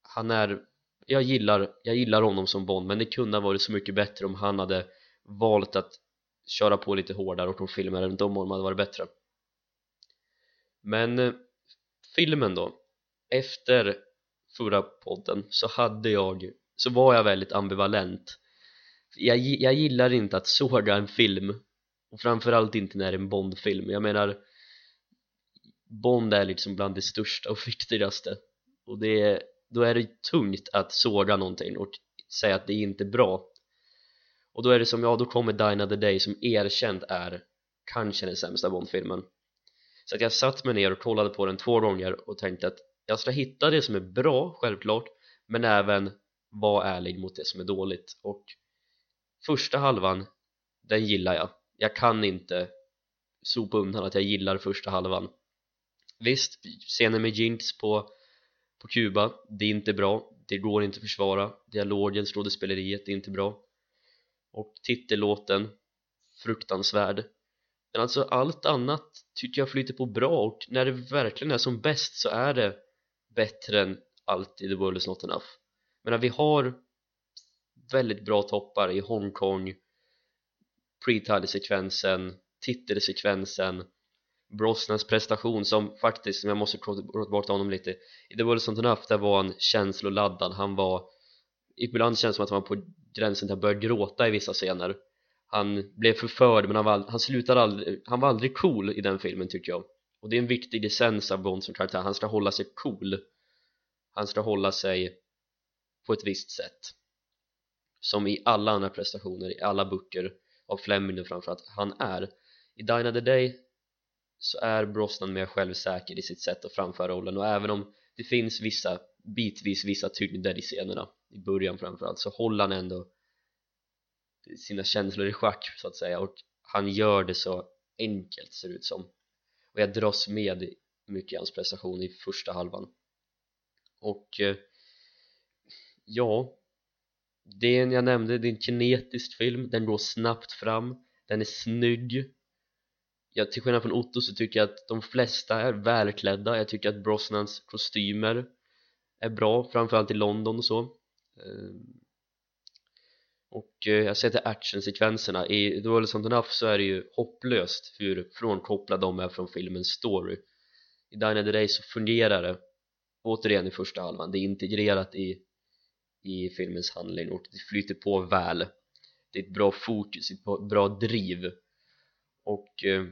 han är jag gillar, jag gillar honom som Bond men det kunde ha varit så mycket bättre om han hade valt att köra på lite hårdare och de filmerna runt om honom hade varit bättre. Men eh, filmen då. Efter förra podden så hade jag så var jag väldigt ambivalent. Jag, jag gillar inte att såga en film och framförallt inte när det är en Bond-film. Jag menar Bond är liksom bland det största och viktigaste. Och det är, då är det tungt att såga någonting och säga att det är inte bra. Och då är det som, ja då kommer Die Another Day som erkänt är kanske den sämsta Bond-filmen. Så att jag satt mig ner och kollade på den två gånger och tänkte att jag ska hitta det som är bra, självklart men även var ärlig mot det som är dåligt. Och första halvan, den gillar jag. Jag kan inte sopa undan att jag gillar första halvan. Visst, scenen med Jinx på, på Kuba, det är inte bra. Det går inte att försvara. Dialogen, skådespeleriet, det är inte bra. Och titellåten fruktansvärd. Men alltså allt annat tycker jag flyter på bra. Och när det verkligen är som bäst så är det bättre än allt i The World Is Not Enough men vi har väldigt bra toppar i Hongkong pre-title-sekvensen titelsekvensen Brosnans prestation som faktiskt, som jag måste prata bort honom lite i The World of Not Enough där var han känsloladdad. Han var ibland känns det som att han var på gränsen till att börja gråta i vissa scener. Han blev förförd men han var, han slutade aldrig, han var aldrig cool i den filmen tycker jag. Och det är en viktig essens av Bond som karaktär, han ska hålla sig cool. Han ska hålla sig på ett visst sätt. Som i alla andra prestationer, i alla böcker av Fleming nu framförallt, han är. I Dine of the Day så är Brosnan mer självsäker i sitt sätt att framföra rollen. Och även om det finns vissa, bitvis vissa tyngder i scenerna i början framförallt så håller han ändå sina känslor i schack så att säga. Och han gör det så enkelt ser det ut som. Och jag dras med mycket i hans prestation i första halvan. Och eh, ja. Det är, jag nämnde, det är en kinetisk film. Den går snabbt fram. Den är snygg. Ja, till skillnad från Otto så tycker jag att de flesta är välklädda. Jag tycker att Brosnans kostymer är bra, framförallt i London och så. Eh, och eh, jag ser till actionsekvenserna. I The World of Enough så är det ju hopplöst hur frånkopplade de är från filmens story. I Dine the Day så fungerar det. Återigen i första halvan, det är integrerat i, i filmens handling och det flyter på väl. Det är ett bra fokus, ett bra driv. Och eh,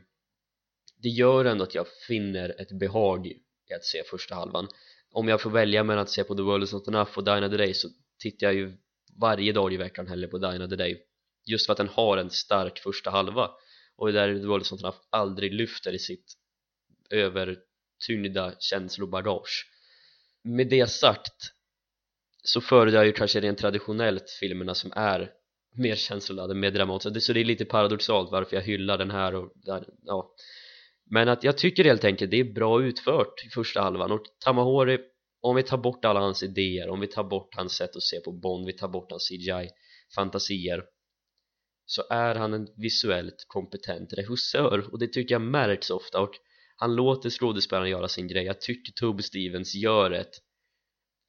det gör ändå att jag finner ett behag i att se första halvan. Om jag får välja mellan att se på The World Is Not Enough och Dine of the Day så tittar jag ju varje dag i veckan hellre på Dine of the Day. Just för att den har en stark första halva. Och där The World Is Not Enough aldrig lyfter i sitt övertyngda känslobagage. Med det sagt så föredrar jag ju kanske rent traditionellt filmerna som är mer känsloladdade, mer dramatiska. Så det är lite paradoxalt varför jag hyllar den här och där, ja. Men att jag tycker helt enkelt det är bra utfört i första halvan. Och Tamahori om vi tar bort alla hans idéer, om vi tar bort hans sätt att se på Bond, vi tar bort hans CGI-fantasier så är han en visuellt kompetent regissör. Och det tycker jag märks ofta. Och han låter skådespelarna göra sin grej. Jag tycker Toby Stevens gör ett,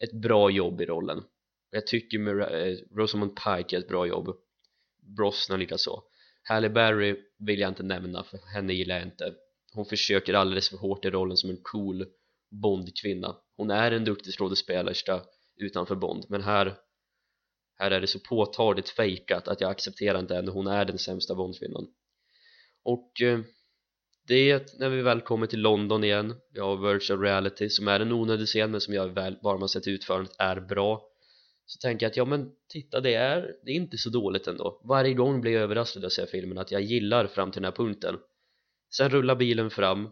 ett bra jobb i rollen. Och jag tycker Mir- eh, Rosamund Pike gör ett bra jobb. Brosnan likaså Halle Berry vill jag inte nämna för henne gillar jag inte. Hon försöker alldeles för hårt i rollen som en cool Bondkvinna. Hon är en duktig skådespelerska utanför Bond men här här är det så påtagligt fejkat att jag accepterar inte henne. Hon är den sämsta Bondkvinnan. Och eh, det när vi väl kommer till London igen vi har virtual reality som är en onödig scen men som jag väl bara man sett utförandet är bra så tänker jag att ja men titta det är, det är inte så dåligt ändå. Varje gång blir jag överraskad att se filmen att jag gillar fram till den här punkten. Sen rullar bilen fram.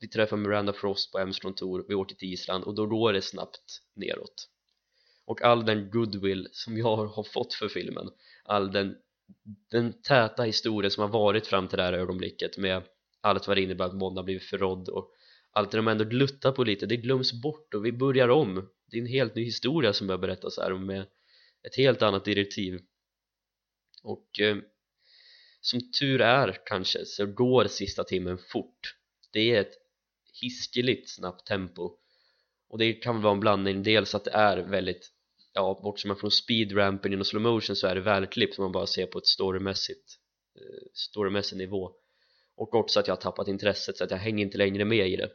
Vi träffar Miranda Frost på Ems kontor, vi åker till Island och då går det snabbt neråt. Och all den goodwill som jag har fått för filmen all den, den täta historien som har varit fram till det här ögonblicket med allt vad det innebär att måndag har blivit förrådd och allt det de ändå gluttar på lite, det glöms bort och vi börjar om. Det är en helt ny historia som börjar berättas här med ett helt annat direktiv. Och eh, som tur är kanske så går sista timmen fort. Det är ett hiskeligt snabbt tempo. Och det kan väl vara en blandning. Dels att det är väldigt ja, bortsett man från speedrampen och slow motion så är det välklippt om man bara ser på ett storymässigt eh, storymässig nivå och också att jag har tappat intresset så att jag hänger inte längre med i det.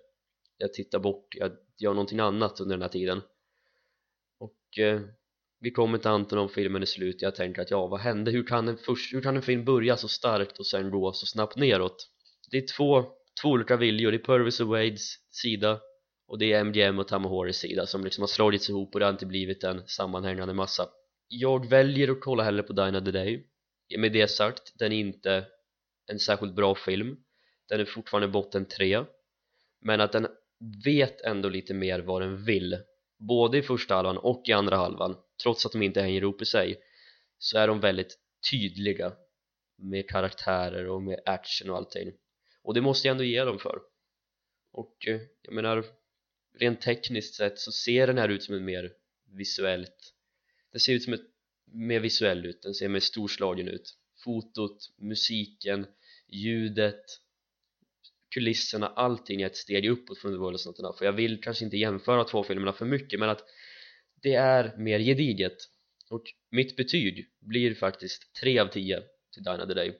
Jag tittar bort, jag gör någonting annat under den här tiden. Och eh, vi kommer till Anton om filmen är slut. Jag tänker att ja, vad hände? Hur kan, en först, hur kan en film börja så starkt och sen gå så snabbt neråt? Det är två, två olika viljor, det är Purvis och Wades sida och det är MGM och Tamahoris sida som liksom har slagits ihop och det har inte blivit en sammanhängande massa. Jag väljer att kolla hellre på Dine of the Day. Med det sagt, den är inte en särskilt bra film. Den är fortfarande botten 3 men att den vet ändå lite mer vad den vill både i första halvan och i andra halvan trots att de inte hänger ihop i sig så är de väldigt tydliga med karaktärer och med action och allting. Och det måste jag ändå ge dem för. Och eh, jag menar rent tekniskt sett så ser den här ut som en mer visuellt den ser ut som ett mer visuell ut, den ser mer storslagen ut fotot, musiken, ljudet kulisserna, allting är ett steg uppåt från The World of Not för jag vill kanske inte jämföra två filmerna för mycket men att det är mer gediget. Och mitt betyg blir faktiskt 3 av 10 till Dine of the Day.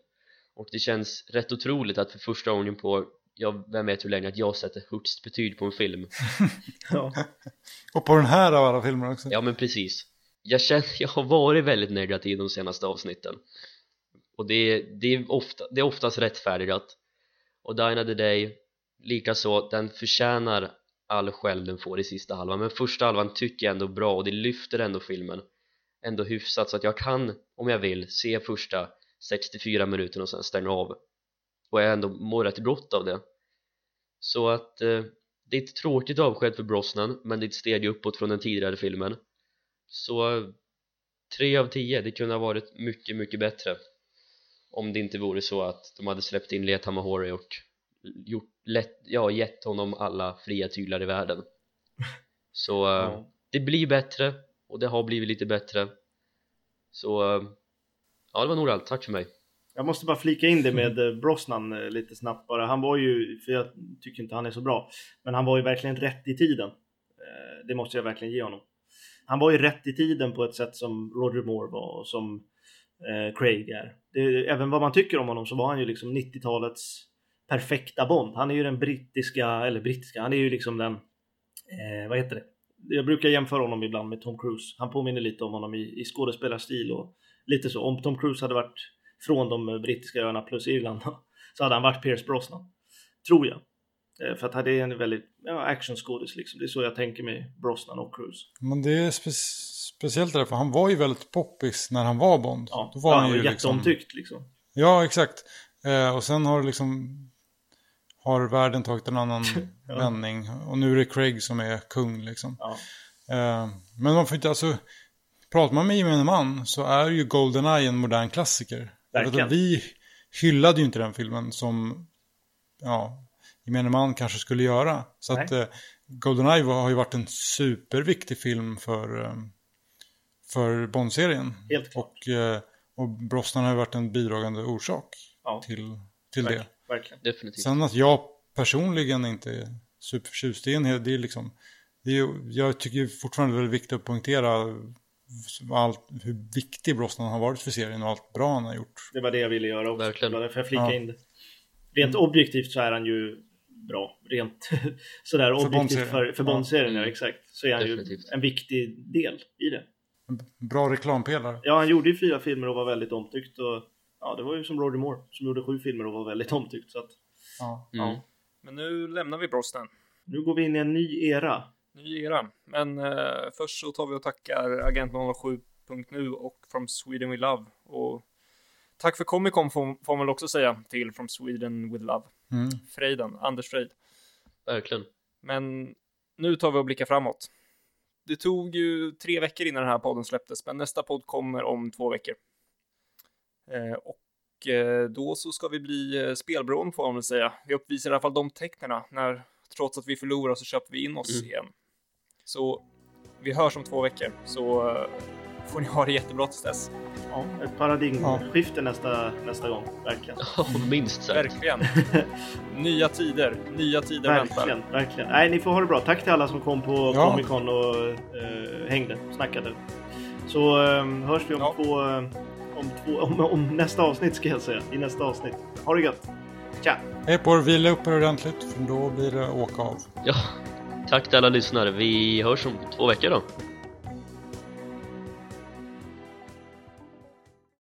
Och det känns rätt otroligt att för första gången på jag, vem vet hur länge att jag sätter högst betyg på en film. Ja. Och på den här av alla filmer också. ja men precis. Jag känner, jag har varit väldigt negativ de senaste avsnitten och det, är- det, är, ofta, det är oftast rättfärdigat. Och Dine of the Day likaså, den förtjänar all skäll den får i sista halvan. Men första halvan tycker jag ändå bra och det lyfter ändå filmen ändå hyfsat. Så att jag kan, om jag vill, se första 64 minuter och sen stänga av. Och jag ändå mår rätt gott av det. Så att eh, det är ett tråkigt avsked för Brosnan men det är ett steg uppåt från den tidigare filmen. Så 3 av 10, det kunde ha varit mycket, mycket bättre om det inte vore så att de hade släppt in Lea Tamahori och gjort lätt, ja, gett honom alla fria tyglar i världen så eh, Ja. det blir bättre och det har blivit lite bättre så eh, ja det var nog allt, tack för mig Jag måste bara flika in det med eh, Brosnan eh, lite snabbt bara. Han var ju, för jag tycker inte han är så bra, men han var ju verkligen rätt i tiden. Eh, Det måste jag verkligen ge honom. Han var ju rätt i tiden på ett sätt som Roger Moore var och som eh, Craig är. Det, även vad man tycker om honom så var han ju liksom 90-talets perfekta Bond. Han är ju den brittiska, eller brittiska, han är ju liksom den, eh, vad heter det? Jag brukar jämföra honom ibland med Tom Cruise. Han påminner lite om honom i, i skådespelarstil och lite så. Om Tom Cruise hade varit från de brittiska öarna plus Irland så hade han varit Pierce Brosnan. Tror jag. Eh, för att han är en väldigt ja, actionskådis liksom. Det är så jag tänker mig Brosnan och Cruise. Men det är spec speciellt därför han var ju väldigt poppis när han var Bond. Ja, Då var ja, han ju liksom... jätteomtyckt liksom. Ja, exakt. Eh, och sen har liksom... Har världen tagit en annan Ja. vändning. Och nu är det Craig som är kung liksom. Ja. Eh, men man får inte, alltså... Pratar man med gemene man så är ju Goldeneye en modern klassiker. Verkligen. För Vi hyllade ju inte den filmen som... Ja, gemene man kanske skulle göra. Så Nej. att eh, Goldeneye har ju varit en superviktig film för... För Bond-serien. Helt klart. Och, eh, och Brosnan har ju varit en bidragande orsak Ja. till, till det. Verkligen. Verkligen. definitivt Sen att jag personligen inte är superförtjust, det är, en, hel- det är liksom... Det är, ju- jag tycker fortfarande det är väldigt viktigt att poängtera allt, hur viktig Brosnan har varit för serien och allt bra han har gjort. Det var det jag ville göra också. Verkligen. Det var därför jag flikade Ja. in det. Rent objektivt så är han ju bra. Rent sådär objektivt Bond-serien. för, för Ja. Bond-serien, ja. Mm. exakt. Så är han Definitivt. ju en viktig del i det. Bra reklampelare. Ja, han gjorde ju fyra filmer och var väldigt omtyckt. Och, ja, det var ju som Roger Moore som gjorde sju filmer och var väldigt omtyckt. Så att, Ja. mm. Men nu lämnar vi Brosnan. nu går vi in i en ny era. Ny era. Men eh, först så tar vi och tackar Agent 07.nu och From Sweden With Love. Och tack för Comic Con får, får man väl också säga till From Sweden With Love. Mm. Frejden, Anders Frejd. verkligen Men nu tar vi och blickar framåt. Det tog ju tre veckor innan den här podden släpptes, men nästa podd kommer om två veckor. Eh, och eh, då så ska vi bli eh, spelberoende får man väl säga. Vi uppvisar i alla fall de tecknena när trots att vi förlorar så köper vi in oss Mm. igen. Så vi hörs om två veckor, så eh, får ni ha det jättebra tills dess. Ja, ett paradigmskifte nästa, nästa gång, verkligen. Minst sagt. Verkligen. nya tider, nya tider väntar. Verkligen, verkligen. Nej, ni får ha det bra. Tack till alla som kom på Ja. Comic Con och eh, hängde, snackade. Så eh, hörs vi om Ja. två, om, två om, om nästa avsnitt ska jag säga. I nästa avsnitt. Ha det gött! Tja! Hej på er, vila upp er ordentligt för då blir det åka av. Ja, tack till alla lyssnare. Vi hörs om två veckor då.